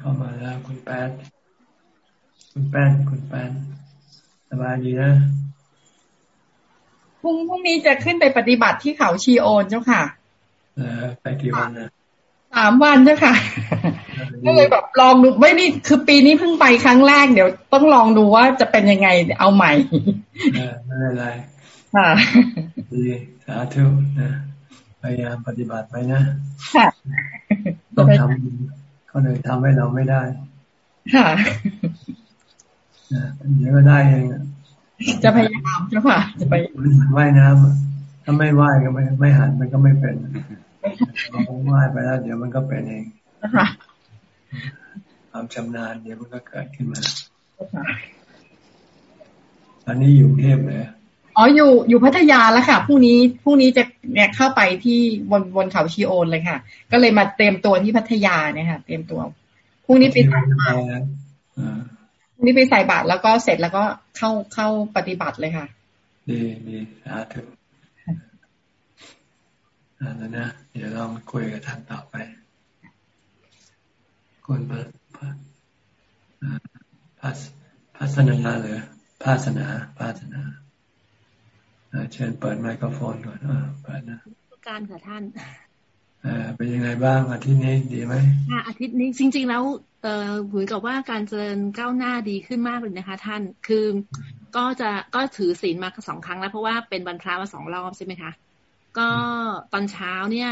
เข้ามาแล้วคุณแป๊ดคุณแป้นคุณแป้นสบายดีนะพรุ่งพรุ่งนี้จะขึ้นไปปฏิบัติที่เขาชีโอนเจ้าค่ะเออไปกี่วันนะสามวันเจ้าค่ะก็เลยแบบลองดูไม่นี่คือปีนี้เพิ่งไปครั้งแรกเดี๋ยวต้องลองดูว่าจะเป็นยังไงเอาใหม่เออไม่เป็นไรค่ะดีสาธุนะพยายามปฏิบัติไปนะ ค่ะต้องทำ เขาเลยทำให้เราไม่ได้ ค่ะเดี๋ยวก็ได้เองจะพยายามเจ้าค่ะ จะไปว่ายน้ำถ้าไม่ว่ายก็ไม่ไม่หันมันก็ไม่เป็นเราว่ายไปแล้ว เดี๋ยวมันก็เป็นเองความชำนาญเดี๋ยวมันก็เกิดขึ้นมา อันนี้อยู่เทพเลย อ๋ออยู่อยู่พัทยาแล้วค่ะพรุ่งนี้พรุ่งนี้จะเนี่ยเข้าไปที่บนบนเขาชีโอนเลยค่ะ ก็เลยมาเตรียมตัวที่พัทยาเนี่ยค่ะ เตรียมตัวพรุ่งนี้ไปทำมานี่ไปใส่บาตรแล้วก็เสร็จแล้วก็เข้าเข้าปฏิบัติเลยค่ะดีดีสาธุอ่าแล้วนะเดี๋ยวลองคุยกับท่านต่อไปคนพัสพัสนาหรือภาสนาภาสนา เชิญเปิดไมโครโฟนก่อนอ่าเปิดนะการค่ะท่านอ่าเป็นยังไงบ้างอาทิตย์นี้ดีไหมอาทิตย์นี้จริง ๆ แล้วเอ่อเหมือนกับว่าการเจริญก้าวหน้าดีขึ้นมากเลยนะคะ ท่านคือก็จะก็ถือศีลมาสองครั้งแล้ว เพราะว่าเป็นบรรพระมาสองรอบใช่ไหมคะ ก็ตอนเช้าเนี่ย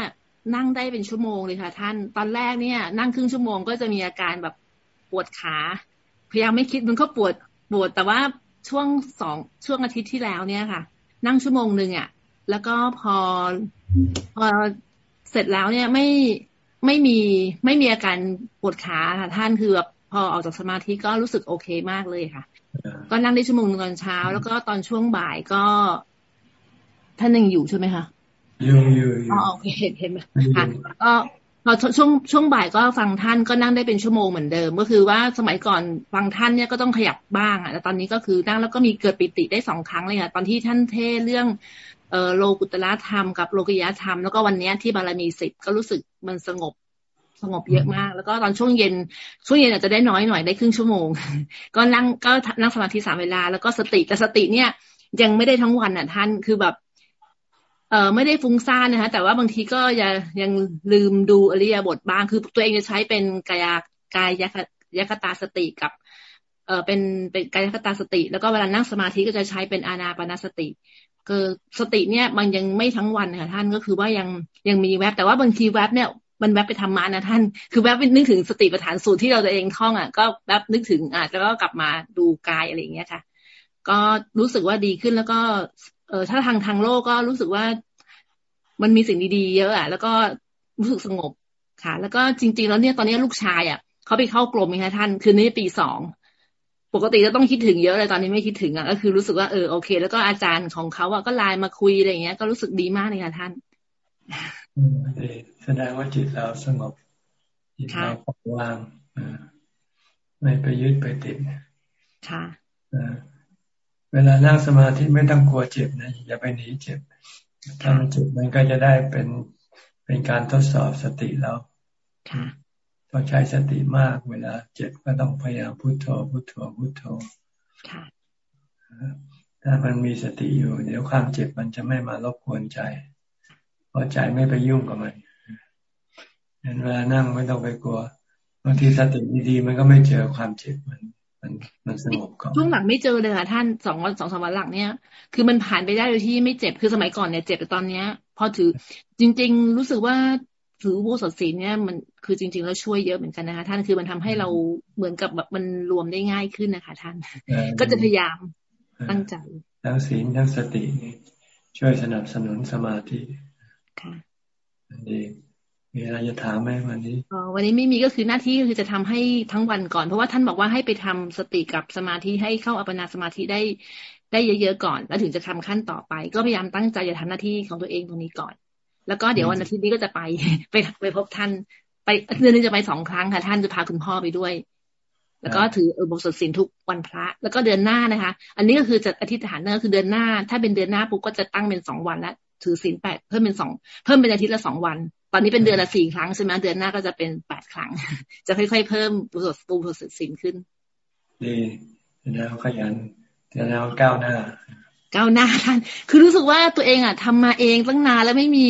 นั่งได้เป็นชั่วโมงเลยค่ะ ท่านตอนแรกเนี่ย นั่งครึ่งชั่วโมงก็จะมีอาการแบบปวดขาพยายามไม่คิดมันก็ปวดปวดแต่ว่าช่วงสองช่วงอาทิตย์ที่แล้วเนี่ยค่ะ นั่งชั่วโมงหนึ่งอะ แล้วก็พอพอเสร็จแล้วเนี่ยไม่ไม่มีไม่มีอาการปวดขาค่ะท่านคือแบบพอออกจากสมาธิก็รู้สึกโอเคมากเลยค่ะ ก็นั่งได้ชั่วโมงตอนเช้า แล้วก็ตอนช่วงบ่ายก็ ท่านยังอยู่ใช่ไหมคะอยู่อยู่อ๋อโอเคเห็นเห็นไหมค่ะก็ พอช่วงช่วงบ่ายก็ฟังท่านก็นั่งได้เป็นชั่วโมงเหมือนเดิม ก็คือว่าสมัยก่อนฟังท่านเนี่ยก็ต้องขยับบ้างอะแต่ตอนนี้ก็คือนั่งแล้วก็มีเกิดปิติได้สองครั้งเลยค่ะตอนที่ท่านเทศเรื่องเอ่อโลกุตละธรรมกับโลกิยธรรม แล้วก็วันนี้ที่บารมีสิบก็รู้สึกมันสงบสงบเยอะมาก แล้วก็ตอนช่วงเย็น ช่วงเย็นอาจจะได้น้อยหน่อยได้ครึ่งชั่วโมง ก็นั่งก็นั่งสมาธิสามเวลา แล้วก็สติแต่สติเนี่ยยังไม่ได้ทั้งวันอะท่านคือแบบ เออไม่ได้ฟุ้งซ่านนะคะแต่ว่าบางทีก็ยังยังลืมดูอริยบทบ้างคือตัวเองจะใช้เป็นกายกายยัคตาสติกับ เออเป็นเป็นกายคตาสติ แล้วก็เวลานั่งสมาธิก็จะใช้เป็นอานาปนาสติคือสติเนี่ยมันยังไม่ทั้งวันค่ะท่านก็คือว่ายังยังมีแวบแต่ว่าบางทีแวบเนี่ยมันแวบไปทำมานะท่าน คือแวบนึกถึงสติปัฏฐานสูตรที่เราตัวเองท่องอะก็แวบนึกถึงอะแล้วก็กลับมาดูกายอะไรอย่างเงี้ยค่ะ ก็รู้สึกว่าดีขึ้นแล้วก็ เออถ้าทางทางโลกก็รู้สึกว่ามันมีสิ่งดีๆเยอะอะแล้วก็รู้สึกสงบค่ะ แล้วก็จริง ๆ แล้วเนี่ยตอนนี้ลูกชายอะเขาไปเข้ากรมไหมคะท่าน คือนี่ปีสองปกติจะต้องคิดถึงเยอะเลยตอนนี้ไม่คิดถึงอะก็คือรู้สึกว่าเออโอเค แล้วก็อาจารย์ของเขาอะก็ไลน์มาคุยอะไรอย่างเงี้ย ก็รู้สึกดีมากเลยค่ะท่านแสดงว่าจิตเราสงบจิตเราปล่อยวางไม่ไปยึดไปติดค่ะ เวลานั่งสมาธิไม่ต้องกลัวเจ็บนะอย่าไปหนีเจ็บถ้ามันเจ็บมันก็จะได้เป็นเป็นการทดสอบสติเราต้องใช้สติมากเวลาเจ็บก็ต้องพยายามพุโทโธพุโทโธพุโทโธถ้ามันมีสติอยู่ เดี๋ยวความเจ็บมันจะไม่มารบกวนใจพอใจไม่ไปยุ่งกับมันเห็นเวลานั่งไม่ต้องไปกลัวบางทีสติดีๆมันก็ไม่เจอความเจ็บมัน มันมันสงบก่อนช่วงหลังไม่เจอเลยค่ะท่านสองวันสองสามวันหลังเนี้ยคือมันผ่านไปได้โดยที่ไม่เจ็บคือสมัยก่อนเนี่ยเจ็บแต่ตอนเนี้ย พอถือจริง ๆ รู้สึกว่าถือวูสดสีเนี่ยมันคือจริง ๆ แล้วช่วยเยอะเหมือนกันนะคะท่านคือมันทำให้เราเหมือนกับแบบมันรวมได้ง่ายขึ้นนะคะ ท่าน ก็จะพยายามตั้งใจทั้งศีลทั้งสติช่วยสนับสนุนสมาธิค่ะดี มีอะไรจะถามไหมวันนี้อ๋อวันนี้ไม่มีก็คือหน้าที่คือจะทำให้ทั้งวันก่อน เพราะว่าท่านบอกว่าให้ไปทำสติกับสมาธิให้เข้าอัปปนาสมาธิได้ได้เยอะๆก่อน แล้วถึงจะทำขั้นต่อไป ก็พยายามตั้งใจจะทำหน้าที่ของตัวเองตรงนี้ก่อน แล้วก็เดี๋ยววันอาทิตย์นี้ก็จะไปไปไปพบท่าน ไปเดือนนึงจะไปสองครั้งค่ะ ท่านจะพาคุณพ่อไปด้วย แล้วก็ถือเออบสดสินทุกวันพระ แล้วก็เดือนหน้านะคะ อันนี้ก็คือจะอธิษฐานเนอคือเดือนหน้า ถ้าเป็นเดือนหน้าปุ๊บก็จะตั้งเป็นสองวันแล้วถือศีลแปดเพิ่มเป็นสองเพิ่มเป็นอาทิตย์ละสองวัน ตอนนี้เป็นเดือนละสี่ครั้งใช่ไหมเดือนหน้าก็จะเป็นแปดครั้ง จะค่อยๆเพิ่มปูสดปูสดสินขึ้นดีแล้วขยันแล้วก้าวหน้าก้าวหน้าท่านคือรู้สึกว่าตัวเองอะทำมาเองตั้งนานแล้วไม่มี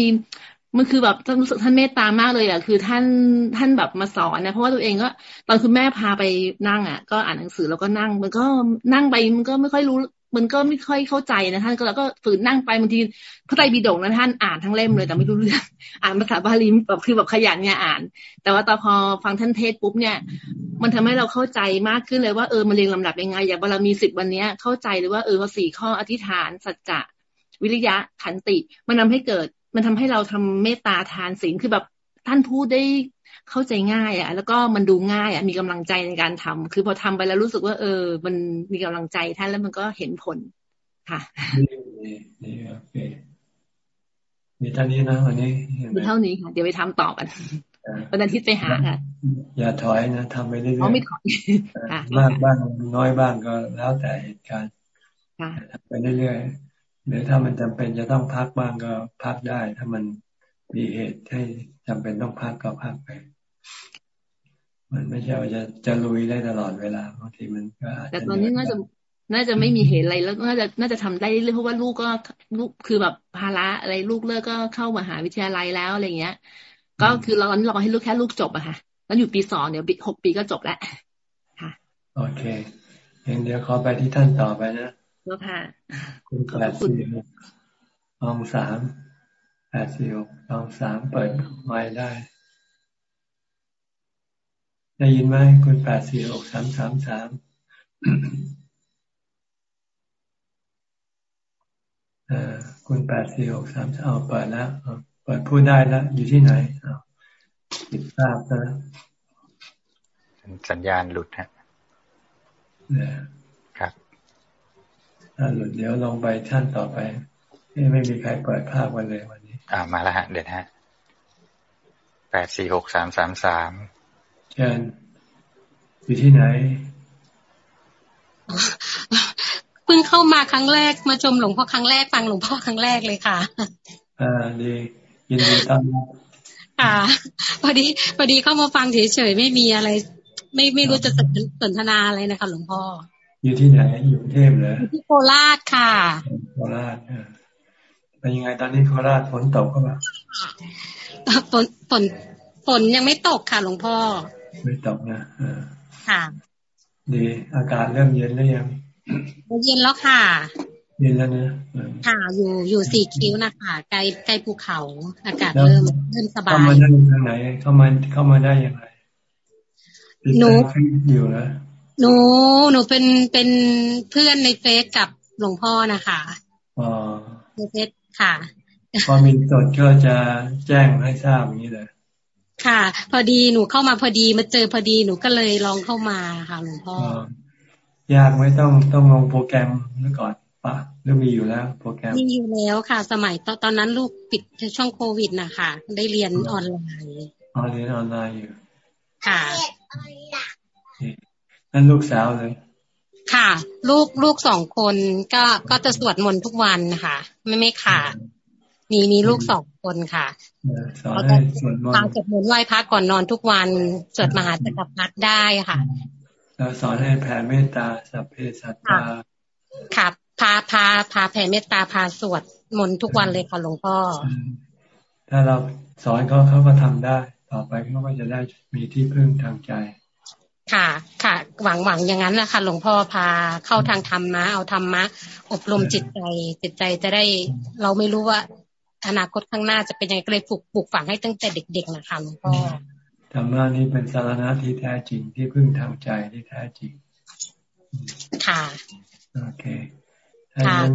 มันคือแบบรู้สึกท่านเมตตามากเลยอะคือท่านท่านแบบมาสอนนะเพราะว่าตัวเองก็ตอนคุณแม่พาไปนั่งอะ ก็อ่านหนังสือแล้วก็นั่ง มันก็นั่งไปมันก็ไม่ค่อยรู้ มันก็ไม่ค่อยเข้าใจนะท่านก็แล้วก็ฝืนนั่งไปบางทีพระไตรปิฎกนะท่านอ่านทั้งเล่มเลย แต่ไม่รู้เรื่องอ่านภาษาบาลีแบบคือแบบขยันเนี่ยอ่าน แต่ว่าตอนพอฟังท่านเทศปุ๊บเนี่ย มันทำให้เราเข้าใจมากขึ้นเลยว่าเออมันเรียงลำดับยังไง อย่างบารมีสิบวันเนี้ยเข้าใจเลยว่าเออสี่ข้ออธิษฐาน สัจจะวิริยะขันติ มันทาให้เกิด มันทำให้เราทำเมตตาทานศีลคือแบบท่านพูดได้ เข้าใจง่ายอะ แล้วก็มันดูง่ายอะ มีกำลังใจในการทำคือพอทำไปแล้วรู้สึกว่า เออ มันมีกำลังใจท่านแล้วมันก็เห็นผลค่ะนี่โอเคมีเท่านี้นะวันนี้มีเท่านี้ค่ะ เดี๋ยวไปทำต่อกันวันอาทิตย์ไปหาค่ะ อย่าถอยนะทำไปเรื่อยๆไม่ถอยมากบ้างน้อยบ้างก็แล้วแต่เหตุการณ์ทำไปเรื่อยๆหรือถ้ามันจำเป็นจะต้องพักบ้างก็พักได้ ถ้ามันมีเหตุให้จำเป็นต้องพักก็พักไป มันไม่ใช่ว่าจะจะลุยได้ตลอดเวลาบางทีมันก็แต่ตอนนี้น่าจะน่าจะไม่มีเหตุอะไรแล้วน่าจะน่าจะทำได้เรื่อยเพราะว่าลูกก็ลูกคือแบบภาระอะไรลูกเลิกก็เข้ามหาวิทยาลัยแล้วอะไรเงี้ย ก็คือเรารอให้ลูกแค่ลูกจบอะค่ะ แล้วอยู่ปีสองเดี๋ยวหกปีก็จบแล้วค่ะ โอเคเดี๋ยวขอไปที่ท่านต่อไปนะแล้วค่ะ คุณแปดสี่ลองสามแปดสี่หกลองสามเปิดไม้ได้ ได้ยินไหมคุณแปดสี่หกสามสามสามคุณแปดสี่หกสามเอาเปิดแล้วเปิดพูดได้แล้ว อยู่ที่ไหนเอาติดภาพนะสัญญาณหลุดฮะถ้าหลุดเดี๋ยวลงไปท่านต่อไปไม่มีใครเปิดภาพวันเลยวันนี้ อ่ามาแล้วฮะ เดี๋ยวฮะแปดสี่หกสามสามสาม เชิญอยู่ที่ไหนเพิ่งเข้ามาครั้งแรกมาชมหลวงพ่อครั้งแรกฟังหลวงพ่อครั้งแรกเลยค่ะอ่าดียินดีต้อนรับค่ะพอดีพอดีเข้ามาฟังเฉยๆไม่มีอะไร ไม่ไม่รู้จะสนทนาอะไรนะคะหลวงพ่ออยู่ที่ไหนอยู่กรุงเทพเหรออยู่ที่โคราชค่ะโคราชเป็นยังไงตอนนี้โคราชฝนตกก็แบบฝนฝนฝนยังไม่ตกค่ะหลวงพ่อ ไม่ตกนะค่ะ ดีอากาศเริ่มเย็นแล้วยังเย็นแล้วค่ะ เย็นแล้วนะค่ะอยู่อยู่สี่คิ้วนะคะใกล้ใกล้ภูเขา อากาศเริ่มเริ่มสบายเข้ามาได้ทางไหน เข้ามาเข้ามาได้ยังไงหนูอยู่แล้วหนูหนูเป็นเป็นเพื่อนในเฟซกับหลวงพ่อนะคะอ๋อในเฟซค่ะ พอมีสดก็จะแจ้งให้ทราบอย่างนี้เลย ค่ะ พอดีหนูเข้ามาพอดีมาเจอพอดีหนูก็เลยลองเข้ามาค่ะหลวงพ่อยากไม่ต้องต้องลงโปรแกรมหรือก่อนปะหรือมีอยู่แล้ว โปรแกรมมีอยู่แล้วค่ะ สมัยตอนตอนนั้นลูกปิดช่วงโควิดนะคะได้เรียนออนไลน์ออนเรียนออนไลน์อยู่ค่ะนั่นลูกสาวเลย ค่ะ ลูกลูกสองคนก็ก็จะสวดมนต์ทุกวันค่ะไม่ไม่ขาด มีมีลูกสองคนค่ะสอนให้สวดมนต์สวดมนต์ไหว้พระก่อนนอนทุกวันสวดมหาจักรพรรดิได้ค่ะเราสอนให้แผ่เมตตาสัพเพสัตตาค่ะพาพาพาแผ่เมตตาพาสวดมนต์ทุกวันเลยค่ะหลวงพ่อ ถ้าเราสอนเขาเขาก็ทำได้ ต่อไปเขาก็จะได้มีที่พึ่งทางใจ ค่ะ ค่ะ หวังหวังอย่างนั้นแหละค่ะหลวงพ่อพาเข้าทางธรรมะเอาธรรมะอบรมจิตใจจิตใจจะได้ เราไม่รู้ว่า อนาคตข้างหน้าจะเป็นยังไงก็เลยปลูกปลูกฝังให้ตั้งแต่เด็กๆนะคะหลวงพ่อธรรมะนี้เป็นสารณะที่แท้จริงที่พึ่งทางใจที่แท้จริง ค่ะ โอเคท่าน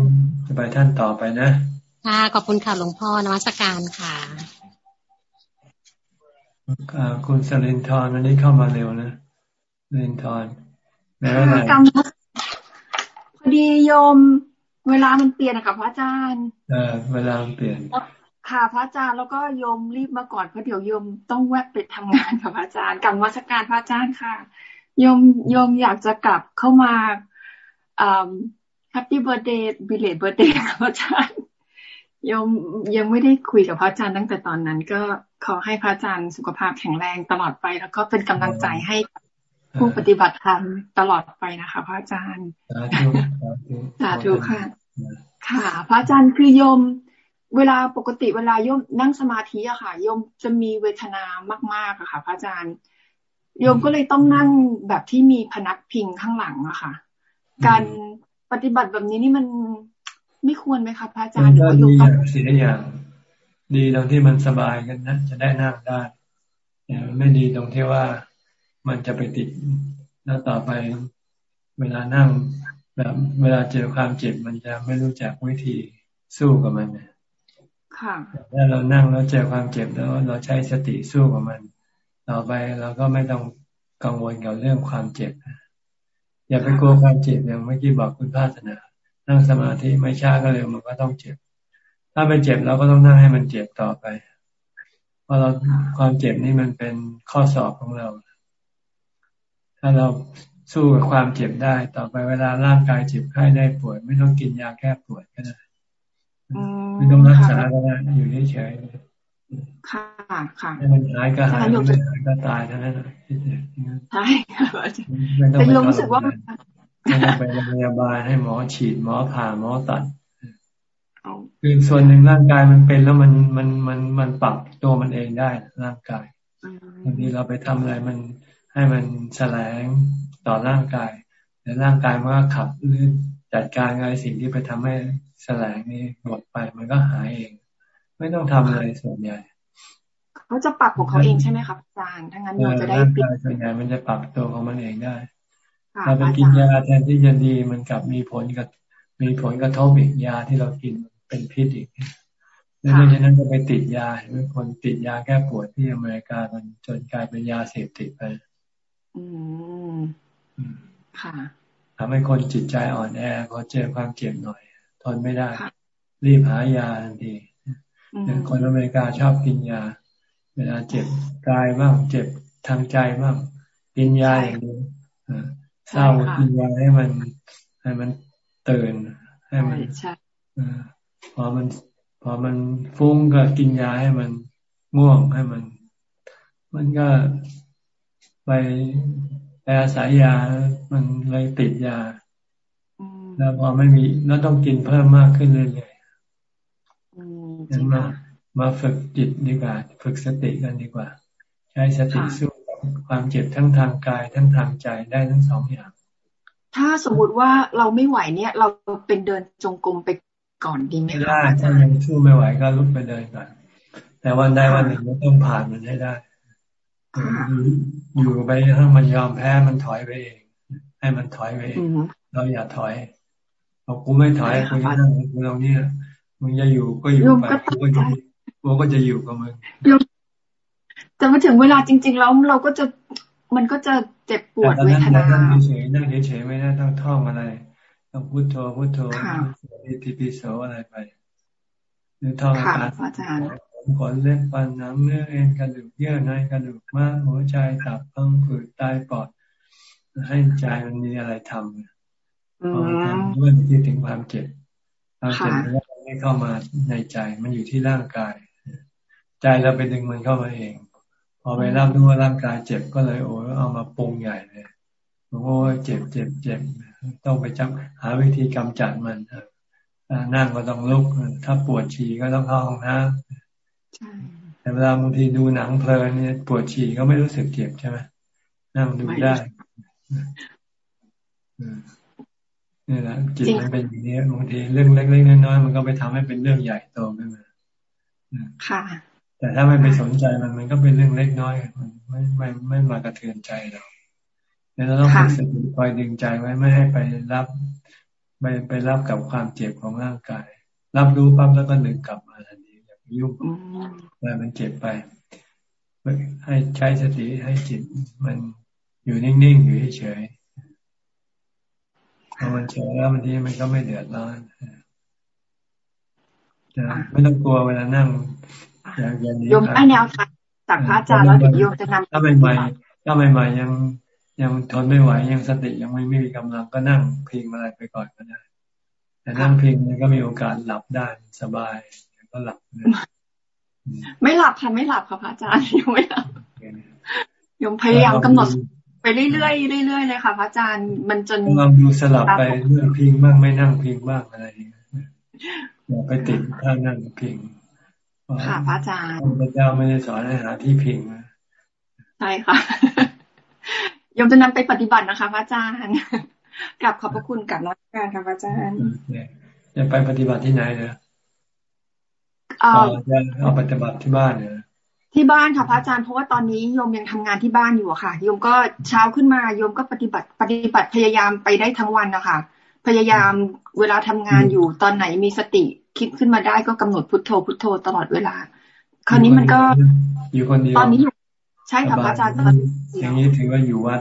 จะไปท่านต่อไปนะ ค่ะ ขอบคุณค่ะหลวงพ่อนวัตการค่ะ คุณสลินทร์วันนี้เข้ามาเร็วนะเรียนทอนแม้อะไรกรรมพอดีโยม เวลามันเปลี่ยนนะคะพระอาจารย์เออเวลามันเปลี่ยนค่ะพระอาจารย์แล้วก็โยมรีบมาก่อนเพราะเดี๋ยวโยมต้องแวะไปทำงานกราบพระอาจารย์กราบนมัสการพระอาจารย์ค่ะโยมโยมอยากจะกลับเข้ามาอ่า happy birthday belated birthday ค่ะพระอาจารย์โยมยังไม่ได้คุยกับพระอาจารย์ตั้งแต่ตอนนั้น ก็ขอให้พระอาจารย์สุขภาพแข็งแรงตลอดไป แล้วก็เป็นกำลังใจให้ ผู้ปฏิบัติธรรมตลอดไปนะคะพระอาจารย์สาธุสาธุค่ะ ค่ะ พระอาจารย์คือโยม เวลาปกติเวลาโยมนั่งสมาธิอะค่ะโยมจะมีเวทนามากๆอะค่ะ พระอาจารย์โยมก็เลยต้องนั่งแบบที่มีพนักพิงข้างหลังอะค่ะ การปฏิบัติแบบนี้นี่มันไม่ควรไหมคะพระอาจารย์ก็ดีอย่างเสียอย่างดีตรงที่มันสบายกันนะจะได้นั่งได้แต่ไม่ดีตรงที่ว่า มันจะไปติด แล้วต่อไปเวลานั่งแบบเวลาเจอความเจ็บมันจะไม่รู้จักวิธีสู้กับมันเนี่ยค่ะถ้าเรานั่งแล้วเจอความเจ็บแล้วเราใช้สติสู้กับมัน ต่อไปเราก็ไม่ต้องกังวลกับเรื่องความเจ็บ อย่าไปกลัวความเจ็บอย่างเมื่อกี้บอกคุณพาสนา นั่งสมาธิไม่ช้าก็เร็วมันก็ต้องเจ็บ ถ้าไปเจ็บเราก็ต้องนั่งให้มันเจ็บต่อไป เพราะเราความเจ็บนี่มันเป็นข้อสอบของเรา ถ้าเราสู้กับความเจ็บได้ ต่อไปเวลาร่างกายเจ็บไข้ได้ป่วย ไม่ต้องกินยาแก้ปวดก็ได้ไม่ต้องรักษาก็ได้อยู่เฉยๆค่ะค่ะให้มันหายก็หายไม่หายก็ตายเท่านั้นใช่ค่ะแต่ยมรู้สึกว่าไม่ต้องไปโรงพยาบาลให้หมอฉีดหมอผ่าหมอตัดคือส่วนหนึ่งร่างกายมันเป็นแล้วมันมันมันมันปรับตัวมันเองได้ร่างกายบางทีเราไปทำอะไรมัน ให้มันแสลงต่อร่างกายแต่ร่างกายมันก็ขับหรือจัดการอะไรสิ่งที่ไปทำให้แสลงนี้หมดไปมันก็หายเอง ไม่ต้องทำอะไรส่วนใหญ่เขาจะปรับของเขาเองใช่ไหมครับอาจารย์ถ้างั้นเราจะได้เปลี่ยนส่วนใหญ่มันจะปรับตัวของมันเองได้เราไปกินยาแทนที่จะดีมันกลับมีผลกับมีผลกระทบอีกยาที่เรากินเป็นพิษอีกดังนั้นก็ไปติดยาเมื่อคนติดยาแก้ปวดที่อเมริกามันจนกลายเป็นยาเสพติดไป อืมค่ะทำให้คนจิตใจอ่อนแอพอเจอความเจ็บหน่อย ทนไม่ได้ รีบหายาทันทีคนอเมริกาชอบกินยา เวลาเจ็บกายบ้างเจ็บทางใจบ้างกินยาอย่างนี้เศร้ากินยาให้มันให้มันตื่นให้มันพอมัน พอมันฟุ้งก็กินยาให้มันง่วงให้มัน มันก็ ไปไปอาศัยยามันเลยติดยา แล้วพอไม่มีแล้วต้องกินเพิ่มมากขึ้นเรื่อยๆงั้นมามาฝึกจิตดีกว่า ฝึกสติกันดีกว่า ใช้สติสู้ความเจ็บทั้งทางกายทั้งทางใจได้ทั้งสองอย่าง ถ้าสมมุติว่าเราไม่ไหวเนี่ย เราเป็นเดินจงกรมไปก่อนดีไหมคะได้ถ้ายังสู้ไม่ไหวก็ลุกไปเดินก่อนแต่วันใดวันหนึ่งเราต้องผ่านมันให้ได้ อยู่ไปถ้ามันยอมแพ้มันถอยไปเอง ให้มันถอยไปเองเราอย่าถอยเรากูไม่ถอยกูนั่งกูตรงนี้มึงจะอยู่ก็อยู่ไปกูก็จะกูก็จะอยู่กับมึงแต่มาถึงเวลาจริง ๆ แล้วเราก็จะมันก็จะเจ็บปวดเวทนานั่งเฉยนั่งเฉยไม่ได้ต้องท่องอะไรต้องพุทโธพุทโธอิติปิโสอะไรไปหรือท่องการ ขนเล่นปันน้ำเนื้อเอ็นกระดูกเยื่อในกระดูกม้ามหัวใจตับพังผืดตายปอด ให้ใจมันมีอะไรทำพอทำเมื่อคิดถึงความเจ็บความเจ็บมันไม่เข้ามาในใจ มันอยู่ที่ร่างกาย ใจเราไปดึงมันเข้ามาเอง พอไปรับรู้ว่าร่างกายเจ็บก็เลยโอ้เอามาปรุงใหญ่เลยโอ้เจ็บเจ็บเจ็บต้องไปจับหาวิธีกำจัดมันนั่งก็ต้องลุก ถ้าปวดฉี่ก็ต้องเข้าห้องน้ำ แต่เวลาบางทีดูหนังเพลินเนี่ยปวดฉี่ก็ไม่รู้สึกเจ็บใช่ไหมนั่งดูได้นี่แหละจิตมันเป็นอย่างนี้บางทีเรื่องเล็กๆน้อยๆมันก็ไปทำให้เป็นเรื่องใหญ่โตขึ้นมาค่ะ แต่ถ้าไม่ไปสนใจมันมันก็เป็นเรื่องเล็กน้อยมันไม่ไม่ไม่มากระเทือนใจเราเราต้องฝึกสติคอยดึงใจไว้ไม่ให้ไปรับไปไปรับกับความเจ็บของร่างกาย รับรู้ปั๊บแล้วก็ดึงกลับมาทันทีอ ย่าไปยุ่งเมื่อมันเจ็บไป ให้ใช้สติให้จิตมันอยู่นิ่งๆ อยู่เฉยพอมันเฉยแล้วบางทีมันก็ไม่เดือดร้อนไม่ต้องกลัวเวลานั่งโยมได้แนวทางจากพระอาจารย์แล้วเดี๋ยวโยมจะนำถ้าใหม่ๆถ้าใหม่ๆยังยังทนไม่ไหวยังสติยังไม่ไม่มีกำลังก็นั่งพิงอะไรไปก่อนก็ได้แต่นั่งพิงมันก็มีโอกาสหลับได้สบาย ก็หลับไม่หลับค่ะไม่หลับค่ะพระอาจารย์ยังไม่หลับยมพยายามกำหนดไปเรื่อยๆเรื่อยๆเลยค่ะพระอาจารย์ มันจนลองดูสลับไปเรื่องพิงบ้างไม่นั่งพิงบ้างอะไรอย่าไปติดท่านั่งพิงค่ะพระอาจารย์พระเจ้าไม่ได้สอนให้หาที่พิงใช่ค่ะยมจะนำไปปฏิบัตินะคะพระอาจารย์กลับขอบพระคุณกับรักการค่ะพระอาจารย์จะไปปฏิบัติที่ไหนเนี่ย เอาปฏิบัติที่บ้านเนี่ยที่บ้านค่ะพระอาจารย์เพราะว่าตอนนี้โยมยังทำงานที่บ้านอยู่ค่ะโยมก็เช้าขึ้นมาโยมก็ปฏิบัติปฏิบัติพยายามไปได้ทั้งวันนะคะพยายามเวลาทำงานอยู่ตอนไหนมีสติคิดขึ้นมาได้ก็กำหนดพุทโธพุทโธตลอดเวลา คราวนี้มันก็อยู่คนเดียวตอนนี้อยู่ใช่ค่ะพระอาจารย์ตอนอย่างนี้ถือว่าอยู่วัด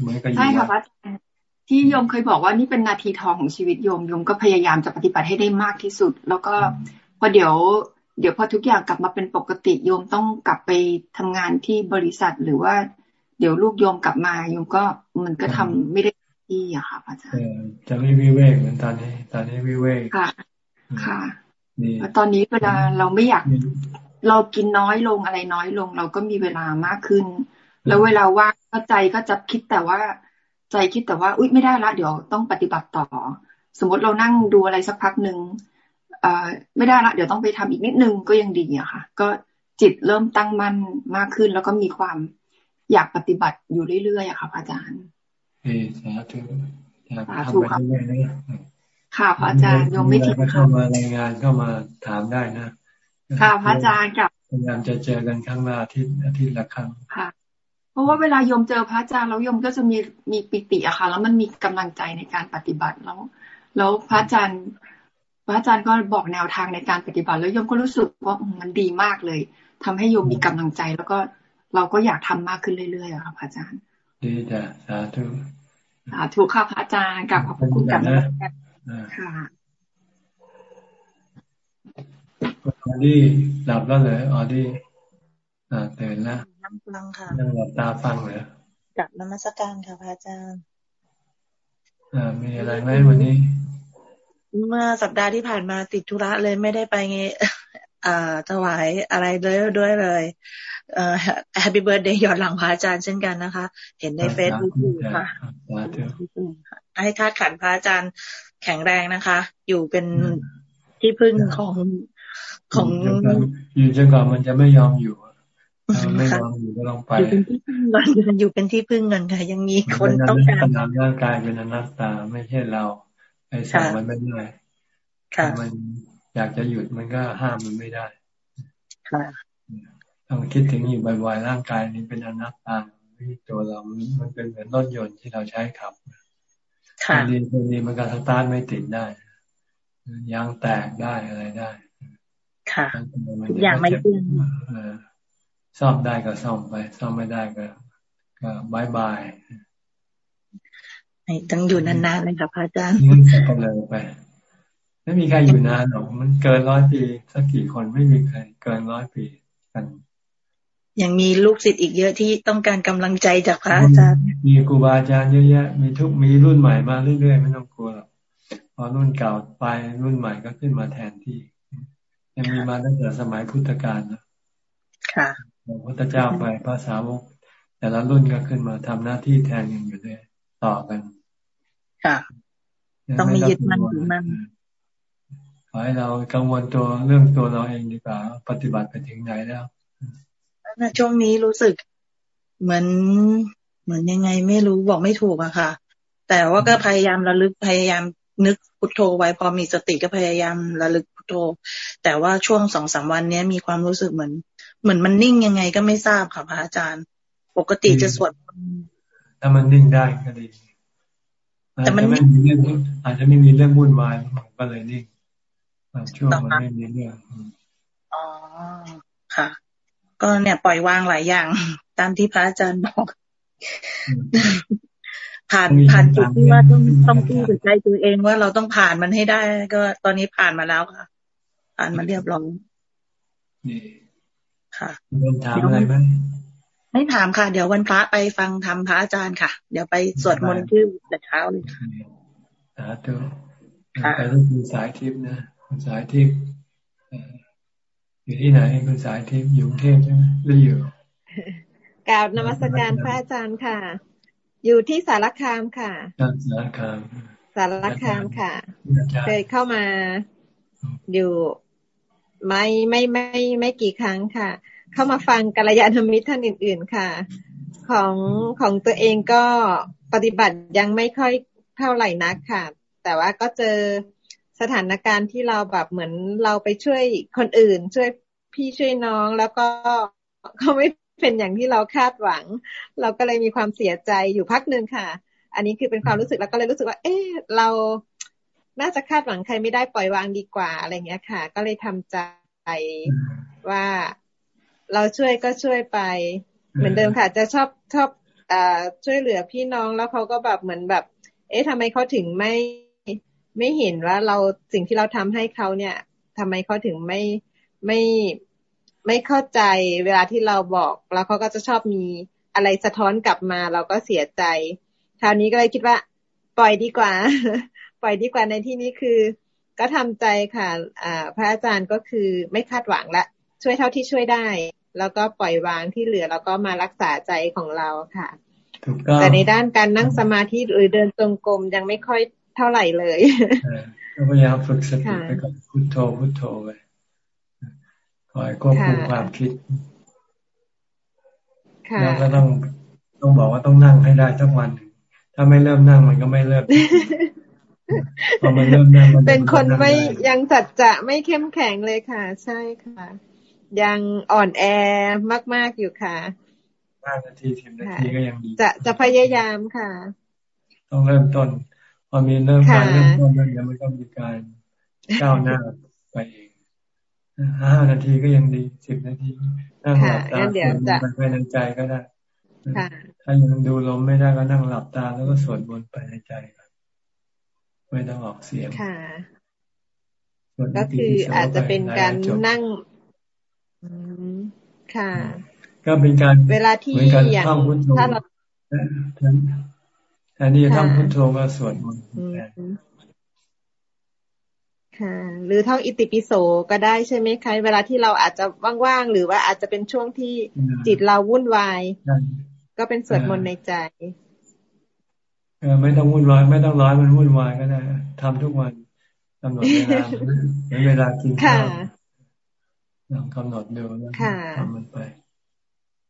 เหมือนกับอยู่ใช่ค่ะพระอาจารย์ที่โยมเคยบอกว่านี่เป็นนาทีทองของชีวิตโยมโยมก็พยายามจะปฏิบัติให้ได้มากที่สุด แล้วก็ พอเดี๋ยวเดี๋ยวพอทุกอย่างกลับมาเป็นปกติโยมต้องกลับไปทำงานที่บริษัทหรือว่า เดี๋ยวลูกโยมกลับมาโยมก็มันก็ทำไม่ได้ที่อะค่ะอาจารย์จะไม่วิเวกเหมือนตอนนี้ ตอนนี้วิเวกค่ะ ค่ะตอนนี้เวลาเราไม่อยาก เรากินน้อยลงอะไรน้อยลง เราก็มีเวลามากขึ้น แล้วเวลาว่างก็ใจก็จะคิดแต่ว่า ใจคิดแต่ว่า อุ๊ยไม่ได้ละเดี๋ยวต้องปฏิบัติต่อ สมมติเรานั่งดูอะไรสักพักหนึ่ง ไม่ได้ละเดี๋ยวต้องไปทำอีกนิดนึงก็ยังดีอะค่ะ ก็จิตเริ่มตั้งมั่นมากขึ้น แล้วก็มีความอยากปฏิบัติอยู่เรื่อยๆอะค่ะอาจารย์เอสาธุสาธุค่ะค่ะพระอาจารย์ยมไม่ทิ้งเข้ามารายงานเข้ามาถามได้นะค่ะพระอาจารย์กับพยายามจะเจอกันครั้งละอาทิตย์อาทิตย์ละครั้งค่ะ เพราะว่าเวลายมเจอพระอาจารย์แล้วยมก็จะมีมีปิติอะค่ะ แล้วมันมีกำลังใจในการปฏิบัติแล้ว แล้วพระอาจารย์ พระอาจารย์ก็บอกแนวทางในการปฏิบัติ แล้วโยมก็รู้สึกว่ามันดีมากเลยทำให้โยมมีกำลังใจ แล้วก็เราก็อยากทำมากขึ้นเรื่อยๆอะค่ะพระอาจารย์ดีจ้ะสาธุสาธุค่ะพระอาจารย์กราบขอบคุณครับนะคะออดี้หลับแล้วเลยออดี้อ่าตื่นแล้วนั่งฟังค่ะนั่งหลับตาฟังเลยกราบนมัสการค่ะพระอาจารย์อ่ามีอะไรไหมวันนี้ เมื่อสัปดาห์ที่ผ่านมาติดธุระเลยไม่ได้ไปไงอ่าถวายอะไรเลยด้วยเลยเอ่อhappy birthday ย้อนหลังพระอาจารย์เช่นกันนะคะ เห็นในเฟซบุ๊กค่ะให้ธาตุขันธ์พระอาจารย์แข็งแรงนะคะ อยู่เป็นที่พึ่งของของอยู่จนกว่ามันจะไม่ยอมอยู่ไม่ยอมอยู่ก็ลองไปอยู่เป็นที่พึ่งเงินอยู่เป็นที่พึ่งเงินค่ะ ยังมีคนต้องการนำร่างกายเป็นอนัตตาไม่ใช่เราไอ้ สั่งมันไม่ได้มันอยากจะหยุดมันก็ห้ามมันไม่ได้ต้องคิดถึงอยู่บ่อยๆ ร่างกายนี้เป็นอนัตตาที่ตัวเรา มันเป็นเหมือนรถยนต์ที่เราใช้ขับค่ะดีตัวนี้มันก็สตาร์ทไม่ติดได้ยางแตกได้อะไรได้ ค่ะอย่างไม่ตึงซ่อมได้ก็ซ่อมไป ซ่อมไม่ได้ก็ก็ bye bye ต้องอยู่นานๆเลยค่ะพระอาจารย์ก็เลยไปไม่มีใครอยู่นานหรอกมันเกินร้อยปีสักกี่คนไม่มีใคร เกินร้อยปีกันยังมีลูกศิษย์อีกเยอะที่ต้องการกำลังใจจากพระอาจารย์ มีครูบาอาจารย์เยอะแยะ มีทุกมีรุ่นใหม่มาเรื่อยๆ ไม่ต้องกลัวหรอกพอรุ่นเก่าไปรุ่นใหม่ก็ขึ้นมาแทนที่ ยังมีมาตั้งแต่สมัยพุทธกาลนะค่ะพระพุทธเจ้าไปพระสาวกแต่ละรุ่นก็ขึ้นมาทำหน้าที่แทนอย่างอยู่เลยต่อกัน ค่ะ ต้องมียึดมั่นถือมั่นขอให้เรากังวลตัวเรื่องตัวเราเองดีกว่า ปฏิบัติไปถึงไหนแล้วนะช่วงนี้รู้สึกเหมือนเหมือนยังไงไม่รู้บอกไม่ถูกอะค่ะ แต่ว่าก็พยายามระลึกพยายามนึกพุทโธไว้พอมีสติก็พยายามระลึกพุทโธ แต่ว่าช่วงสองสามวันนี้มีความรู้สึกเหมือน เหมือนมันนิ่งยังไงก็ไม่ทราบค่ะพระอาจารย์ ปกติจะสวดถ้ามันนิ่งได้ก็ดี แต่มันไม่มีเรื่องอาจจะไม่มีเรื่องวุ่นวายก็เลยนิ่งช่วงมันไม่มีเรื่องอ๋อค่ะ ก็เนี่ยปล่อยวางหลายอย่าง ตามที่พระอาจารย์บอกผ่านผ่านจุดที่ว่าต้องต้องพูดกับใจตัวเองว่าเราต้องผ่านมันให้ได้ ก็ตอนนี้ผ่านมาแล้วค่ะ ผ่านมาเรียบร้อยค่ะถามอะไรไหม ไม่ถามค่ะ เดี๋ยววันพระไปฟังธรรมพระอาจารย์ค่ะ เดี๋ยวไปสวดมนต์ชื่อแต่เช้าเลยค่ะสาธุไปต้องมีสายทิพย์นะสายทิพย์อยู่ที่ไหนคุณสายทิพย์อยู่กรุงเทพใช่ไหมหรืออยู่กล่าวนมัสการพระอาจารย์ค่ะ อยู่ที่สารคามค่ะสารคามสารคามค่ะ เคยเข้ามาอยู่ไม่ไม่ไม่ไม่กี่ครั้งค่ะ เข้ามาฟังกัลยาณมิตรท่านอื่น ๆ ค่ะ ของของตัวเองก็ปฏิบัติยังไม่ค่อยเท่าไหร่นักค่ะ แต่ว่าก็เจอสถานการณ์ที่เราแบบเหมือนเราไปช่วยคนอื่น ช่วยพี่ช่วยน้องแล้วก็เขาไม่เป็นอย่างที่เราคาดหวัง เราก็เลยมีความเสียใจอยู่พักหนึ่งค่ะ อันนี้คือเป็นความรู้สึกแล้วก็เลยรู้สึกว่า เอ๊ะเราน่าจะคาดหวังใครไม่ได้ปล่อยวางดีกว่าอะไรเงี้ยค่ะ ก็เลยทำใจว่า เราช่วยก็ช่วยไป เหมือนเดิมค่ะ จะชอบชอบอช่วยเหลือพี่น้องแล้วเขาก็แบบเหมือนแบบ เอ๊ะทำไมเขาถึงไม่ไม่เห็นว่าเราสิ่งที่เราทำให้เขาเนี่ยทำไมเขาถึงไม่ไม่ไม่เข้าใจเวลาที่เราบอกแล้วเขาก็จะชอบมีอะไรสะท้อนกลับมาเราก็เสียใจ คราวนี้ก็เลยคิดว่า ปล่อยดีกว่า ปล่อยดีกว่าในที่นี้คือ ก็ทำใจค่ะ อ่า พระอาจารย์ก็คือไม่คาดหวังละ ช่วยเท่าที่ช่วยได้ แล้วก็ปล่อยวางที่เหลือแล้วก็มารักษาใจของเราค่ะแต่ในด้านการนั่งสมาธิหรือเดินตรงกรมยังไม่ค่อยเท่าไหร่เลยก็พยายามฝึกสติไปกับพุทโธพุทโธไปคอยควบคุมความคิดแล้วก็ต้องต้องบอกว่าต้องนั่งให้ได้ทุกวัน ถ้าไม่เริ่มนั่งมันก็ไม่เริ่มพอมันเริ่มนั่งเป็นคนไม่ยังจัดจะไม่เข้มแข็งเลยค่ะ ใช่ค่ะ ยังอ่อนแอมาก ๆ อยู่ค่ะห้านาทีสิบนาทีก็ยังดี จะจะพยายามค่ะ ต้องเริ่มต้น พอมีเริ่มการเริ่มต้นแล้วเนี่ยมันก็มีการก้าวหน้าไปเองห้านาทีก็ยังดีสิบนาทีนั่งหลับตาสวดมนต์ไปในใจก็ได้ถ้ายังดูลมไม่ได้ก็นั่งหลับตาแล้วก็สวดมนต์ไปในใจไม่ต้องออกเสียงค่ะก็คืออาจจะเป็นการนั่ง ค่ะ ก็เป็นการเวลาที่อย่างถ้าเราแทนที่จะทำพุทโธก็สวดมนต์ค่ะ หรือท่องอิติปิโสก็ได้ใช่ไหมคะ เวลาที่เราอาจจะว่างๆ หรือว่าอาจจะเป็นช่วงที่จิตเราวุ่นวาย ก็เป็นสวดมนต์ในใจเออไม่ต้องวุ่นวาย ไม่ต้องร้อยมันวุ่นวายก็ได้ทำทุกวันกำหนดเวลาเหมือนเวลากินข้าว ลองกำหนดดูแล้วทำมันไป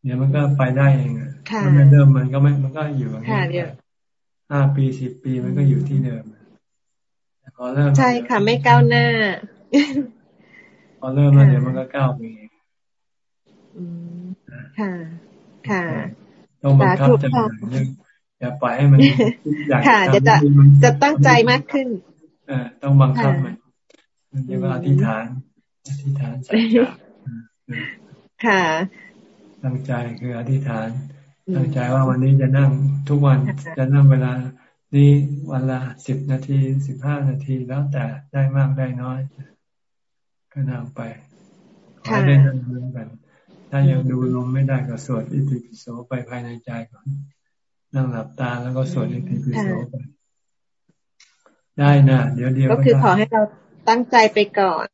เดี๋ยวมันก็ไปได้เองอะมันเดิมมันก็ไม่มันก็อยู่อย่างนี้ห้าปีสิบปีมันก็อยู่ที่เดิมพอเริ่มใช่ค่ะไม่ก้าวหน้า พอเริ่มแล้วเดี๋ยวมันก็ก้าวไปเองค่ะ ค่ะต้องบังคับใจอย่างอย่าปล่อยให้มันใหญ่ค่ะจะจะจะตั้งใจมากขึ้น เออต้องบังคับมันเรียกว่าอธิษฐาน อธิษฐานสัจจะค่ะตั้งใจคืออธิษฐานตั้งใจว่าวันนี้จะนั่งทุกวันจะนั่งเวลานี้วันละสิบนาทีสิบห้านาทีแล้วแต่ได้มากได้น้อย ก็นั่งไปขอได้นั่งเรื่องกัน ถ้ายังดูลมไม่ได้ก็สวดอิติปิโสไปภายในใจก่อน นั่งหลับตาแล้วก็สวดอิติปิโสไปได้นะเดี๋ยวเดียวก็คือขอให้เราตั้งใจไปก่อนอ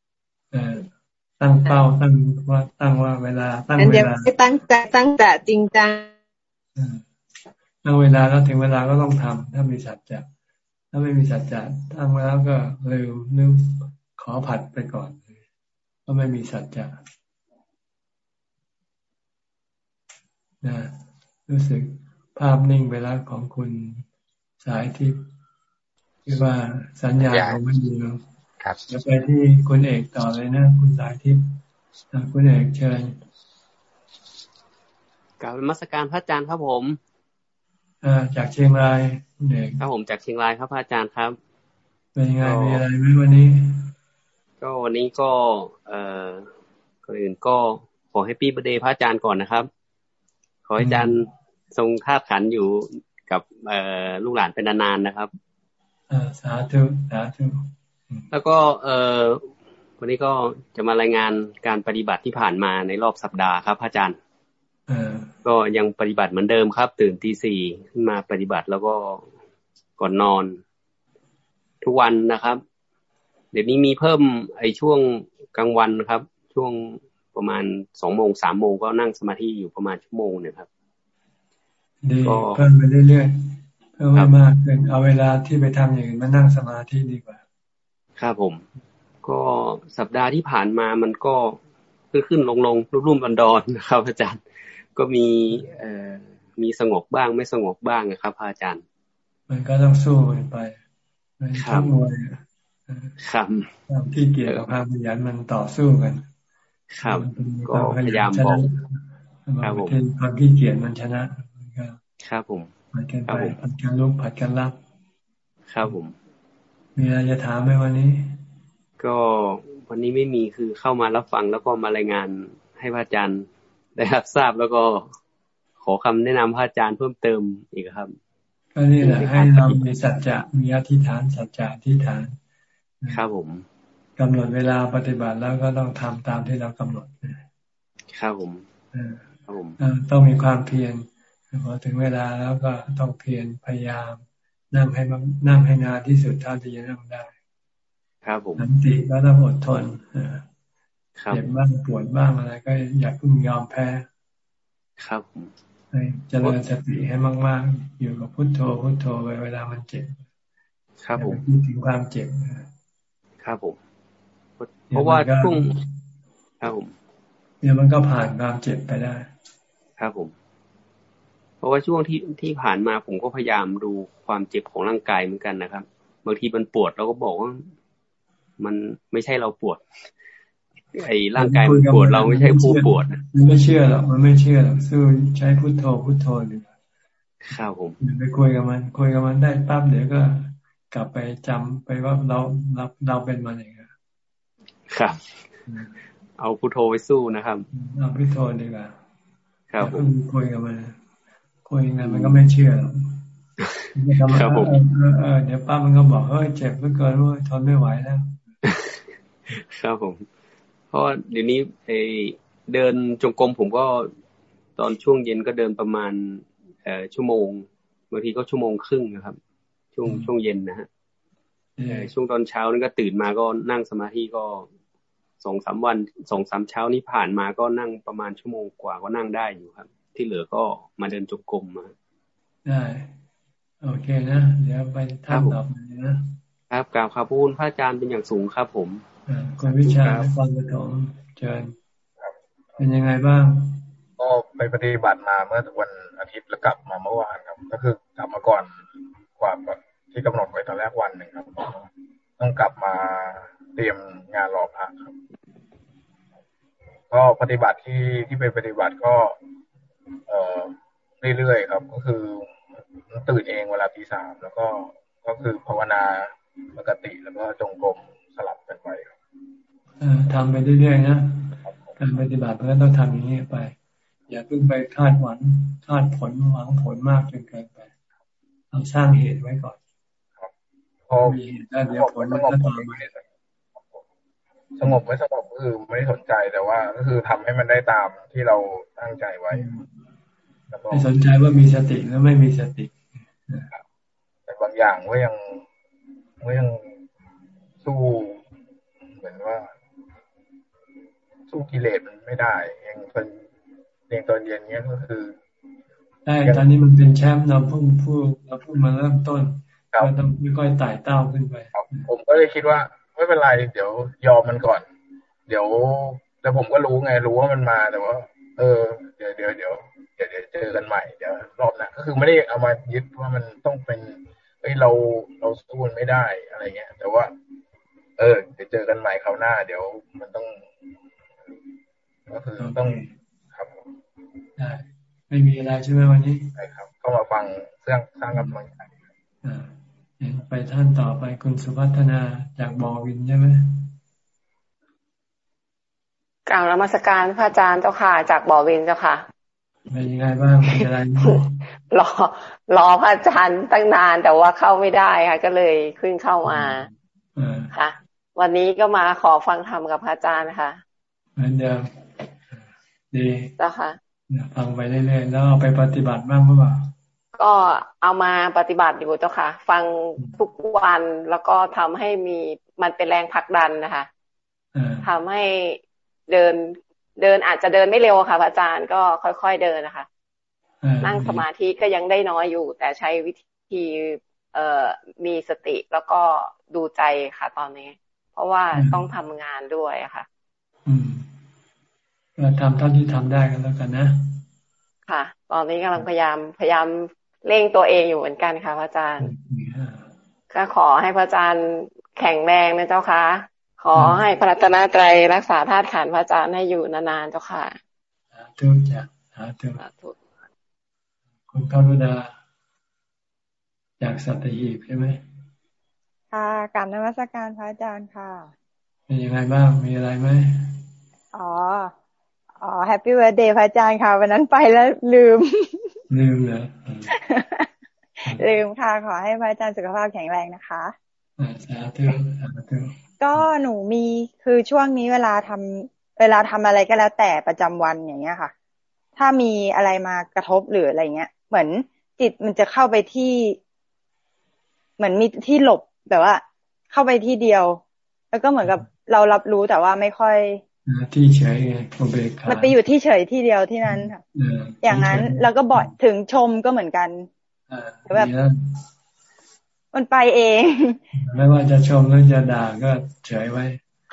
ตั้งเป้าตั้งว่าตั้งว่าเวลา ตั้งเวลาไม่ตั้งใจตั้งแต่จริงจังตั้งเวลาแล้วถึงเวลาก็ต้องทำถ้ามีสัจจะถ้าไม่มีสัจจะตั้งไว้แล้วก็ลืมนึกขอผัดไปก่อนก็ไม่มีสัจจะนะรู้สึกภาพนิ่งไปแล้วของคุณสายทิพย์คือว่าสัญญาของมันดีแล้ว จะไปที่คุณเอกต่อเลยนะคุณสายทิพย์คุณเอกเชิญกล่าวมัสการพระอาจารย์ครับผมจากเชียงรายเด็กครับผมจากเชียงรายครับพระอาจารย์ครับ เป็นยังไงมีอะไรไหมวันนี้ ก็วันนี้ก็ เอ่อก่อนอื่นก็ขอให้ปีประเดย์พระอาจารย์ก่อนนะครับ ขอให้อาจารย์ทรงคาดขันอยู่กับเอ่อลูกหลานเป็นนานๆนะครับสาธุสาธุ แล้วก็เอ่อวันนี้ก็จะมารายงานการปฏิบัติที่ผ่านมาในรอบสัปดาห์ครับพระอาจารย์ก็ยังปฏิบัติเหมือนเดิมครับ ตื่นตีสี่ขึ้นมาปฏิบัติแล้วก็ก่อนนอน ทุกวันนะครับ เดี๋ยวนี้มีเพิ่มไอ้ช่วงกลางวันนะครับ ช่วงประมาณสองโมงสามโมงก็นั่งสมาธิอยู่ประมาณชั่วโมงเนี่ยครับดีเพิ่มไปเรื่อยๆเพิ่มมากขึ้นเอาเวลาที่ไปทำอย่างอื่นมานั่งสมาธิดีกว่า ครับผม ก็สัปดาห์ที่ผ่านมามันก็ขึ้นขึ้นลงลงรุ่มรุ่มดอนดอนนะครับ อาจารย์ ก็มีเอ่อมีสงบบ้างไม่สงบบ้างนะครับอาจารย์ มันก็ต้องสู้กันไปครับมวยครับที่เกี่ยวกับความขยันมันต่อสู้กัน ครับ ก็พยายามบอกครับผมความที่เกียจมันชนะครับผมผัดกันไปผัดกันลุกผัดกันรับ ครับผม มีอะไรจะถามไหมวันนี้ ก็วันนี้ไม่มีคือเข้ามารับฟังแล้วก็มารายงานให้พระอาจารย์ได้รับทราบแล้วก็ขอคำแนะนำพระอาจารย์เพิ่มเติมอีกครับก็นี่แหละให้เรามีสัจจะมีอธิษฐานสัจจะอธิษฐานครับผมกำหนดเวลาปฏิบัติแล้วก็ต้องทำตามที่เรากำหนดครับผมครับผมต้องมีความเพียรพอถึงเวลาแล้วก็ต้องเพียรพยายาม นั่งให้นั่งให้นานที่สุดเท่าที่จะนั่งได้ ครับผมสันติก็ต้องอดทนเจ็บบ้างปวดบ้างอะไรก็อย่าเพิ่งยอมแพ้ ครับผมเจริญสติให้มาก ๆ อยู่กับพุทโธพุทโธไปเวลามันเจ็บ ครับผมคิดถึงความเจ็บครับผมเพราะว่าช่วงครับผมเนี่ยมันก็ผ่านความเจ็บไปได้ ครับผม เพราะว่าช่วงที่ที่ผ่านมาผมก็พยายามดูความเจ็บของร่างกายเหมือนกันนะครับ บางทีมันปวดเราก็บอกว่ามันไม่ใช่เราปวดไอ้ร่างกายมันปวดเราไม่ใช่ผู้ปวดมันไม่เชื่อหรอกมันไม่เชื่อหรอกสู้ใช้พุทโธพุทโธหนึ่งครับผมไปคุยกับมัน คุยกับมันได้ปั๊บเดี๋ยวก็ กลับไปจำไปว่าเราเราเราเป็นมันเองครับ เอาพุทโธไปสู้นะครับเอาพุทโธดีกว่าครับผมคุยกับมัน คุยยังไงมันก็ไม่เชื่อครับผมเออเดี๋ยวป้ามันก็บอกเฮ้ยเจ็บเหลือเกินว่าทนไม่ไหวแล้ว ครับผม เพราะเดี๋ยวนี้ไอเดินจงกรมผมก็ตอนช่วงเย็นก็เดินประมาณ เอ่อชั่วโมงบางทีก็ชั่วโมงครึ่งนะครับ ช่วงช่วงเย็นนะฮะช่วงตอนเช้านี่ก็ตื่นมาก็นั่งสมาธิก็สองสามวันสองสามเช้านี้ผ่านมาก็นั่งประมาณชั่วโมงกว่าก็นั่งได้อยู่ครับ ที่เหลือก็มาเดินจงกรมมาได้ โอเคนะ เดี๋ยวไปท่านต่อไปนะครับกล่าวขอบคุณพระอาจารย์เป็นอย่างสูงครับผมคุณวิชาฟังกระถมเชิญเป็นยังไงบ้างก็ไปปฏิบัติมาเมื่อวันอาทิตย์แล้วกลับมาเมื่อวานครับ ก็คือกลับมาก่อนกว่าที่กำหนดไว้ตอนแรกวันหนึ่งครับ ต้องกลับมาเตรียมงานรอพระครับ ก็ปฏิบัติที่ที่ไปปฏิบัติก็ เอ่อเรื่อยๆครับ ก็คือตื่นเองเวลาตีสามแล้วก็ก็คือภาวนาปกติแล้วก็จงกรมสลับกันไปครับทำไปเรื่อยๆนะการปฏิบัติเพื่อต้องทำอย่างนี้ไป อย่าเพิ่งไปคาดหวังคาดผลหวังผลมากจนเกินไปเอาสร้างเหตุไว้ก่อนพอมีเหตุแล้วเดี๋ยวผลมันก็ตามมาสงบไม่สงบก็คือไม่สนใจแต่ว่า ก็คือทำให้มันได้ตามที่เราตั้งใจไว้ ไม่สนใจว่ามีสติหรือไม่มีสติแต่บางอย่างก็ยังก็ยังสู้เหมือนว่า สู้กิเลสมันไม่ได้ยังเป็นยังตอนเย็นเนี้ยก็คือได้ตอนนี้มันเป็นแชมป์เราเพิ่งพูดเราเพิ่งมาเริ่มต้นเราต้องค่อยๆไต่เต้าขึ้นไปผมก็เลยคิดว่า ไม่เป็นไร เดี๋ยวยอมมันก่อน เดี๋ยว แล้วผมก็รู้ไงรู้ว่ามันมาแต่ว่า เออเดี๋ยวเดี๋ยวเดี๋ยวเดี๋ยวเจอกันใหม่เดี๋ยวรอบหน้าก็คือไม่ได้เอามายึดว่ามันต้องเป็นเฮ้ยเราเราสู้มันไม่ได้อะไรเงี้ย แต่ว่า เออเดี๋ยวเจอกันใหม่คราวหน้า เดี๋ยวมันต้อง ก็คือต้องครับได้ไม่มีอะไรใช่ไหมวันนี้ใช่ครับ ก็มาฟังเรื่องสร้างกำลังใจอ่าไปท่านต่อไปคุณสุพัฒนาจากบอวินใช่ไหม กล่าวนมัสการพระอาจารย์เจ้าค่ะ จากบอวินเจ้าค่ะเป็นยังไงบ้างเป็นอะไรรอรอพระอาจารย์ตั้งนานแต่ว่าเข้าไม่ได้ค่ะ ก็เลยขึ้นเข้ามาค่ะ วันนี้ก็มาขอฟังธรรมกับพระอาจารย์นะคะเหมือนเดิมดีเจ้าค่ะฟังไปเรื่อยๆแล้วเอาไปปฏิบัติบ้างหรือเปล่าก็เอามาปฏิบัติอยู่เจ้าค่ะ ฟังทุกวันแล้วก็ทำให้มีมันเป็นแรงผลักดันนะคะทำให้ เดิน เดินอาจจะเดินไม่เร็วค่ะพระอาจารย์ก็ค่อยๆเดินนะคะ นั่งสมาธิก็ยังได้น้อยอยู่ แต่ใช้วิธีเอ่อมีสติแล้วก็ดูใจค่ะ ตอนนี้ เพราะว่าต้องทำงานด้วยค่ะ อืมเราทำเท่าที่ทำได้กันแล้วกันนะ ค่ะ ตอนนี้กำลังพยายามพยายามเร่งตัวเองอยู่เหมือนกันค่ะพระอาจารย์ ก็ขอให้พระอาจารย์แข็งแรงนะเจ้าค่ะ ขอให้พระรัตนตรัยรักษาธาตุขันพระอาจารย์ให้อยู่นานๆเจ้าค่ะทุกจ้ะสาธุคุณพระรุดาจากสัตหีบใช่ไหมค่ะกลับนมัสการพระอาจารย์ค่ะเป็นยังไงบ้างมีอะไรไหมอ๋ออ๋อ happy birthday พระอาจารย์ค่ะวันนั้นไปแล้วลืม ลืมเหรอลืมค่ะ ขอให้พระอาจารย์สุขภาพแข็งแรงนะคะสาธุสาธุ ก็หนูมีคือช่วงนี้เวลาทำเวลาทำอะไรก็แล้วแต่ประจำวันอย่างเงี้ยค่ะ ถ้ามีอะไรมากระทบหรืออะไรเงี้ย เหมือนจิตมันจะเข้าไปที่ เหมือนมีที่หลบแบบว่า เข้าไปที่เดียว แล้วก็เหมือนกับเรารับรู้แต่ว่าไม่ค่อยที่เฉยไงโอเบคามันไปอยู่ที่เฉยที่เดียวที่นั้นค่ะอย่างนั้นแล้วก็บ่อยถึงชมก็เหมือนกันแบบ มันไปเอง ไม่ว่าจะชมหรือจะด่าก็เฉยไว้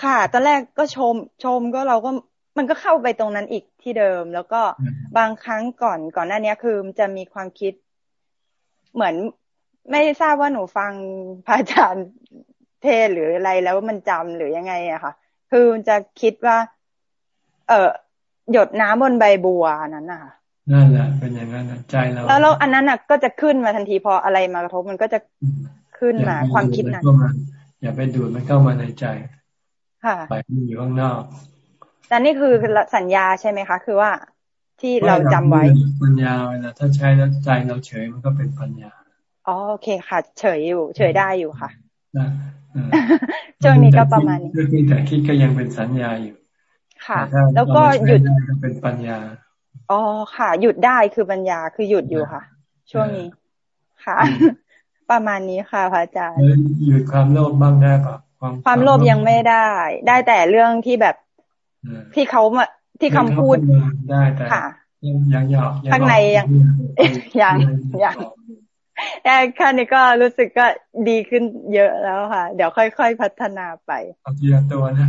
ค่ะ ตอนแรกก็ชม ชมก็เราก็มันก็เข้าไปตรงนั้นอีกที่เดิม แล้วก็บางครั้งก่อนก่อนหน้านี้คือมันจะมีความคิด เหมือนไม่ทราบว่าหนูฟังพระอาจารย์เทศหรืออะไรแล้วมันจำหรือยังไงอะค่ะ คือจะคิดว่า เออหยดน้ำบนใบบัวนั้นน่ะ นั่นแหละเป็นอย่างนั้นใจเราแล้วเราอันนั้นน่ะก็จะขึ้นมาทันทีพออะไรมากระทบมันก็จะขึ้นมาความคิดนั้นอย่าไปดูดมันเข้ามาในใจ ค่ะไปมันอยู่ข้างนอกแต่นี่คือสัญญาใช่ไหมคะ คือว่าที่เราจำไว้ปัญญาเวลาถ้าใช้แล้วใจเราเฉยมันก็เป็นปัญญาอ๋อโอเคค่ะ เฉยอยู่ เฉยได้อยู่ค่ะช่วงนี้ก็ประมาณนี้แต่คิดก็ยังเป็นสัญญาอยู่ค่ะ แล้วก็หยุดเป็นปัญญา อ๋อค่ะ หยุดได้คือปัญญาคือหยุดอยู่ค่ะ ช่วงนี้ค่ะ ประมาณนี้ค่ะพระอาจารย์หยุดความโลภบ้างได้ปะความความโลภยังไม่ได้ ได้แต่เรื่องที่แบบที่เขามาที่คำพูดได้แต่ยังยังข้างในยังยังยังแต่แค่นี้ก็รู้สึกก็ดีขึ้นเยอะแล้วค่ะ เดี๋ยวค่อยๆพัฒนาไป เอาทีละตัวนะ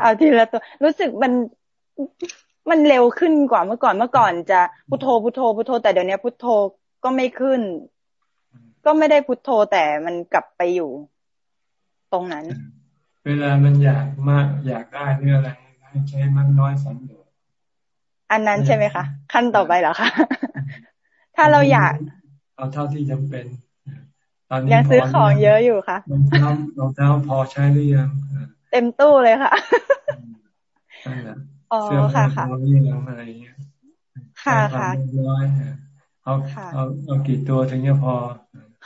เอาทีละตัว รู้สึกมัน มันเร็วขึ้นกว่าเมื่อก่อนเมื่อก่อนจะพุทโธพุทโธพุทโธแต่เดี๋ยวนี้พุทโธก็ไม่ขึ้น ก็ไม่ได้พุทโธแต่มันกลับไปอยู่ ตรงนั้น เวลามันอยากมากอยากได้เรื่องอะไรให้ใช้มันน้อยสันโดษอันนั้นใช่ไหมคะขั้นต่อไปเหรอคะถ้าเราอยากเอาเท่าที่จำเป็นตอนนี้ยังซื้อของเยอะอยู่ค่ะรองเท้ารองเท้าพอใช้หรือยังเต็มตู้เลยค่ะ ใช่แล้วอ๋อค่ะค่ะอะไรเงี้ยค่ะค่ะร้อยเอาเอาเอากี่ตัวถึงจะพอ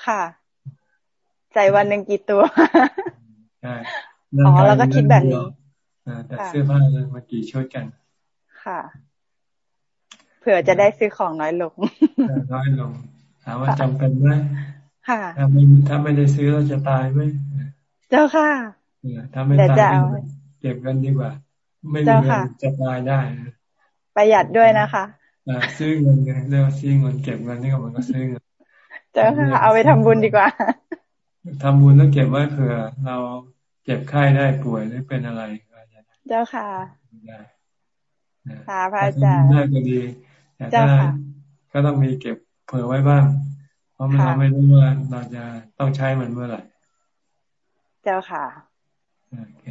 ค่ะ ใจวันหนึ่งกี่ตัวใช่อ๋อแล้วก็คิดแบบนี้แต่เสื้อผ้ามันกี่ชุดกัน ค่ะเผื่อจะได้ซื้อของน้อยลง น้อยลงถามว่าจำเป็นไหมค่ะถ้าไม่ถ้าไม่ได้ซื้อเราจะตายไหมเจ้าค่ะถ้าไม่ตายเก็บกันดีกว่า ไม่มีเงินจะตายได้ประหยัดด้วยนะคะซื้อเงินเรียกว่าซื้อเงินเก็บเงินนี่ก็มันก็ซื้อเงินเจ้าค่ะเอาไปทำบุญดีกว่าทำบุญแล้วเก็บไว้เผื่อ เราเจ็บไข้ได้ป่วยหรือเป็นอะไรเจ้าค่ะค่ะพระอาจารย์ได้ก็ดีแต่ถ้าก็ต้องมีเก็บเผื่อไว้บ้าง เพราะมันเราไม่รู้ว่าเราจะต้องใช้มันเมื่อไหร่ เจ้าค่ะโอเค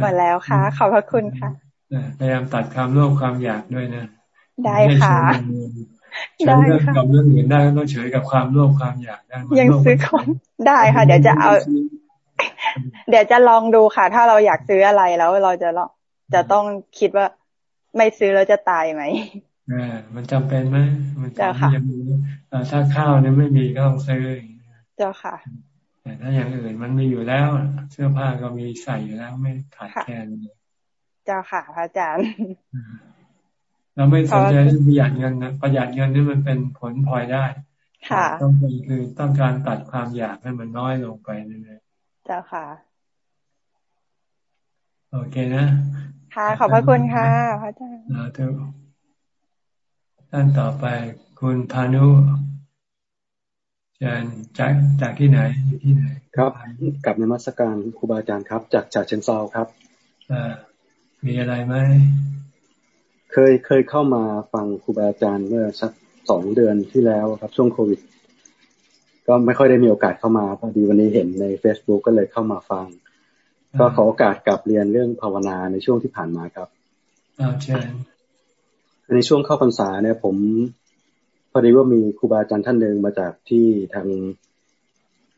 หมดแล้วค่ะ ขอบพระคุณค่ะพยายามตัดความโลภความอยากด้วยนะได้ค่ะเฉยเรื่องกับเรื่องอื่นได้ต้องเฉยกับความโลภความอยากได้ยังซื้อของได้ค่ะ เดี๋ยวจะเอา เดี๋ยวจะลองดูค่ะ ถ้าเราอยากซื้ออะไรแล้วเราจะลองจะต้องคิดว่าไม่ซื้อแล้วจะตายไหมอ่ามันจำเป็นไหมมันจำเป็นถ้าข้าวเนี่ยไม่มีก็ต้องซื้อเจ้าค่ะ แต่ถ้าอย่างอื่นมันมีอยู่แล้ว เสื้อผ้าก็มีใส่อยู่แล้ว ไม่ขาดแคลนเลยเจ้าค่ะพระอาจารย์ เราไม่สนใจประหยัดเงินนะประหยัดเงินนี่มันเป็นผลพลอยได้ค่ะต้องเป็นคือต้องการตัดความอยากให้มันน้อยลงไปนั่นเองเจ้าค่ะ โอเคนะ ค่ะ ขอบพระคุณค่ะพระอาจารย์ท่านต่อไปคุณพานุ จารจากจากที่ไหนอยู่ที่ไหน ครับกับนมัสการครูบาอาจารย์ครับ จากจากเชนซาวครับอ่ามีอะไรไหมเคยเคยเข้ามาฟังครูบาอาจารย์เมื่อสักสองเดือนที่แล้วครับ ช่วงโควิด ก็ไม่ค่อยได้มีโอกาสเข้ามาพอดีวันนี้เห็นใน Facebook ก็เลยเข้ามาฟัง ก็ขอโอกาสกลับเรียนเรื่องภาวนาในช่วงที่ผ่านมาครับอ่าเชิญในช่วงเข้าพรรษาเนี่ยผม พอดีว่ามีครูบาอาจารย์ท่านหนึ่งมาจากที่ทาง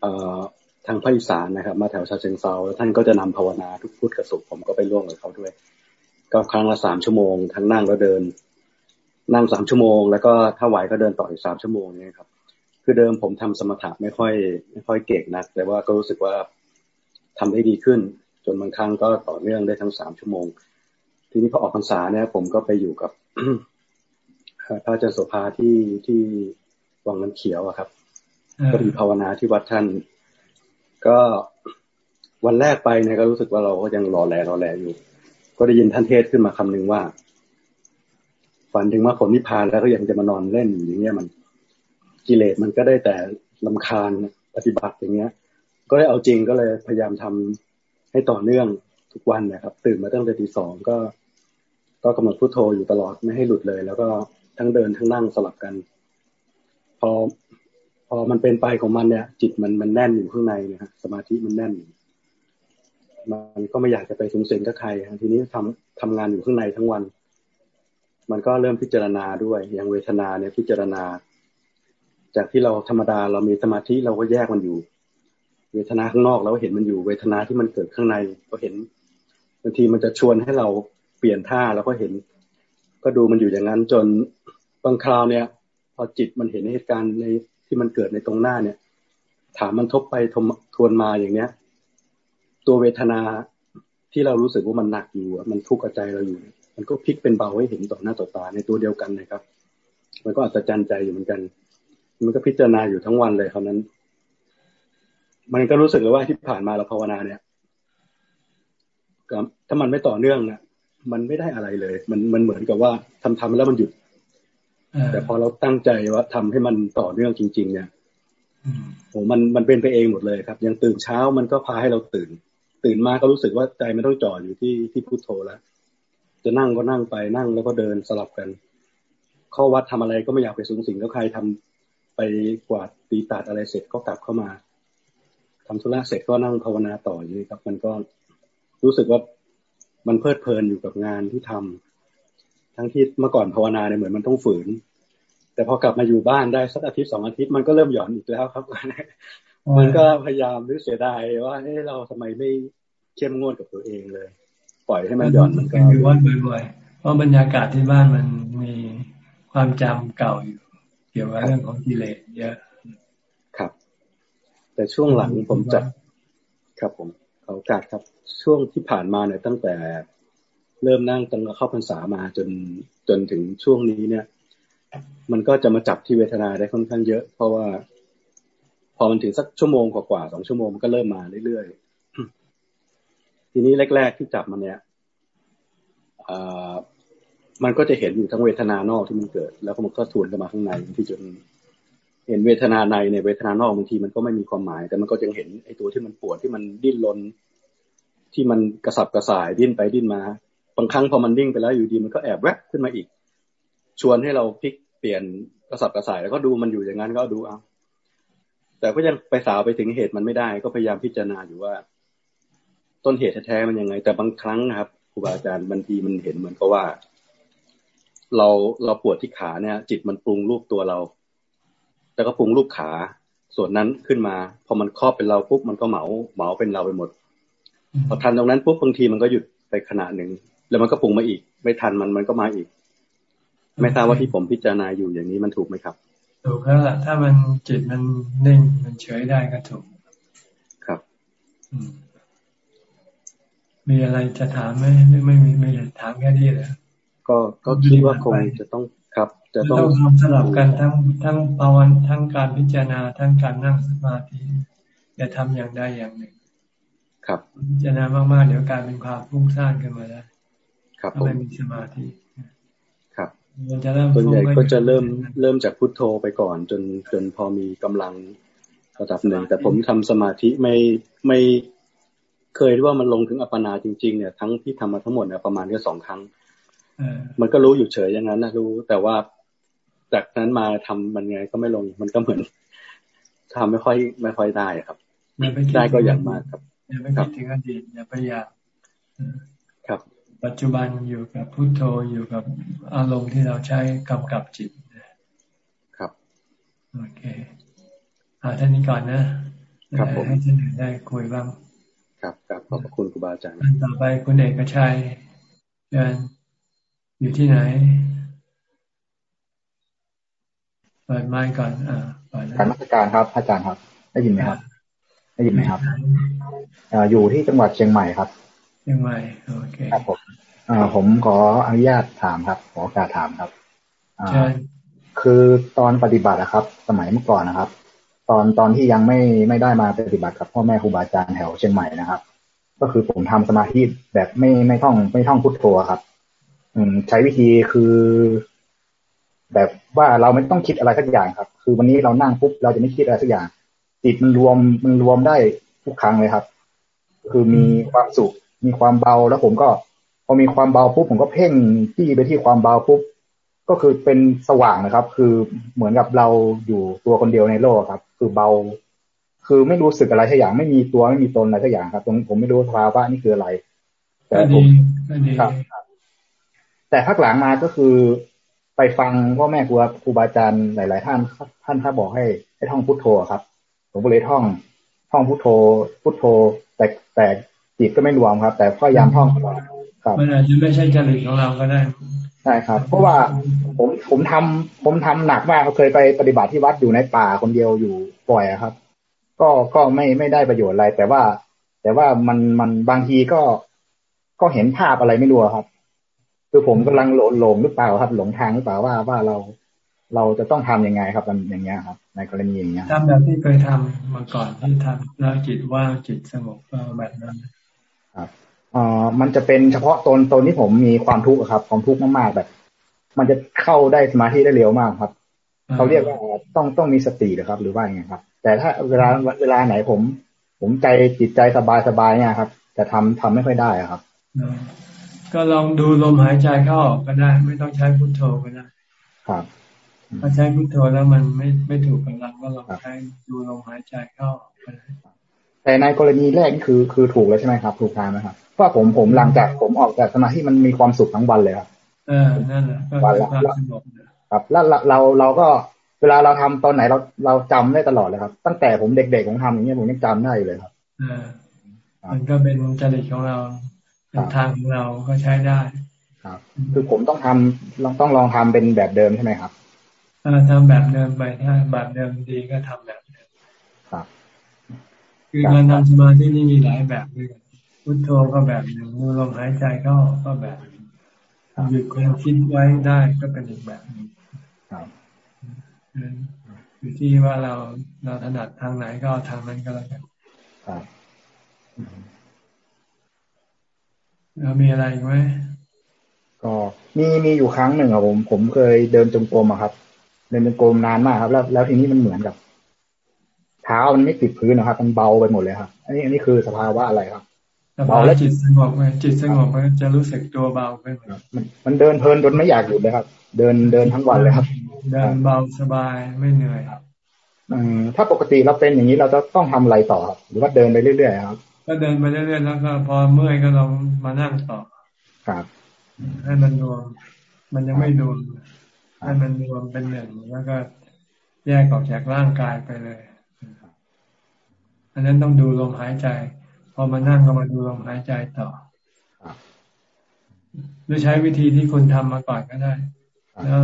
เอ่อทางภาคอีสานนะครับ มาแถวชาเชิงเซาแล้วท่านก็จะนำภาวนาทุกพุธกระสุผมก็ไปร่วมกับเขาด้วย ก็ครั้งละสามชั่วโมงทั้งนั่งแล้วเดิน นั่งสามชั่วโมง แล้วก็ถ้าไหวก็เดินต่ออีกสามชั่วโมงนี่ครับ คือเดิมผมทำสมถะไม่ค่อย ไม่ค่อยเก่งนัก แต่ว่าก็รู้สึกว่าทำได้ดีขึ้น จนบางครั้งก็ต่อเนื่องได้ทั้งสามชั่วโมง ทีนี้พอออกพรรษาเนี่ยผมก็ไปอยู่กับ พระอาจารย์โสภาที่ที่วังน้ำเขียวอะครับก็มีภาวนาที่วัดท่าน ก็วันแรกไปเนี่ยก็รู้สึกว่าเราก็ยังรอแลรอแลอยู่ ก็ได้ยินท่านเทศขึ้นมาคำนึงว่า ฝันถึงว่าผลนิพพานแล้วก็ยังจะมานอนเล่นอย่างเงี้ยมันกิเลสมันก็ได้แต่ลาคาญปฏิบัติอย่างเงี้ย ก็ได้เอาจริงก็เลยพยายามทำให้ต่อเนื่องทุกวันนะครับ ตื่นมาตั้งแต่ตีสองก็ ก็กำหนดพุโทโธอยู่ตลอดไม่ให้หลุดเลย แล้วก็ ทั้งเดินทั้งนั่งสลับกัน พอ พอมันเป็นไปของมันเนี่ย จิตมันมันแน่นอยู่ข้างในนะฮะสมาธิมันแน่นมันก็ไม่อยากจะไปสูงเสียงกับใครทีนี้ทำทำงานอยู่ข้างในทั้งวัน มันก็เริ่มพิจารณาด้วย อย่างเวทนาเนี่ยพิจารณา จากที่เราธรรมดาเรามีสมาธิเราก็แยกมันอยู่ เวทนาข้างนอกเราเห็นมันอยู่ เวทนาที่มันเกิดข้างในก็เห็นบางทีมันจะชวนให้เราเปลี่ยนท่าแล้วก็เห็น ก็ดูมันอยู่อย่างนั้นจนบางคราวเนี่ย พอจิตมันเห็นเหตุการณ์ในที่มันเกิดในตรงหน้าเนี่ย ถามมันทบไปทวนมาอย่างเนี้ย ตัวเวทนาที่เรารู้สึกว่ามันหนักอยู่มันทุกข์ใจเราอยู่ มันก็พลิกเป็นเบาให้เห็นต่อหน้าต่อตาในตัวเดียวกันนะครับ มันก็อัศจรรย์ใจอยู่เหมือนกัน มันก็พิจารณาอยู่ทั้งวันเลยคราวนั้น มันก็รู้สึกเลยว่าที่ผ่านมาเราภาวนาเนี่ยถ้ามันไม่ต่อเนื่องนะ มันไม่ได้อะไรเลย มันมันเหมือนกับว่าทำทำแล้วมันหยุดแต่พอเราตั้งใจว่าทำให้มันต่อเนื่องจริง ๆ เนี่ยโอ้มันมันเป็นไปเองหมดเลยครับ ยังตื่นเช้ามันก็พาให้เราตื่น ตื่นมาก็รู้สึกว่าใจไม่ต้องจ่ออยู่ที่ที่พุโทโธแล้ว จะนั่งก็นั่งไปนั่งแล้วก็เดินสลับกัน ข้อวัดทำอะไรก็ไม่อยากไปสูงสิงกับใครทำไปกวาดตีตัดอะไรเสร็จก็กลับเข้ามาทำธุระเสร็จก็นั่งภาวนาต่ออยู่ครับ มันก็รู้สึกว่า มันเพลิดเพลินอยู่กับงานที่ทำทั้งที่เมื่อก่อนภาวนาเนี่ยเหมือนมันต้องฝืน แต่พอกลับมาอยู่บ้านได้สักอาทิตย์สองอาทิตย์มันก็เริ่มหย่อนอีกแล้วครับมันก็พยายามรู้เสียดายว่าเฮ้เราทำไมไม่เข้มงวดกับตัวเองเลย ปล่อยให้มันหย่อนมันก็คือวัดบ่อยๆเพราะบรรยากาศที่บ้านมันมีความจำเก่าอยู่ เกี่ยวกับเรื่องของกิเลสเยอะ ครับ แต่ช่วงหลังผมจับครับผม ขอโอกาสครับ ช่วงที่ผ่านมาเนี่ยตั้งแต่เริ่มนั่งตั้งเข้าพรรษามาจนจนถึงช่วงนี้เนี่ย มันก็จะมาจับที่เวทนาได้ค่อนข้างเยอะ เพราะว่า พอมันถึงสักชั่วโมงกว่าๆสองชั่วโมงมันก็เริ่มมาเรื่อยๆทีนี้แรก ๆ ที่จับมันเนี่ยมันก็จะเห็นอยู่ทั้งเวทนานอกที่มันเกิด แล้วก็มันก็ทวนกันมาข้างในที่จน เห็นเวทนาในในเวทนานอกบางทีมันก็ไม่มีความหมาย แต่มันก็ยังเห็นไอ้ตัวที่มันปวดที่มันดิ้นรนที่มันกระสับกระส่ายดิ้นไปดิ้นมาบางครั้งพอมันดิ้งไปแล้วอยู่ดีมันก็แอบแวบขึ้นมาอีก ชวนให้เราพลิกเปลี่ยนกระสับกระส่ายแล้วก็ดูมันอยู่อย่างนั้นก็ดูเอาแต่ก็ยังไปสาวไปถึงเหตุมันไม่ได้ ก็พยายามพิจารณาอยู่ว่า ต้นเหตุแท้ๆมันยังไง แต่บางครั้งนะครับครูบาอาจารย์บางทีมันเห็นเหมือนกับว่า เราเราปวดที่ขาเนี่ย จิตมันปรุงรูปตัวเรา แล้วก็ปรุงรูปขา ส่วนนั้นขึ้นมา พอมันครอบเป็นเราปุ๊บมันก็เหมาเหมาเป็นเราไปหมด พอทันตรงนั้นปุ๊บบางทีมันก็หยุดไปขณะหนึ่ง แล้วมันก็ปรุงมาอีก ไม่ทันมันมันก็มาอีก ไม่ทราบว่าที่ผมพิจารณาอยู่อย่างนี้มันถูกไหมครับถูกแล้วล่ะถ้ามันจิตมันนิ่งมันเฉยได้ก็ถูกครับมีอะไรจะถามไหมไม่ไม่มีไม่ถามแค่นี้เลยก็ก็คิดว่าคงจะต้อง ครับจะต้องทำสลับกันทั้งทั้งภาวันทั้งการพิจารณาทั้งการนั่งสมาธิอย่าทำอย่างใดอย่างหนึ่ง ครับ พิจารณามากๆเดี๋ยวกลายเป็นความฟุ้งซ่านขึ้นมาแล้วครับผมไม่มีสมาธิครับมันจะเริ่มส่วนใหญ่ก็จะเริ่มเริ่มจากพุทโธไปก่อน จนจนพอมีกำลังระดับหนึ่งแต่ผมทำสมาธิไม่ไม่เคยว่ามันลงถึงอัปปนาจริง ๆ เนี่ยทั้งที่ทำมาทั้งหมดเนี่ยประมาณแค่สองครั้ง มันก็รู้อยู่เฉยอย่างนั้นนะรู้ แต่ว่าจากนั้นมาทำมันไงก็ไม่ลง มันก็เหมือนทำไม่ค่อย ไม่ค่อยได้ครับได้ก็อย่างมากครับอย่าไปคิดถึงอดีตอย่าไปอยากครับ ปัจจุบันอยู่กับพุโทโธอยู่กับอารมณ์ที่เราใช้กำกับจิตครับโอเคอาท่านนี้ก่อนนะครับผมให้ท่านอื่นได้คุยบ้าง ครับครับขอบพระคุณครูบาอาจารย์ต่อไปคุณเอกชัยเชิญ อยู่ที่ไหน เปิดไมค์ก่อน อ่าเปิดการมาตรการครับ อาจารย์ครับ ได้ยินไหมครับ ได้ยินไหมครับออยู่ที่จังหวัดเชียงใหม่ครับ เชียงใหม่ โอเค ครับผมอ่าผมขออนุญาตถามครับ ขอโอกาสถามครับอ่าคือตอนปฏิบัตินะครับ สมัยเมื่อก่อนนะครับ ตอนตอนที่ยังไม่ไม่ได้มาปฏิบัติกับพ่อแม่ครูบาอาจารย์แถวเชียงใหม่นะครับ ก็คือผมทำสมาธิแบบไม่ไม่ท่องไม่ท่องพุทโธครับอืม ใช้วิธีคือแบบว่าเราไม่ต้องคิดอะไรสักอย่างครับ คือวันนี้เรานั่งปุ๊บเราจะไม่คิดอะไรสักอย่าง จิตมันรวมมันรวมได้ทุกครั้งเลยครับ คือมีความสุข มีความเบาแล้วผมก็ พอมีความเบาปุ๊บผมก็เพ่งที่ไปที่ความเบาปุ๊บก็คือเป็นสว่างนะครับ คือเหมือนกับเราอยู่ตัวคนเดียวในโลกครับ คือเบา คือไม่รู้สึกอะไรสักอย่างไม่มีตัวไม่มีตนอะไรสักอย่างครับตรงผมไม่รู้สภาวะนี่คืออะไร แต่ผมครับ แต่ภาคหลังมาก็คือไปฟังพ่อแม่ครูครูบาอาจารย์หลาย ๆ ท่านท่านท่านบอกให้ให้ท่องพุทโธครับ ผมก็เลยท่องท่องพุทโธ พุทโธ แต่แต่จิตก็ไม่รวมครับ แต่พยายามท่องครับมันอาจจะไม่ใช่จริตของเราก็ได้ใช่ครับ เพราะว่าผมผมทำผมทำหนักมากเคยไปปฏิบัติที่วัดอยู่ในป่าคนเดียวอยู่ป่อยครับ ก็ก็ไม่ไม่ได้ประโยชน์อะไร แต่ว่า แต่ว่ามันมันบางทีก็ก็เห็นภาพอะไรไม่รู้ครับ คือผมกำลังหลงหลงหรือเปล่าครับ หลงทางหรือเปล่าว่าว่าเราเราจะต้องทํำยังไงครับอย่างเงี้ยครับ ในกรณีอย่างเงี้ยทำแบบที่เคยทำมาก่อนที่ทำแล้วจิตว่างจิตสงบก็แบบนั้นครับอ่อมันจะเป็นเฉพาะตนตนที่ผมมีความทุกข์ครับ ความทุกข์มากๆแบบ มันจะเข้าได้สมาธิได้เร็วมากครับเขาเรียกว่าต้องต้องมีสตินะครับ หรือว่าอย่างไงครับ แต่ถ้าเวลาเวลาไหนผม ผมใจจิตใจสบายสบายเนี่ยครับ จะทำทำไม่ค่อยได้ครับ ก็ลองดูลมหายใจเข้าออกก็ได้ ไม่ต้องใช้พุทโธก็ได้ครับถ้าใช้พุทโธแล้วมันไม่ไม่ถูกกำลังก็ลองใช้ดูลมหายใจเข้าก็ได้แต่ในกรณีแรกนี่คือคือถูกแล้วใช่ไหมครับถูกทางไหมครับเพราะผมผมหลังจากผมออกจากสมาธิมันมีความสุขทั้งวันเลยครับเออนั่นแหละวันละครับ แล้วเราเราก็เวลาเราทำตอนไหนเราเราจำได้ตลอดเลยครับ ตั้งแต่ผมเด็กๆผมทำอย่างเงี้ยผมยังจำได้เลยครับเออมันก็เป็นจริตของเรา เป็นทางของเราก็ใช้ได้ ครับ คือผมต้องทำลองต้องลองทำเป็นแบบเดิมใช่ไหมครับถ้าทำแบบเดิมไปถ้าแบบเดิมดีก็ทำแบบเดิมครับ คือการทำสมาธินี่มีหลายแบบด้วยพุทโธก็แบบหนึ่งมือลมหายใจก็ก็แบบหยุดความคิดไว้ได้ก็เป็นอีกแบบหนึ่งครับอยู่ที่ว่าเราเราถนัดทางไหนก็ทางนั้นก็แล้วกันครับ แล้วมีอะไรไหมก็มีมีอยู่ครั้งหนึ่งอะผม ผมเคยเดินจงกรมอะครับ เดินจงกรมนานมากครับ แล้วแล้วทีนี้มันเหมือนกับเท้ามันไม่ติดพื้นนะครับ มันเบาไปหมดเลยครับอันนี้อันนี้คือสภาวะอะไรครับเบาแล้วจิตสงบไหมจิตสงบมันจะรู้สึกตัวเบาขึ้นมันมันเดินเพลินจนไม่อยากหยุดเลยครับ เดินเดินทั้งวันเลยครับ เดินเบาสบายไม่เหนื่อยอืมถ้าปกติเราเป็นอย่างนี้เราจะต้องทำอะไรต่อครับหรือว่าเดินไปเรื่อยๆครับ ก็เดินไปเรื่อยๆแล้วก็พอเมื่อยก็ลองมานั่งต่อครับให้มันรวม มันยังไม่รวมให้มันรวมเป็นหนึ่งแล้วก็แยกออกจากร่างกายไปเลยอันนั้นต้องดูลมหายใจ พอมานั่งก็มาดูลมหายใจต่อหรือใช้วิธีที่คุณทำมาก่อนก็ได้ แล้ว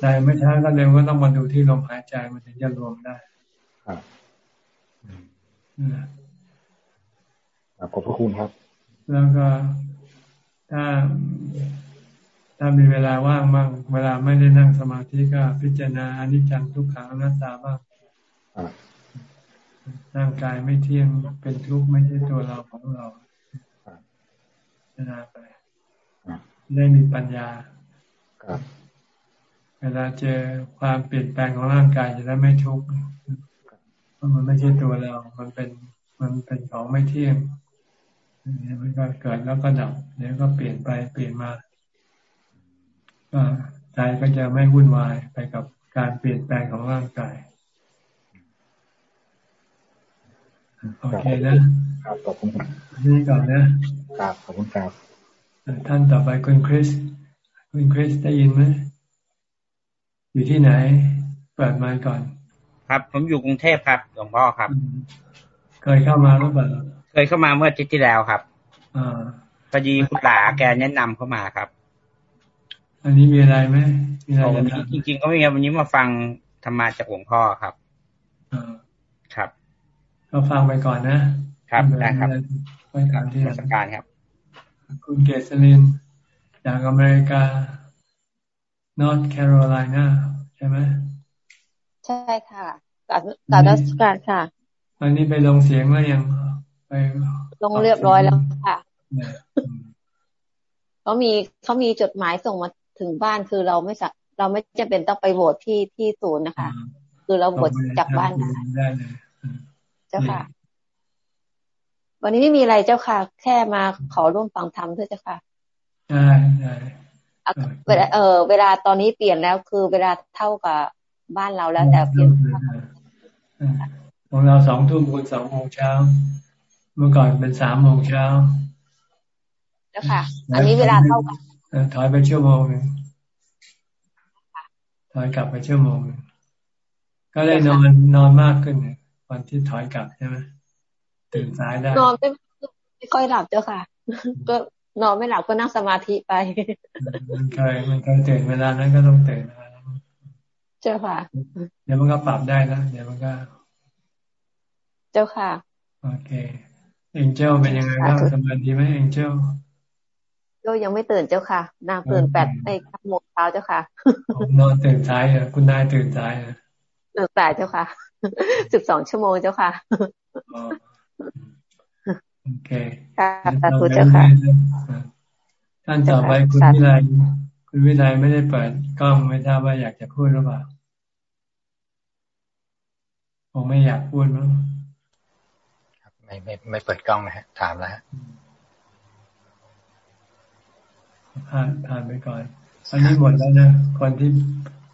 ใจไม่ช้าก็เร็วก็ต้องมาดูที่ลมหายใจมันถึงจะรวมได้ ขอบพระคุณครับ แล้วก็ถ้าถ้ามีเวลาว่างบ้างเวลาไม่ได้นั่งสมาธิก็พิจารณาอนิจจังทุกขังอนัตตาบ้างร่างกายไม่เที่ยงเป็นทุกข์ไม่ใช่ตัวเราของเราพิจารณาไปได้มีปัญญาเวลาเจอความเปลี่ยนแปลงของร่างกายจะได้ไม่ทุกข์เพราะมันไม่ใช่ตัวเรา มันเป็น มันเป็นของไม่เที่ยงเนี่ย มันก็เกิดแล้วก็ดับเดี๋ยวก็เปลี่ยนไปเปลี่ยนมาใจก็จะไม่วุ่นวายไปกับการเปลี่ยนแปลงของร่างกายโอเคนะครับขอบคุณนี่ก่อนนะครับขอบคุณครับท่านต่อไปคุณคริสคุณคริสได้ยินไหมอยู่ที่ไหนเปิดไมค์ก่อน ครับ ผมอยู่กรุงเทพครับหลวงพ่อครับ เคยเข้ามาหรือเปล่า เคยเข้ามาเมื่ออาทิตย์ที่แล้วครับอ่าพอดีคุณหลาแกแนะนำเข้ามาครับ อันนี้มีอะไรไหมมีอะไรจริง ๆ ก็ไม่มีวันนี้มาฟังธรรมะจากหลวงพ่อครับครับก็ฟังไปก่อนนะ ครับได้ครับไปถามที่ราชการครับ คุณเกษรินจากอเมริกานอร์ทแคโรไลนาใช่ไหมใช่ค่ะจากจากราชการค่ะอันนี้ไปลงเสียงแล้วยังไป ลงเรียบร้อยแล้วค่ะเขามีเขามีจดหมายส่งมาถึงบ้านคือเราไม่เราไม่จำเป็นต้องไปโหวตที่ที่ศูนย์นะคะ คือเราโหวตจากบ้านได้เลยเจ้าค่ะ วันนี้ไม่มีอะไรเจ้าค่ะ แค่มาขอร่วมฟังธรรมเพื่อเจ้าค่ะได้ได้เวลาเออเวลาตอนนี้เปลี่ยนแล้วคือเวลาเท่ากับบ้านเราแล้วแต่เปลี่ยนของเราสองทุ่มคุณสองโมงเช้า เมื่อก่อนเป็นสามโมงเช้าแล้วค่ะ อันนี้เวลาเท่ากันถอยไปชั่วโมงหนึ่งถอยกลับไปชั่วโมงหนึ่งก็ได้นอนนอนมากขึ้นวันที่ถอยกลับใช่ไหมตื่นสายได้นอนไม่ไม่ค่อยหลับเจ้าค่ะ ก็นอนไม่หลับก็นั่งสมาธิไปมันเคยมันเคยตื่นเวลานั้นก็ต้องตื่นเจ้าค่ะ เดี๋ยวมันก็ปรับได้นะเดี๋ยวมันก็ เจ้าค่ะ โอเค เอ็งเจ้าเป็นยังไงบ้างสบายดีไหมเอ็งเจ้าโยยังไม่ตื่นเจ้าค่ะนางตื่นแปดในโมงเช้าเจ้าค่ะนอนตื่นสายอะคุณนายตื่นสายอะตื่นสายเจ้าค่ะสิบสองชั่วโมงเจ้าค่ะโอเคค่ะสาธุเจ้าค่ะท่านต่อไปคุณวิไลคุณวิไลไม่ได้เปิดกล้องไม่ทราบว่าอยากจะพูดหรือเปล่าคงไม่อยากพูดมั้ง ไม่ไม่ไม่เปิดกล้องนะฮะ ถามแล้วฮะผ่านผ่านไปก่อน อันนี้หมดแล้วนะ คนที่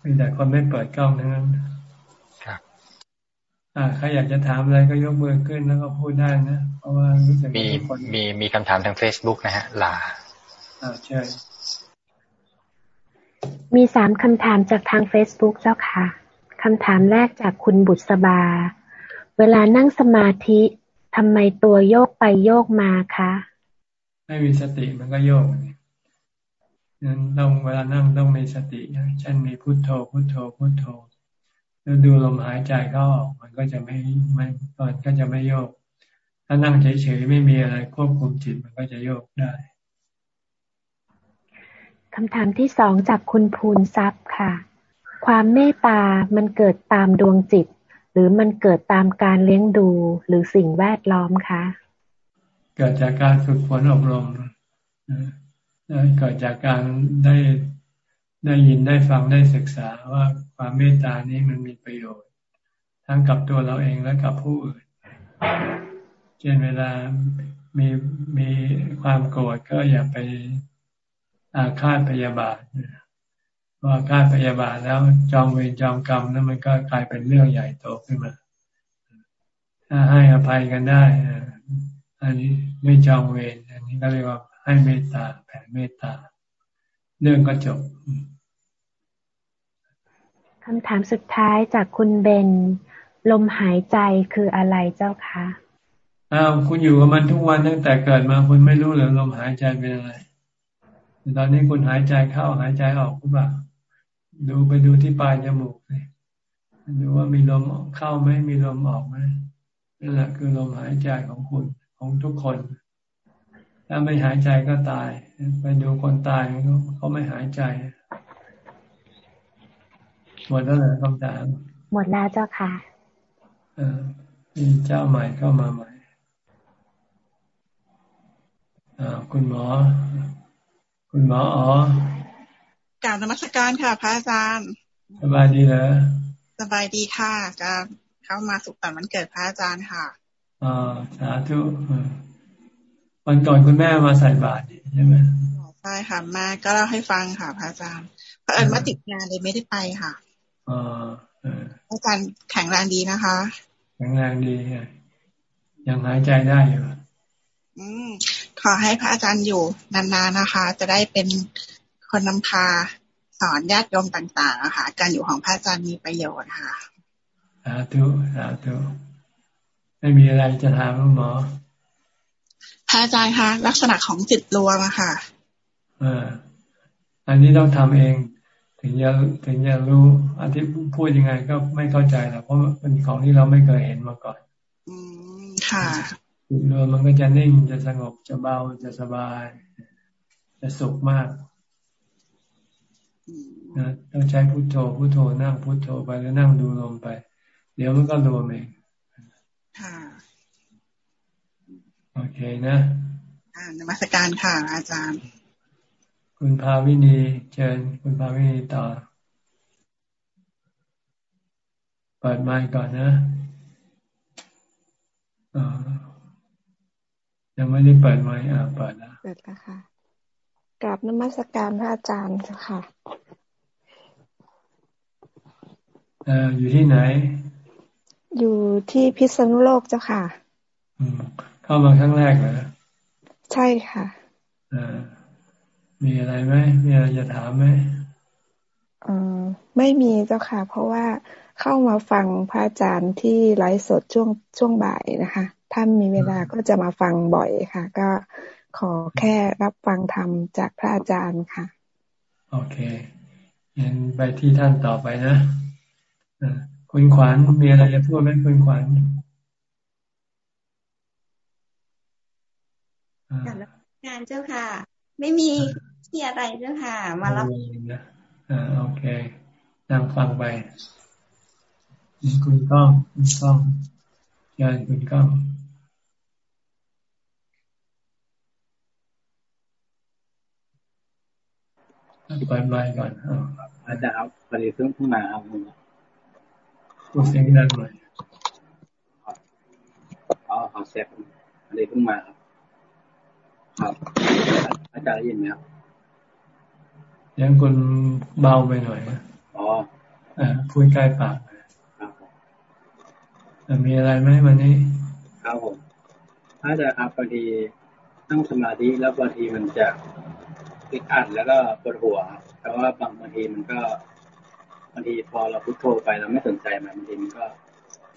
มีแต่คนไม่เปิดกล้องทั้งนั้น ครับ อ่าใครอยากจะถามอะไรก็ยกมือขึ้นแล้วก็พูดได้นะ เพราะว่ารู้สึกมีมีมีคำถามทางเฟซบุ๊กนะฮะ ลา อ่าใช่มีสามคำถามจากทางเฟซบุ๊กเจ้าค่ะ คำถามแรกจากคุณบุษบา เวลานั่งสมาธิ ทำไมตัวโยกไปโยกมาคะ ไม่มีสติมันก็โยกนั้นต้องเวลานั่งต้องมีสติเช่นมีพุโทโธ พุโทโธ พุโทโธ แล้วดูลมหายใจเข้าออกมันก็จะไม่ไม่มันก็จะไม่โยก ถ้านั่งเฉยๆไม่มีอะไรควบคุมจิตมันก็จะโยกได้คำถามที่สองจากคุณภูนทรัพย์ค่ะ ความเมตตามันเกิดตามดวงจิตห รือมันเกิดตามการเลี้ยงดูหรือสิ่งแวดล้อมคะ เกิดจากการฝึกฝนอบรมเกิดจากการได้ได้ยินได้ฟังได้ศึกษาว่าความเมตตานี้มันมีประโยชน์ ทั้งกับตัวเราเองและกับผู้อื่น เช่นเวลามีมีความโกรธก็อย่าไปอาฆาตพยาบาท ว่าอาฆาตพยาบาทแล้วจองเวรจองกรรมนั้นมันก็กลายเป็นเรื่องใหญ่โตขึ้นมา ถ้าให้อภัยกันได้อันนี้ไม่จองเวรอันนี้ก็เรียกว่าให้เมตตาแผ่เมตตา เรื่องก็จบคำถามสุดท้ายจากคุณเบน ลมหายใจคืออะไรเจ้าคะอ้าวคุณอยู่กับมันทุกวันตั้งแต่เกิดมาคุณไม่รู้เลยลมหายใจเป็นอะไรตอนนี้คุณหายใจเข้าหายใจออกหรือเปล่า ดูไปดูที่ปลายจมูกเลยดูว่ามีลมเข้าไหมมีลมออกไหมนั่นแหละคือลมหายใจของคุณของทุกคน ถ้าไม่หายใจก็ตาย ไปดูคนตายเขาไม่หายใจ หมดแล้วเหรอคำถามหมดแล้วเจ้าค่ะเออมีเจ้าใหม่เข้ามาใหม่คุณหมอ คุณหมออ๋อ กราบนมัสการค่ะ พระอาจารย์สบายดีเหรอสบายดีค่ะจะเข้ามาสุขสันต์วันเกิดพระอาจารย์ค่ะอ่าสาธุวันก่อนคุณแม่มาใส่บาตรใช่ไหมใช่ค่ะแม่ก็เล่าให้ฟังค่ะ พระอาจารย์พระเอิญมาติดงานเลยไม่ได้ไปค่ะอ่าอาจารย์แข็งแรงดีนะคะ แข็งแรงดียังหายใจได้อยู่อืมขอให้พระอาจารย์อยู่นานๆนะคะ จะได้เป็น คนนำพาสอนญาติโยมต่างๆนะคะการอยู่ของพระอาจารย์มีประโยชน์ค่ะสาธุสาธุไม่มีอะไรจะถามหมอพระอาจารย์คะลักษณะของจิตรวมอะค่ะอ่าอันนี้ต้องทำเอง ถึงจะถึงจะรู้อธิพูดยังไงก็ไม่เข้าใจหรอกเพราะเป็นของที่เราไม่เคยเห็นมาก่อน อืมค่ะจิตรวมมันก็จะนิ่งจะสงบจะเบาจะสบาย จะสุขมาก นะต้องใช้พุโทโธพุโทโธนั่งพุโทโธไปแล้วนั่งดูลมไป เดี๋ยวมันก็รวมเองค่ะโอเคนะอ่านมัสการค่ะ อาจารย์ คุณภาวินีเชิญคุณภาวินีต่อเปิดไมค์ก่อนนะอยังไม่ได้เปิดไมค์อ่าเปิดแล้วเปิดแล้วค่ะกราบนมัสการพระอาจารย์ค่ะเอ่ออยู่ที่ไหน อยู่ที่พิษณุโลกเจ้าค่ะอืมเข้ามาครั้งแรกเหรอใช่ค่ะอ่ามีอะไรไหมมีอะไรจะถามไหมออไม่มีเจ้าค่ะ เพราะว่าเข้ามาฟังพระอาจารย์ที่ไลฟ์สดช่วงช่วงบ่ายนะคะถ้ามีเวลาก็จะมาฟังบ่อยค่ะ ก็ขอแค่รับฟังธรรมจากพระอาจารย์ค่ะ โอเคงั้นไปที่ท่านต่อไปนะ คุณขวัญมีอะไรจะพูดไหมคุณขวัญงานเจ้าค่ะ ไม่มีที่อะไรเจ้าค่ะ มารับอ่าโอเคนั่งฟังไป คุณก้องคุณก้องยานคุณก้องเปิดไมค์ก่อนอาจารย์ครับพอดีเพิ่งขึ้นมาครับ พูดเสียงดังหน่อยอ๋อขอเสียงพอดีเพิ่งมาครับ ครับ อาจารย์ได้ยินไหมครับยังคนเบาไปหน่อยอ๋ออ่าพูดใกล้ปากครับมีอะไรไหมวันนี้ ครับผมอาจารย์ครับพอดีนั่งสมาธิแล้วบางทีมันจะติดอัดแล้วก็ปวดหัว แต่ว่าบางบางทีมันก็บางทีพอเราพุทโธไปเราไม่สนใจมันบางทีมันก็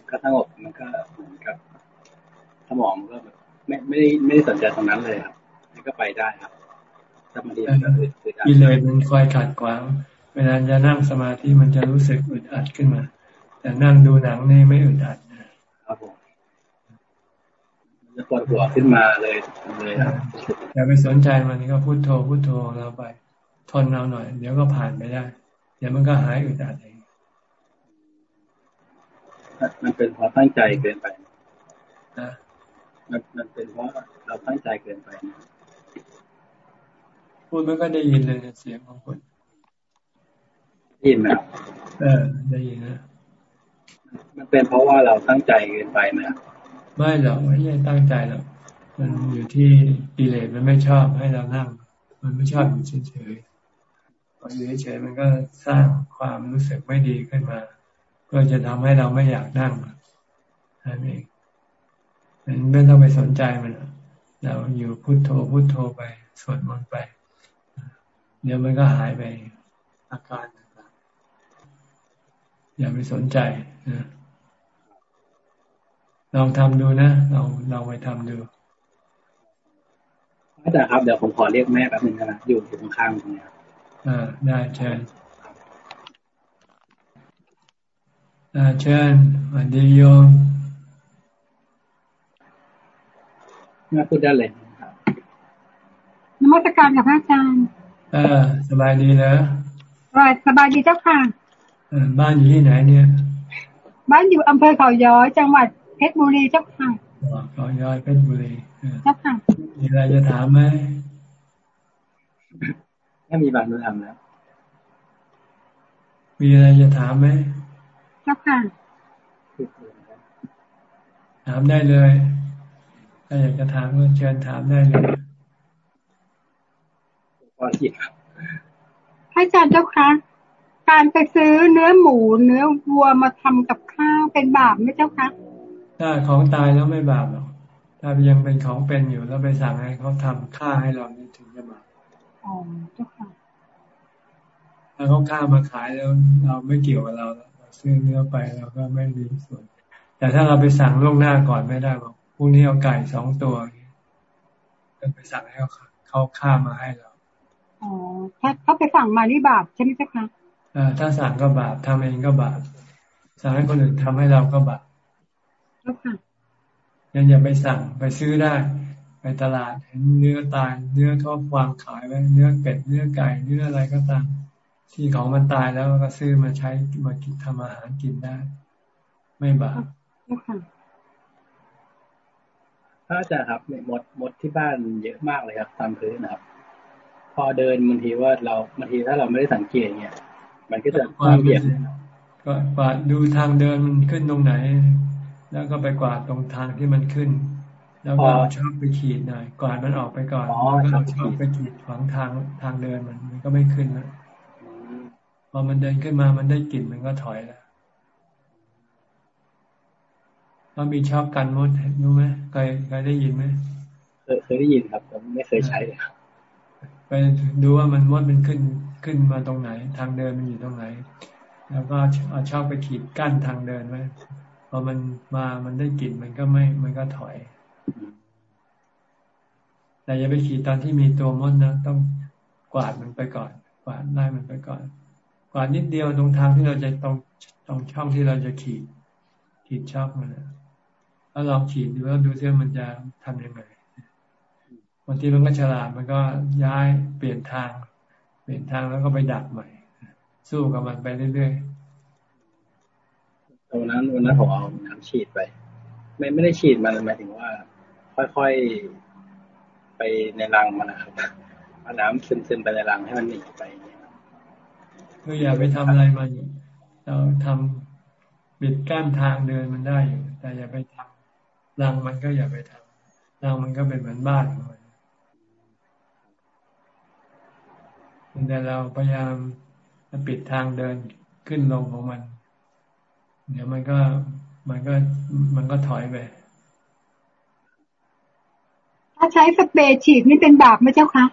ก็สงบมันก็เหมือนกับสมองก็แบบไม่ไม่ได้ไม่ได้สนใจตรงนั้นเลยครับมันก็ไปได้ครับแต่บางทีมันก็อึดอัดกิเลสมันคอยขัดขวางเวลาจะนั่งสมาธิมันจะรู้สึกอึดอัดขึ้นมา แต่นั่งดูหนังนี่ไม่อึดอัดครับผมจะปวดหัวขึ้นมาเลยเลยครับอย่าไปสนใจมันก็พุโทโธพุโทโธเราไป ทนเราหน่อย เดี๋ยวก็ผ่านไปได้ เดี๋ยวมันก็หายอึดอัดเองมันเป็นเพราะตั้งใจเกินไปนะมันมันเป็นเพราะเราตั้งใจเกินไปนะพูดมันก็ได้ยินเลยเสียงของคนได้ยินไหมเออ ได้ยินนะมันเป็นเพราะว่าเราตั้งใจเกินไปไหมไม่หรอกไม่ใช่ตั้งใจหรอกมันอยู่ที่กิเลสมันไม่ชอบให้เรานั่ง มันไม่ชอบอยู่เฉยๆพ ออยู่เฉยๆมันก็สร้างความรู้สึกไม่ดีขึ้นมา เพื่อจะทำให้เราไม่อยากนั่งนั่นเองมันไม่ต้องไปสนใจมันเราอยู่พุโทโธพุโทโธไปสวดมนต์ไป เดี๋ยวมันก็หายไปอาการต่างๆอย่าไปสนใจนะลองทำดูนะลองลองไปทำดูอาจารย์ครับเดี๋ยวผมขอเรียกแม่แป๊บนึงนะอยู่อยู่ข้างตรงนี้ อ่าได้เชิญอ่าเชิญวันดีโยมแม่พูดได้เลยครับนมัสการกับพระอาจารย์เออสบายดีเหรอสบายสบายดีเจ้าค่ะบ้านอยู่ที่ไหนเนี่ย บ้านอยู่อำเภอเขาย้อย จังหวัดเพชรบุรีเจ้าค่ะเขาย้อยเพชรบุรีเจ้าค่ะมีอะไรจะถามไหม ถ้ามีบางรู้ทำแล้ว มีอะไรจะถามไหมเจ้าค่ะถามได้เลย ถ้าอยากจะถามก็เชิญถามได้เลยพอที่ครับอาจารย์เจ้าคะการไปซื้อเนื้อหมู เนื้อวัวมาทำกับข้าวเป็นบาปไหมเจ้าคะถ้าของตายแล้วไม่บาปหรอกถ้ายังเป็นของเป็นอยู่แล้วไปสั่งให้เขาทำฆ่าให้เรานี่ถึงจะบาป อ๋อเจ้าค่ะถ้าเขาฆ่ามาขายแล้ว เราไม่เกี่ยวกับเราเราซื้อเนื้อไปเราก็ไม่มีส่วน แต่ถ้าเราไปสั่งล่วงหน้าก่อนไม่ได้บอกพรุ่งนี้เอาไก่สองตัวก็ไปสั่งให้เขาเขาฆ่ามาให้เราอ๋อถ้าเขาไปสั่งมานี่บาปใช่ไหมเจ้าคะอ่าถ้าสั่งก็บาปทำเองก็บาปสั่งให้คนอื่นทำให้เราก็บาปยังอย่าไปสั่งไปซื้อได้ ไปตลาดเห็นเนื้อตายเนื้อทอดวางขายไว้เนื้อเป็ดเนื้อไก่เนื้ออะไรก็ตามที่ของมันตายแล้วก็ซื้อมาใช้มากินทำอาหารกินได้ ไม่บาปถ้าจะครับมดมดที่บ้านเยอะมากเลยครับตามพื้นนะครับ พอเดินบางทีว่าเราบางทีถ้าเราไม่ได้สังเกตเนี่ยมันก็จะความเบียดก็กวาดดูทางเดินมันขึ้นตรงไหน แล้วก็ไปกวาดตรงทางที่มันขึ้น แล้วก็ชอบไปขีดหน่อยกวาดมันออกไปก่อนแล้วก็ชอบไปขีดขวางทางทางเดินมันมันก็ไม่ขึ้นนะพอมันเดินขึ้นมามันได้กลิ่นมันก็ถอยแล้วเรามีชอบกันมดรู้ไหมเคยเคยได้ยินไหมเคยเคยได้ยินครับแต่ไม่เคยใช้เลยครับไปดูว่ามันมดมันขึ้นขึ้นมาตรงไหน ทางเดินมันอยู่ตรงไหน แล้วก็เอาชอบไปขีดกั้นทางเดินไว้พอมันมามันได้กลิ่นมันก็ไม่มันก็ถอย แต่อย่าไปขีดตอนที่มีตัวมดนะ ต้องกวาดมันไปก่อน กวาดไล่มันไปก่อน กวาดนิดเดียวตรงทางที่เราจะตรงตรงช่องที่เราจะขีดขีดช่องมันนะแล้วลองขีดดูแล้วดูซิว่ามันจะทำยังไงบางทีมันก็ฉลาดมันก็ย้ายเปลี่ยนทาง เปลี่ยนทางแล้วก็ไปดักใหม่ สู้กับมันไปเรื่อยๆตรงนั้นวันนั้นผมเอาน้ำฉีดไป ไม่ไม่ได้ฉีดมันหมายถึงว่า ค่อยๆ ไปในรังมันนะครับเอาน้ำซึมๆไปในรังให้มันหนีไปคืออย่าไปทำอะไรมันเราทำบิดกั้นทางเดินมันได้อยู่ แต่อย่าไปทำรังมันก็อย่าไปทำรังมันก็เป็นเหมือนบ้านของมันแต่เราพยายามปิดทางเดินขึ้นลงของมัน เดี๋ยวมันก็มันก็มันก็ถอยไป ถ้าใช้สเปรย์ฉีดนี่เป็นบาปไหมเจ้าคะ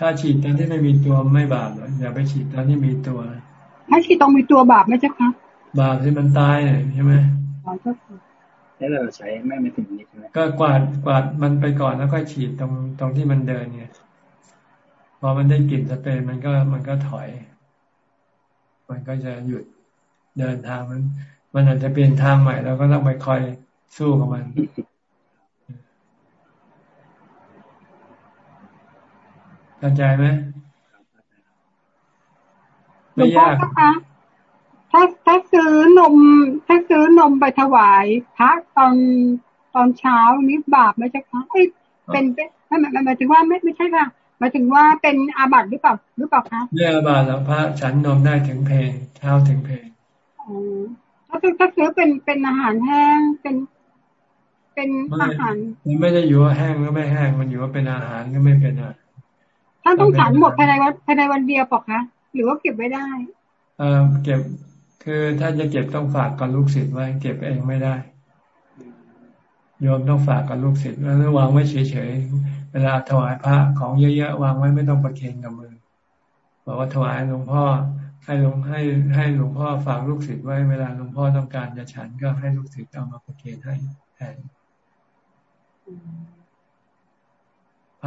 ถ้าฉีดตอนที่ไม่มีตัวไม่บาปหรอกอย่าไปฉีดตอนที่มีตัว ถ้าฉีดต้องมีตัวบาปไหมเจ้าคะบาปที่มันตายใช่ไหมแล้วเราใช้ไม่ไม่ถึงนี้ใช่ไหมก็กวาดกวาดมันไปก่อนแล้วค่อยฉีดตรงตรงที่มันเดินเนี่ยพอมันได้กลิ่นสเปรย์มันก็มันก็ถอย มันก็จะหยุดเดินทางมัน มันอาจจะเปลี่ยนทางใหม่แล้วก็ต้องไปคอยสู้กับมัน เข้าใจไหมไม่ยากถ้าถ้าซื้อนม ถ้าซื้อนมไปถวายพระตอนตอนเช้านี้บาปไหมจ๊ะคะเป็นเป็นไม่หมายถึงว่าไม่ไม่ใช่ค่ะหมายถึงว่าเป็นอาบัติหรือเปล่าหรือเปล่าคะเรื่องอาบัติแล้วพระฉันนมได้ถึงเพลงเช้าถึงเพลงอ๋อถ้าถ้าซื้อเป็นเป็นอาหารแห้งเป็นเป็นอาหารมันไม่ได้อยู่ว่าแห้งหรือไม่แห้งมันอยู่ว่าเป็นอาหารก็ไม่เป็นอะ ท่านต้องฉันหมดภายในวันภายในวันเดียวปอกคะหรือว่าเก็บไว้ได้เออเก็บคือถ้าจะเก็บต้องฝากกับลูกศิษย์ไว้ เก็บเองไม่ได้โยมต้องฝากกับลูกศิษย์แล้ววางไว้เฉยๆเวลาถวายพระของเยอะๆวางไว้ไม่ต้องประเคนกับมือบอกว่าถวายหลวงพ่อให้หลวงให้ให้หลวงพ่อฝากลูกศิษย์ไว้ เวลาหลวงพ่อต้องการจะฉันก็ให้ลูกศิษย์เอามาประเคนให้แทน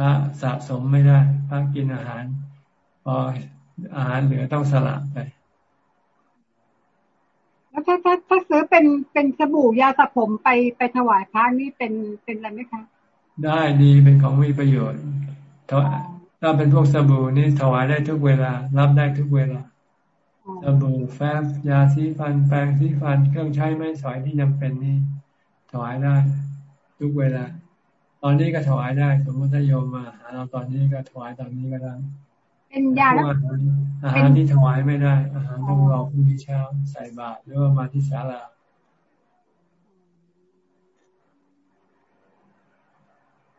พระสะสมไม่ได้ พระกินอาหาร พออาหารเหลือต้องสละไป แล้วถ้าถ้าถ้าซื้อเป็นเป็นสบู่ยาสระผมไปไปถวายพระนี่เป็นเป็นอะไรไหมคะ ได้ดีเป็นของมีประโยชน์ถ้าเป็นพวกสบู่นี่ถวายได้ทุกเวลา รับได้ทุกเวลาสบู่แฟบยาสีฟัน แปรงสีฟัน เครื่องใช้ไม้สอยที่จาเป็นนี่ถวายได้ ทุกเวลา ตอนนี้ก็ถวายได้ สมมติถ้าโยมมาหาเราตอนนี้ก็ถวายตอนนี้ก็ได้ เป็นยาแล้วอาหารที่ถวายไม่ได้ อาหารต้องรอพรุ่งนี้เช้าใส่บาตรหรือว่ามาที่ศาลา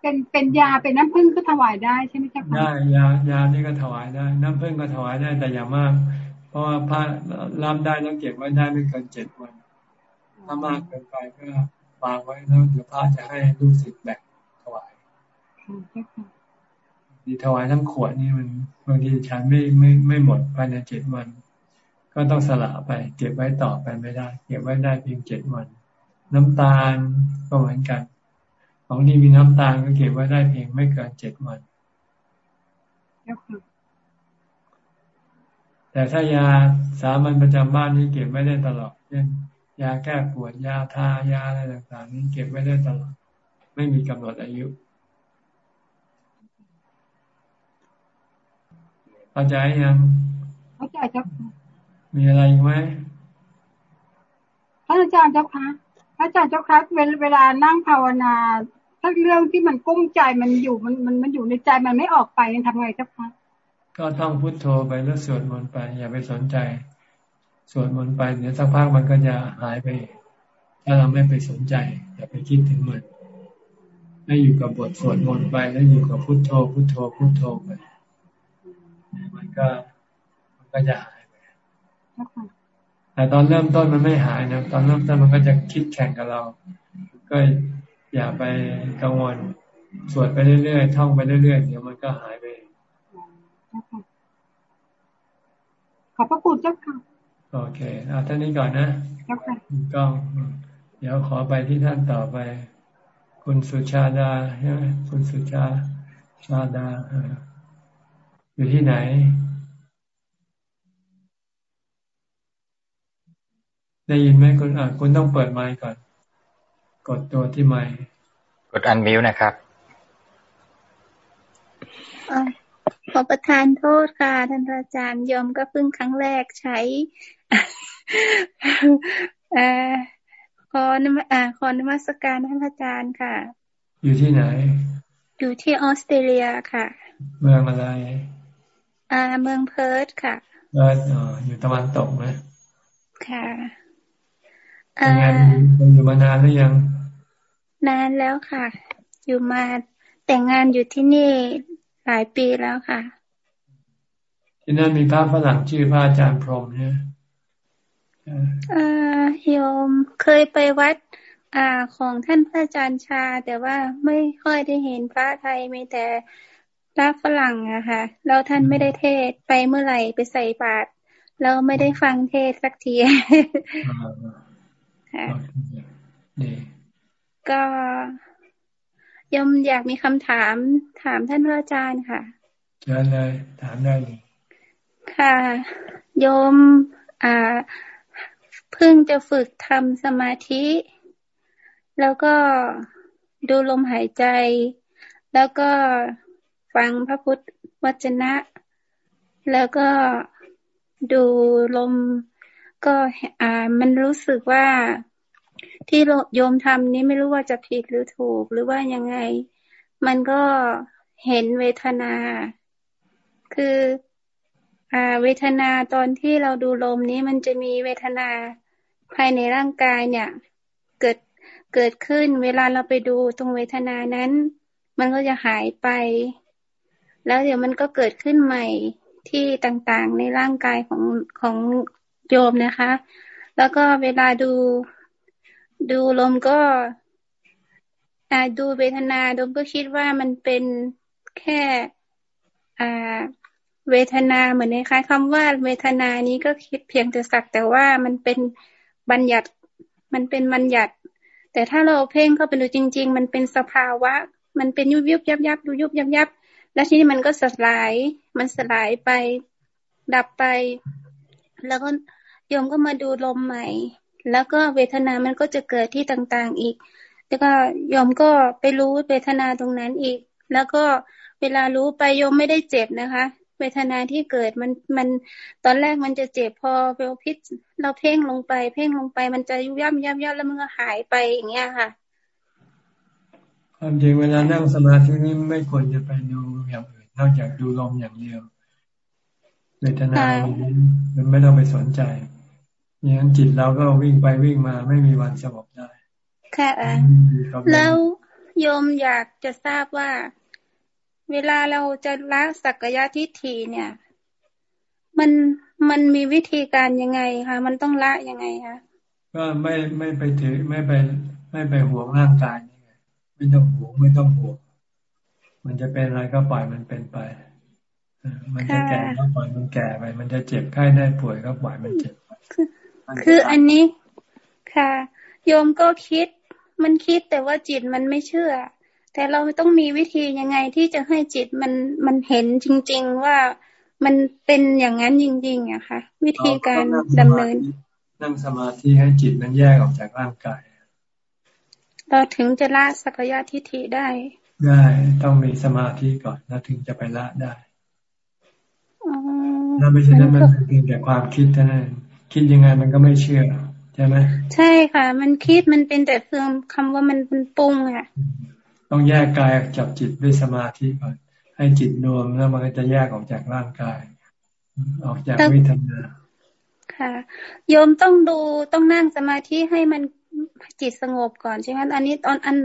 เป็นเป็นยาเป็นน้ำผึ้งก็ถวายได้ใช่ไหมจ๊ะได้ยายานี่ก็ถวายได้ น้ำผึ้งก็ถวายได้แต่อย่ามาก เพราะว่าพระรับได้ต้องเก็บไว้ได้ไม่เกินเจ็ดวันถ้ามากเกินไปก็วางไว้แล้วเดี๋ยวพระจะให้ลูกศิษย์แบ่งถวาย ดีถวายทั้งขวดนี่มันบางทีฉันไม่ไม่ไม่หมดภายในเจ็ดวัน ก็ต้องสละไป เก็บไว้ต่อไปไม่ได้ เก็บไว้ได้เพียงเจ็ดวัน น้ำตาลก็เหมือนกันของที่มีน้ำตาลก็เก็บไว้ได้เพียงไม่เกินเจ็ดวันแต่ถ้ายาสามัญประจำบ้านนี้เก็บไม่ได้ตลอดเช่นยาแก้ปวดยาทายาอะไรต่างๆ นี้เก็บไว้ได้ตลอด ไม่มีกำหนดอายุ เข้าใจยังเข้าใจเจ้าค่ะมีอะไรอีกไหมพระอาจารย์เจ้าค่ะพระอาจารย์เจ้าค่ะเวลานั่งภาวนาถ้าเรื่องที่มันกุ้งใจมันอยู่มันมันมันอยู่ในใจมันไม่ออกไปทำไงเจ้าคะก็ท่องพุทโธไปแล้วสวดมนต์ไป อย่าไปสนใจสวดมนต์ไปเดี๋ยวสักพักมันก็จะหายไป ถ้าเราไม่ไปสนใจ อย่าไปคิดถึงมันให้อยู่กับบทสวดมนต์ไป แล้วอยู่กับพุทโธพุทโธพุทโธไป มันก็มันก็จะหายไปแต่ตอนเริ่มต้นมันไม่หายนะตอนเริ่มต้นมันก็จะคิดแข่งกับเรา ก็อย่าไปกังวลสวดไปเรื่อยๆท่องไปเรื่อยๆเดี๋ยวมันก็หายไปขอบพระคุณเจ้าค่ะโอเคเอาท่านนี้ก่อนนะเจ้าค่ะก็เดี๋ยวขอไปที่ท่านต่อไป คุณสุชาดาใช่ไหมคุณสุชาชาดา อยู่ที่ไหน ได้ยินไหมคุณอะคุณต้องเปิดไมค์ก่อน กดตัวที่ไม่กดอันมิวนะครับขอประทานโทษค่ะท่านอาจารย์ยอมก็เพิ่งครั้งแรกใช้อขอนอขอนมัสการท่านอาจารย์ค่ะ อยู่ที่ไหน อยู่ที่ออสเตรเลียค่ะ เมืองอะไร อ่าเมืองเพิร์ธค่ะเพิร์ธอ๋ออยู่ตะวันตกไหมค่ะทำงานอยู่มานานหรือยัง นานแล้วค่ะ อยู่มาแต่งงานอยู่ที่นี่หลายปีแล้วค่ะ ที่นั่นมีพระฝรั่งชื่อพระอาจารย์พรหมเนี่ยอโยมเคยไปวัด อ่าของท่านพระอาจารย์ชา แต่ว่าไม่ค่อยได้เห็นพระไทยมีแต่ พระฝรั่งอะค่ะแล้วท่านไม่ได้เทศไปเมื่อไหร่ไปใส่บาตรแล้วไม่ได้ฟังเทศสักทีค่ะก็ยมอยากมีคำถามถามท่านพระอาจารย์ค่ะเชิญเลยถามได้เลยค่ะ โยมอ่าเพิ่งจะฝึกทำสมาธิ แล้วก็ดูลมหายใจ แล้วก็ ฟังพระพุทธวจนะ แล้วก็ดูลมก็อ่ามันรู้สึกว่าที่โยมทำนี้ไม่รู้ว่าจะผิดหรือถูกหรือว่ายังไง มันก็เห็นเวทนา คืออ่าเวทนาตอนที่เราดูลมนี้มันจะมีเวทนาภายในร่างกายเนี่ย เกิดเกิดขึ้นเวลาเราไปดูตรงเวทนานั้น มันก็จะหายไป แล้วเดี๋ยวมันก็เกิดขึ้นใหม่ที่ต่างๆในร่างกายของของโยมนะคะ แล้วก็เวลาดูดูลมก็ดูเวทนาลมก็คิดว่ามันเป็นแค่อ่าเวทนาเหมือนในคล้ายคำว่าเวทนานี้ก็คิดเพียงแต่สัก แต่ว่ามันเป็นบัญญัติมันเป็นบัญญัติ แต่ถ้าเราเพ่งเข้าไปดูจริง ๆ มันเป็นสภาวะ มันเป็นยุบยุบยับยับยุบยุบยับยับ แล้วทีนี้มันก็สลาย มันสลายไปดับไป แล้วก็โยมก็มาดูลมใหม่ แล้วก็เวทนามันก็จะเกิดที่ต่างๆอีก แล้วก็ยมก็ไปรู้เวทนาตรงนั้นอีก แล้วก็เวลารู้ไปโยมไม่ได้เจ็บนะคะ เวทนาที่เกิดมันมันตอนแรกมันจะเจ็บพอเราพิษเราเพ่งลงไป เพ่งลงไปมันจะยุบย่ำย่ำย่ำแล้วมันก็หายไปอย่างเงี้ยค่ะ ความจริงเวลานั่งสมาธินี้ไม่ควรจะไปดูอย่างอื่นนอกจากดูลมอย่างเดียวเวทนามันไม่ต้องไปสนใจอย่างนั้นจิตเราก็วิ่งไปวิ่งมาไม่มีวันสงบได้ ค่ะแล้วโยมอยากจะทราบว่า เวลาเราจะละสักยะทิฏฐิเนี่ย มันมันมีวิธีการยังไงคะมันต้องละยังไงคะก็ไม่ไม่ไปถือไม่ไปไม่ไปห่วงร่างกายนี่ ไงไม่ต้องห่วงไม่ต้องห่วงมันจะเป็นอะไรก็ปล่อยมันเป็นไปมันจะแก่ก็ปล่อยมันแก่ไป มันจะเจ็บไข้ได้ป่วยก็ปล่อยมันเจ็บคืออันนี้ค่ะ โยมก็คิด มันคิดแต่ว่าจิตมันไม่เชื่อ แต่เราต้องมีวิธียังไงที่จะให้จิตมันมันเห็นจริง ๆว่ามันเป็นอย่างนั้นจริงๆอะค่ะ วิธีการดำเนิน นั่งสมาธิให้จิตมันแยกออกจากร่างกาย เราถึงจะละสักยะทิฏฐิได้ ได้ต้องมีสมาธิก่อนแล้วถึงจะไปละได้ถ้าไม่ใช่นั้นมันเพียงแต่ความคิดเท่านั้นคิดยังไงมันก็ไม่เชื่อใช่ไหมใช่ค่ะ มันคิดมันเป็นแต่เพียงคำว่ามันเป็นปรุงอะต้องแยกกายจับจิตด้วยสมาธิก่อน ให้จิตรวมแล้วมันก็จะแยกออกจากร่างกาย ออกจากวิทนาค่ะโยมต้องดูต้องนั่งสมาธิให้มัน จิตสงบก่อนใช่ไหมอันนี้ตอนอัน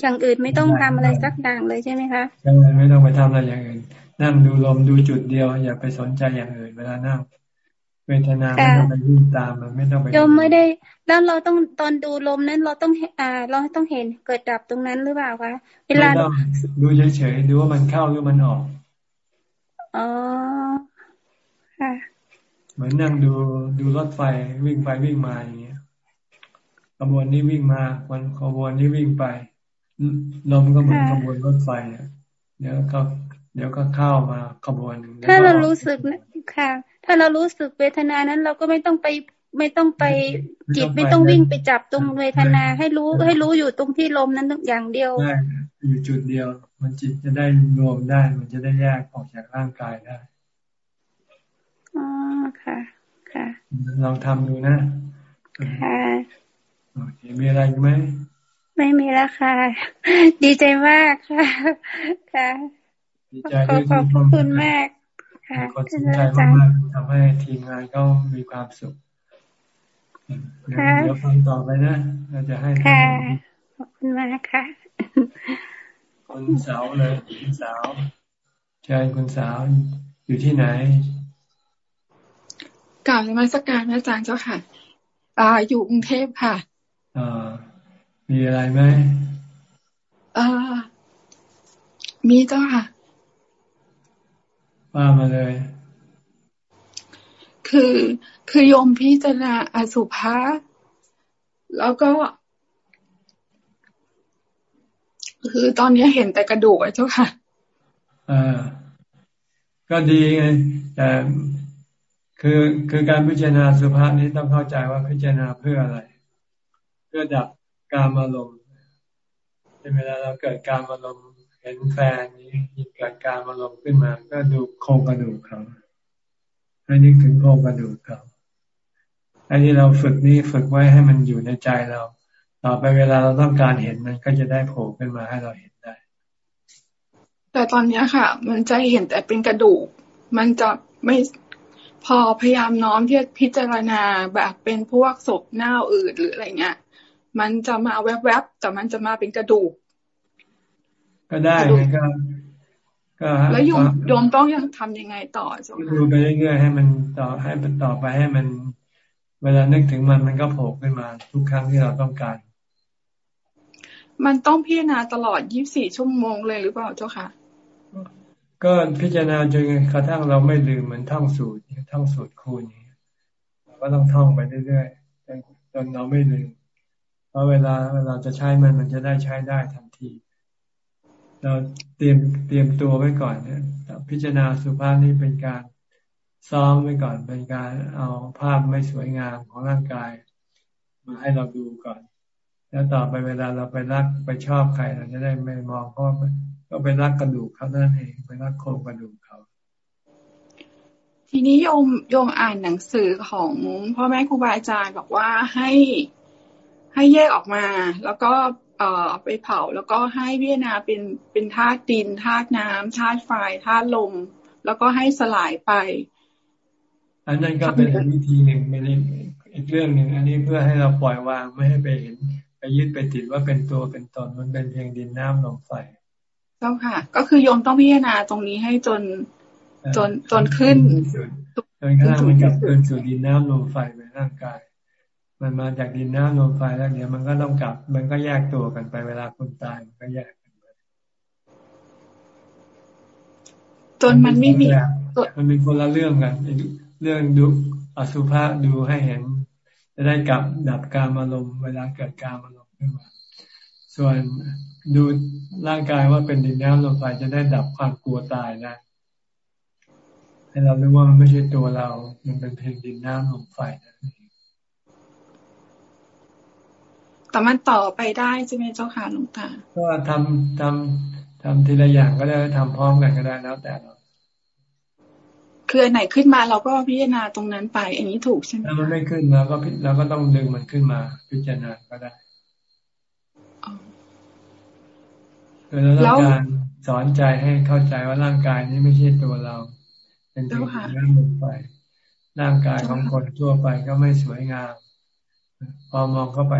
อย่างอื่นไม่ต้องทำอะไรสักอย่างเลยใช่ไหมคะใช่ไม่ต้องไปทำอะไรอย่างอื่น นั่งดูลมดูจุดเดียว อย่าไปสนใจอย่างอื่นเวลานั่งเวทนาไม่ต้องไปยิ่งตามมันไม่ต้องไปโยมไม่ได้ แล้วเราต้องตอนดูลมนั้นเราต้องอ่า เราต้องเห็นเกิดดับตรงนั้นหรือเปล่าคะเวลาดูเฉยๆดูว่ามันเข้าหรือมันออกอ๋อค่ะ เหมือนนั่งดูดูรถไฟวิ่งไปวิ่งมาอย่างเงี้ย ขบวนนี้วิ่งมาวันขบวนนี้วิ่งไปลมก็เหมือนขบวนรถไฟเดี๋ยวก็เดี๋ยวก็เข้ามาขบวนหนึ่งถ้าเรารู้สึกค่ะ ถ้าเรารู้สึกเวทนานั้น เราก็ไม่ต้องไปไม่ต้องไปจิตไม่ต้องวิ่งไปจับตรงเวทนาให้รู้ให้รู้อยู่ตรงที่ลมนั้นอย่างเดียวได้อยู่จุดเดียว มันจิตจะได้รวมได้ มันจะได้แยกออกจากร่างกายได้อ๋อค่ะ ค่ะ ลองทำดูนะค่ะ โอเคมีอะไรไหมไม่มีแล้วค่ะ ดีใจมากค่ะค่ะดีใจด้วยขอบคุณมากค่ะคนสนใจมากๆทำให้ทีมงานก็มีความสุขเดี๋ยวฟังต่อไปนะเราจะให้ค่ะขอบคุณมากค่ะคุณสาวเลยคุณสาวเชิญคุณสาวอยู่ที่ไหนกล่าวนมัสการอาจารย์เจ้าค่ะ อ่าอยู่กรุงเทพค่ะอ่า มีอะไรไหมอ่ามีเจ้าค่ะว่ามาเลย คือคือโยมพิจารณาอสุภะแล้วก็ คือตอนนี้เห็นแต่กระดูกเจ้าค่ะอ่าก็ดีไงแต่คือคือการพิจารณาสุภาพนี้ต้องเข้าใจว่าพิจารณาเพื่ออะไร เพื่อดับ การอารมณ์เวลาเราเกิดการอารมณ์เห็นแฟนนี้เกิดการอารมณ์ขึ้นมา ก็ดูโครงกระดูกเขาให้นึกถึงโครงกระดูกเขาอันนี้เราฝึกนี้ฝึกไว้ให้มันอยู่ในใจเราต่อไปเวลาเราต้องการเห็นมันก็จะได้โผล่ขึ้นมาให้เราเห็นได้ แต่ตอนนี้ค่ะ มันจะเห็นแต่เป็นกระดูก มันจะไม่พอพยายามน้อมที่พิจารณาแบบเป็นพวกศพเน่าอืดหรืออะไรเงี้ย มันจะมาแวบๆแต่มันจะมาเป็นกระดูก ก็ได้ก็ก็แล้วโยมโยมต้องยังทำยังไงต่อจ้ะดูไปเรื่อยๆให้มันต่อให้มันต่อไปให้มัน เวลานึกถึงมันมันก็โผล่ขึ้นมา ทุกครั้งที่เราต้องการ มันต้องพิจารณาตลอดยี่บสี่ชั่วโมงเลยหรือเปล่าเจ้าค่ะก็พิจารณาจนกระทั่งเราไม่ลืมเหมือนท่องสูตรท่องสูตรคูณนี้ก็ต้องท่องไปเรื่อยๆจนเราไม่ลืมเพ ราะเวลาเวลาจะใช้มันมันจะได้ใช้ได้ทันที เราเตรียมเตรียมตัวไว้ก่อนเนี่ยพิจารณาสุภาพนี่เป็นการซ้อมไว้ก่อนเป็นการเอาภาพไม่สวยงามของร่างกาย มาให้เราดูก่อน แล้วต่อไปเวลาเราไปรักไปชอบใครเราจะได้ไม่มองเพราะก็ไปรักกระดูกเขานั่นเองไปรักโครงกระดูกเขา ทีนี้โยมโยมอ่านหนังสือของพ่อแม่ครูบาอาจารย์บอกว่าให้ ให้แยกออกมา แล้วก็เอ่อไปเผา แล้วก็ให้พิจารณาเป็นเป็นธาตุดินธาตุน้ำธาตุไฟธาตุลม แล้วก็ให้สลายไป อันนั้นก็เป็นวิธีหนึ่งไม่ได้อีกเรื่องหนึ่งอันนี้เพื่อให้เราปล่อยวางไม่ให้ไปเห็นไปยึดไปติดว่าเป็นตัวเป็นตนมันเป็นเพียงดินน้ำลมไฟเจ้าค่ะ ก็คือโยมต้องพิจารณาตรงนี้ให้จนจนจนขึ้นจนกระทั่งมันกลับคืนสู่ดินน้ำลมไฟในร่างกาย มันมาจากดินน้ำลมไฟแล้วเดี๋ยวมันก็ต้องกลับ มันก็แยกตัวกันไปเวลาคนตายมันก็แยกกันไปจนมันไม่มีมันเป็นคนละเรื่องกันเรื่องดูอสุภะดูให้เห็น จะได้กลับดับการอารมณ์เวลาเกิดการอารมณ์ขึ้นมาส่วนดูร่างกายว่าเป็นดินน้ำลมไฟจะได้ดับความกลัวตายได้ให้เรารู้ว่ามันไม่ใช่ตัวเรา มันเป็นเพียงดินน้ำลมไฟนั่นเอง แต่มันต่อไปได้ใช่ไหมเจ้าค่ะหลวงตา ก็ทำทำทำทีละอย่างก็ได้ทำพร้อมกันก็ได้แล้วแต่เราคืออันไหนขึ้นมาเราก็พิจารณาตรงนั้นไป อันนี้ถูกใช่ไหมถ้ามันไม่ขึ้นเราก็เราก็ต้องดึงมันขึ้นมาพิจารณาก็ได้แล้วการสอนใจให้เข้าใจว่าร่างกายนี้ไม่ใช่ตัวเรา เป็นสิ่งที่ร่างไปร่างกายของคนทั่วไปก็ไม่สวยงาม พอมองเข้าไป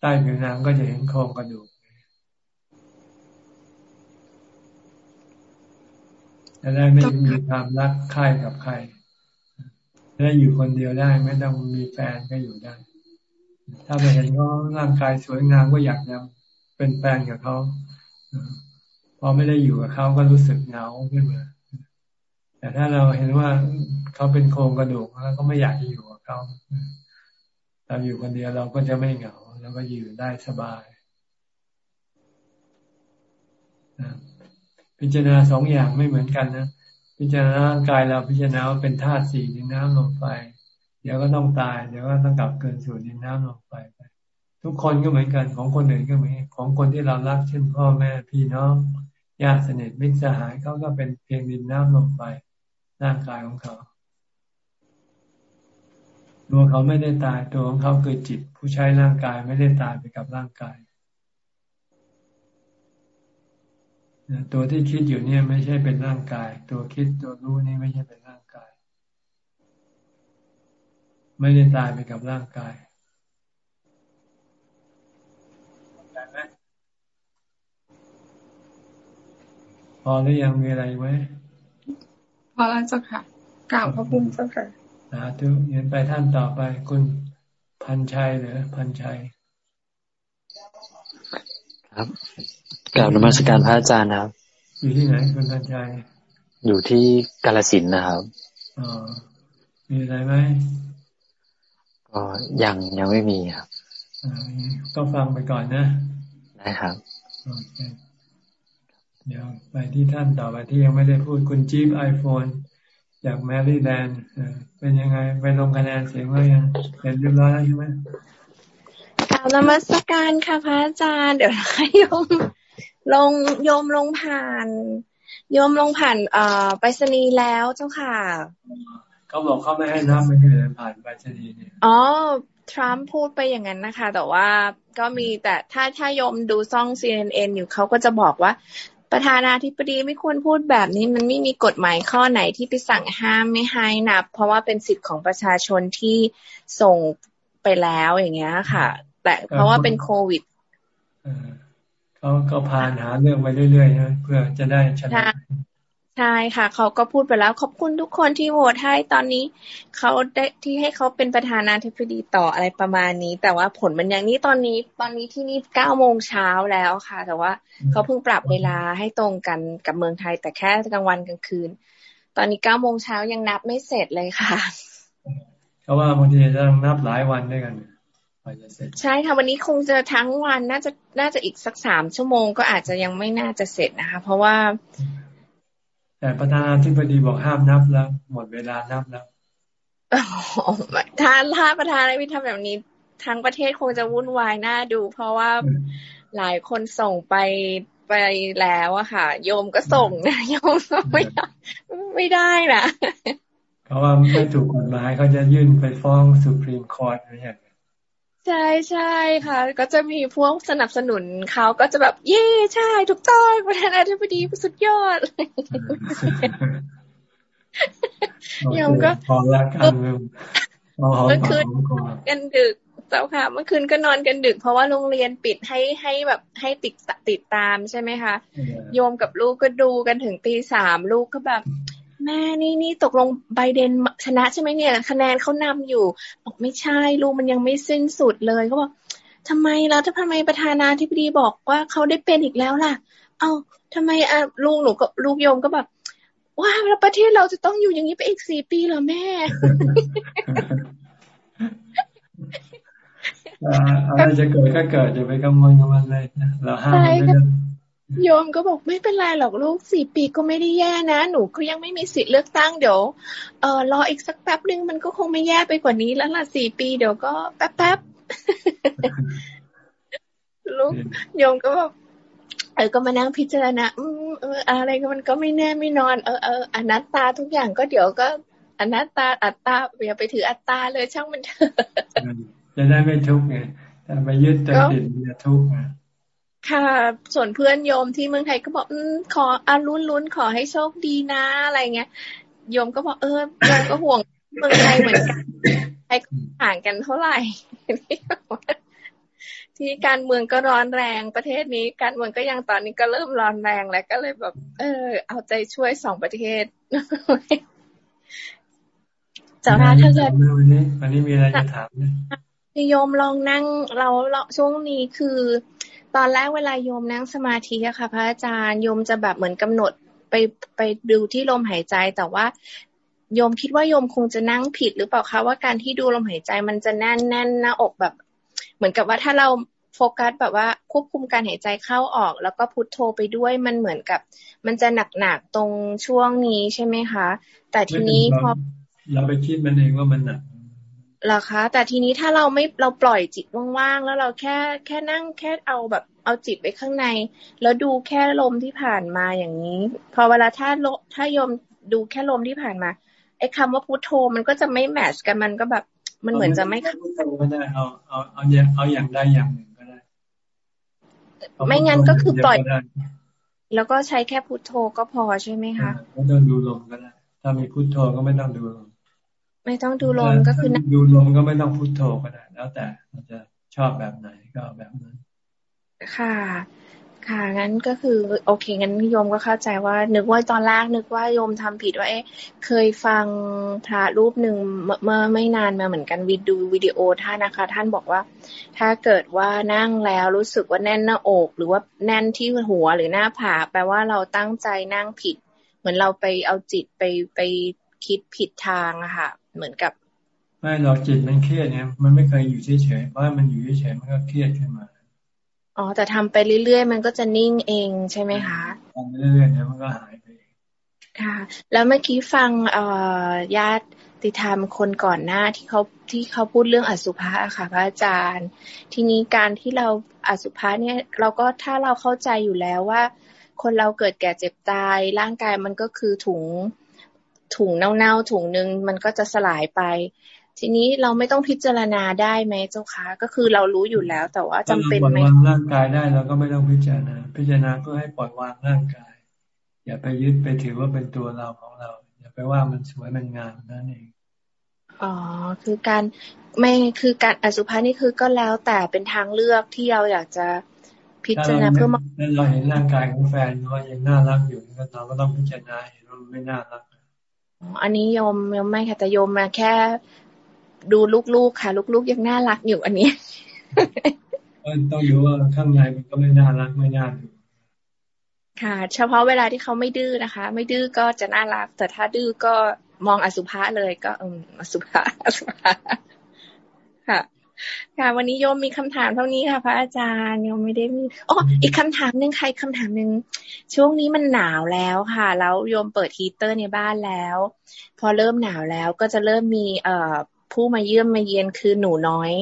ใต้ผิวหนังก็จะเห็นโครงกระดูกจะได้ไม่มีความรักใคร่กับใครได้อยู่คนเดียวได้ ไม่ต้องมีแฟนก็อยู่ได้ ถ้าไปเห็นเขาร่างกายสวยงามก็อยากจะเป็นแฟนกับเขาพอไม่ได้อยู่กับเขาก็รู้สึกเหงาขึ้นมาแต่ถ้าเราเห็นว่าเขาเป็นโครงกระดูกแล้วก็ไม่อยากจะอยู่กับเขา เราอยู่คนเดียวเราก็จะไม่เหงาแล้วก็อยู่ได้สบายพิจารณาสองอย่างไม่เหมือนกันนะพิจารณาร่างกายเราพิจารณาว่าเป็นธาตุสี่ดินน้ำลมไฟเดี๋ยวก็ต้องตายเดี๋ยวก็ต้องกลับเกินสู่ดินน้ำลมไฟไปทุกคนก็เหมือนกันของคนอื่นก็เหมือนของคนที่เรารักเช่นพ่อแม่พี่น้องญาติสนิทมิตรสหายเขาก็เป็นเพียงดินน้ำลมไฟร่างกายของเขา ตัวเขาไม่ได้ตายตัวของเขาคือจิต ผู้ใช้ร่างกายไม่ได้ตายไปกับร่างกายตัวที่คิดอยู่เนี่ยไม่ใช่เป็นร่างกาย ตัวคิดตัวรู้นี่ไม่ใช่เป็นร่างกาย ไม่ได้ตายไปกับร่างกายพอหรือยังมีอะไรไหมพอแล้วเจ้าค่ะกล่าวพระบุญเจ้าค่ะ สาธุเยินไปท่านต่อไป คุณพันชัยหรือพันชัย ครับกล่าวนมัสการพระอาจารย์ครับ อยู่ที่ไหนคุณทันใจอยู่ที่กาลสินนะครับอ๋อมีอะไรไหมก็ยังยังไม่มีครับก็ฟังไปก่อนนะได้ครับโอเคเดี๋ยวไปที่ท่านต่อไปที่ยังไม่ได้พูดคุณจี๊ปไอโฟน จากแมรี่แลนด์เป็นยังไง ไปลงคะแนนเสียงว่ายังเสร็จเรียบร้อยแล้วใช่ไหมกล่าวนมัสการค่ะพระอาจารย์ เดี๋ยวให้โยมลงโยมลงผ่านโยมลงผ่านเอ่อไปรษณีย์แล้วเจ้าค่ะเขาบอกเขาไม่ให้นับไม่ให้เดินผ่านไปรษณีย์เนี่ยอ๋อทรัมป์พูดไปอย่างนั้นนะคะ แต่ว่าก็มีแต่ถ้าถ้าโยมดูซ่อง CNN อยู่เขาก็จะบอกว่า ประธานาธิบดีไม่ควรพูดแบบนี้ มันไม่มีกฎหมายข้อไหนที่ไปสั่งห้ามไม่ให้นับ เพราะว่าเป็นสิทธิ์ของประชาชนที่ส่งไปแล้วอย่างเงี้ยค่ะ แต่เพราะว่าเป็นโควิดเขาก็พานหาเรื่องไปเรื่อยๆนะเพื่อจะได้ชนะ ใช่ค่ะ เขาก็พูดไปแล้ว ขอบคุณทุกคนที่โหวตให้ตอนนี้เขาได้ที่ให้เขาเป็นประธานาธิบดีต่ออะไรประมาณนี้ แต่ว่าผลมันอย่างนี้ตอนนี้ตอนนี้ที่นี่เก้าโมงเช้าแล้วค่ะ แต่ว่าเขาเพิ่งปรับเวลาให้ตรงกันกับเมืองไทย แต่แค่กลางวันกลางคืน ตอนนี้เก้าโมงเช้ายังนับไม่เสร็จเลยค่ะเพราะว่าบางทีจะต้องนับหลายวันด้วยกันใช่ค่ะวันนี้คงจะทั้งวันน่าจะน่าจะอีกสักสามชั่วโมงก็อาจจะยังไม่น่าจะเสร็จนะคะ เพราะว่า แต่ประธานาธิบดีบอกห้ามนับแล้ว หมดเวลานับแล้วถ้าถ้าประธานาธิบดีทำแบบนี้ทั้งประเทศคงจะวุ่นวายน่าดู เพราะว่าหลายคนส่งไปไปแล้วอะค่ะ โยมก็ส่งนะโยมไม่ได้ไม่ได้นะเพราะว่าไม่ถูกกฎหมายเขาจะยื่นไปฟ้องสุพรีมคอร์ทอะไรอย่าง ใช่ใช่ค่ะ ก็จะมีพวกสนับสนุนเขาก็จะแบบ เย่ใช่ถูกต้องประธานาธิบดีสุดยอดยมก็พอละกันเมื่อคืนกันดึกเจ้าค่ะ เมื่อคืนก็นอนกันดึก เพราะว่าโรงเรียนปิดให้ให้แบบให้ติดติดตามใช่ไหมคะ โยมกับลูกก็ดูกันถึงตีสามลูกก็แบบ แม่นี่นี่ตกลงไบเดนชนะใช่ไหมเนี่ย คะแนนเขานำอยู่บอกไม่ใช่ลูกมันยังไม่สิ้นสุดเลยเขาบอกทำไมแล้วทำไมประธานาธิบดีบอกว่าเขาได้เป็นอีกแล้วล่ะ เอ้าทำไมอะลูกหนูกับลูกโยมก็แบบว่าแล้วประเทศเราจะต้องอยู่อย่างนี้ไปอีกสี่ปีเหรอแม่อะไรจะเกิดก็เกิดอย่าไปกังวลกับมันเลยเราห้ามไม่ได้ โยมก็บอกไม่เป็นไรหรอกลูกสี่ปีก็ไม่ได้แย่นะ หนูก็ยังไม่มีสิทธิ์เลือกตั้งเดี๋ยวเออรออีกสักแป๊บหนึ่งมันก็คงไม่แย่ไปกว่านี้แล้วล่ะสี่ปีเดี๋ยวก็แป๊บแป๊บลูกโยมก็แบบเออก็มานั่งพิจารณาอืมเอออะไรก็มันก็ไม่แน่ไม่นอน เออเอออนัตตาทุกอย่างก็เดี๋ยวก็อนัตตาอัตตาอย่าไปถืออัตตาเลยช่างมันเถอะจะได้ไม่ทุกข์ไงแต่ไปยึดแต่ติดจะทุกข์ ค่ะ ส่วนเพื่อนโยมที่เมืองไทยก็บอกอขออารุนลุ้นขอให้โชคดีนะอะไรเงี้ย โยมก็บอกเออโยมก็ห่วงเมืองไทยเหมือนกันไทยห่างกันเท่าไหร่ที่การเมืองก็ร้อนแรงประเทศนี้ การเมืองก็ยังตอนนี้ก็เริ่มร้อนแรงแล้วก็เลยแบบ เออ เอาใจช่วยสองประเทศจ้าค่ะถ้าเกิดวันนี้วันนี้มีอะไรจะถามไหมโยมลองนั่งเราเราช่วงนี้คือ ตอนแรกเวลาโยมนั่งสมาธิอะค่ะ พระอาจารย์โยมจะแบบเหมือนกำหนดไปไปดูที่ลมหายใจ แต่ว่าโยมคิดว่าโยมคงจะนั่งผิดหรือเปล่าคะว่าการที่ดูลมหายใจมันจะแน่นแน่นหน้าอกแบบ เหมือนกับว่าถ้าเราโฟกัสแบบว่าควบคุมการหายใจเข้าออก แล้วก็พุทโธไปด้วยมันเหมือนกับ มันจะหนักๆตรงช่วงนี้ใช่ไหมคะ แต่ทีนี้พอเราไปคิดมันเองว่ามันหนัก หรอคะ แต่ทีนี้ถ้าเราไม่เราปล่อยจิตว่างๆ แล้วเราแค่แค่นั่งแค่เอาแบบเอาจิตไปข้างใน แล้วดูแค่ลมที่ผ่านมาอย่างนี้ พอเวลาถ้าถ้ายมดูแค่ลมที่ผ่านมาไอ้คาว่าพุทโธมันก็จะไม่แมชกันมันก็แบบ มันเหมือนจะไม่เข้าไม่ได้เอาเอาเอาอย่างเอาอย่างได้อย่างหนึ่งก็ได้ ไม่งั้นก็คือปล่อย แล้วก็ใช้แค่พุทโธก็พอใช่ไหมคะไม่ต้องดูลมก็ได้ ถ้ามีพุทโธก็ไม่ต้องดูลม ไม่ต้องดูลมก็คือดูลมก็ไม่ต้องพุทโธก็ได้แล้วแต่เราจะชอบแบบไหนก็แบบนั้น ค่ะ ค่ะงั้นก็คือ โอเค งั้นโยมก็เข้าใจว่า นึกว่าตอนแรกนึกว่าโยมทำผิดว่าเอ๊ะเคยฟังพระรูปหนึ่งเมื่อไม่นานมาเหมือนกันวิดูวิดีโอท่านนะคะ ท่านบอกว่า ถ้าเกิดว่านั่งแล้วรู้สึกว่าแน่นหน้าอก หรือว่าแน่นที่หัวหรือหน้าผากแปลว่าเราตั้งใจนั่งผิด เหมือนเราไปเอาจิตไปไปคิดผิดทางอะค่ะ เหมือนกับ ไม่เราจิตมันเครียดเนี่ยมันไม่เคยอยู่เฉยๆเพราะมันอยู่เฉยๆมันก็เครียดขึ้นมาอ๋อแต่ทำไปเรื่อยๆ มันก็จะนิ่งเองใช่ไหมคะทำไปเรื่อยๆเนี่ยมันก็หายไปค่ะ แล้วเมื่อกี้ฟังเอ่อญาติติธรรมคนก่อนหน้าที่เขาที่เขาพูดเรื่องอสุภะค่ะพระอาจารย์ ทีนี้การที่เราอสุภะเนี่ยเราก็ถ้าเราเข้าใจอยู่แล้วว่า คนเราเกิดแก่เจ็บตายร่างกายมันก็คือถุง ถุงเน่าๆถุงหนึ่งมันก็จะสลายไป ทีนี้เราไม่ต้องพิจารณาได้ไหมเจ้าคะก็คือเรารู้อยู่แล้ว แต่ว่าจำเป็นไหมปล่อยวางร่างกายได้เราก็ไม่ต้องพิจารณา พิจารณาเพื่อให้ปล่อยวางร่างกาย อย่าไปยึดไปถือว่าเป็นตัวเราของเรา อย่าไปว่ามันสวยมันงามนั่นเองอ๋อคือการไม่คือการอสุภะนี่คือก็แล้วแต่เป็นทางเลือกที่เราอยากจะพิจารณาเพื่อมาเราเห็นร่างกายของแฟนว่ายังน่ารักอยู่ก็เราก็ต้องพิจารณาเห็นว่ามันไม่น่ารัก อันนี้โยมโยมไม่ค่ะแต่โยมมาแค่ดูลูกๆค่ะ ลูกๆยังน่ารักอยู่อันนี้ต้องอยู่ว่าข้างในมันก็ไม่น่ารักไม่น่าดูค่ะ เฉพาะเวลาที่เขาไม่ดื้อนะคะ ไม่ดื้อก็จะน่ารัก แต่ถ้าดื้อก็มองอสุภะเลยก็อืมอสุภะอสุภะ ค่ะค่ะ วันนี้โยมมีคำถามเท่านี้ค่ะ พระอาจารย์โยมไม่ได้มีอ๋ออีกคำถามหนึ่งใครคำถามหนึ่งช่วงนี้มันหนาวแล้วค่ะ แล้วโยมเปิดฮีเตอร์ในบ้านแล้ว พอเริ่มหนาวแล้วก็จะเริ่มมีเอ่อผู้มาเยี่ยมมาเยียนคือหนูน้อย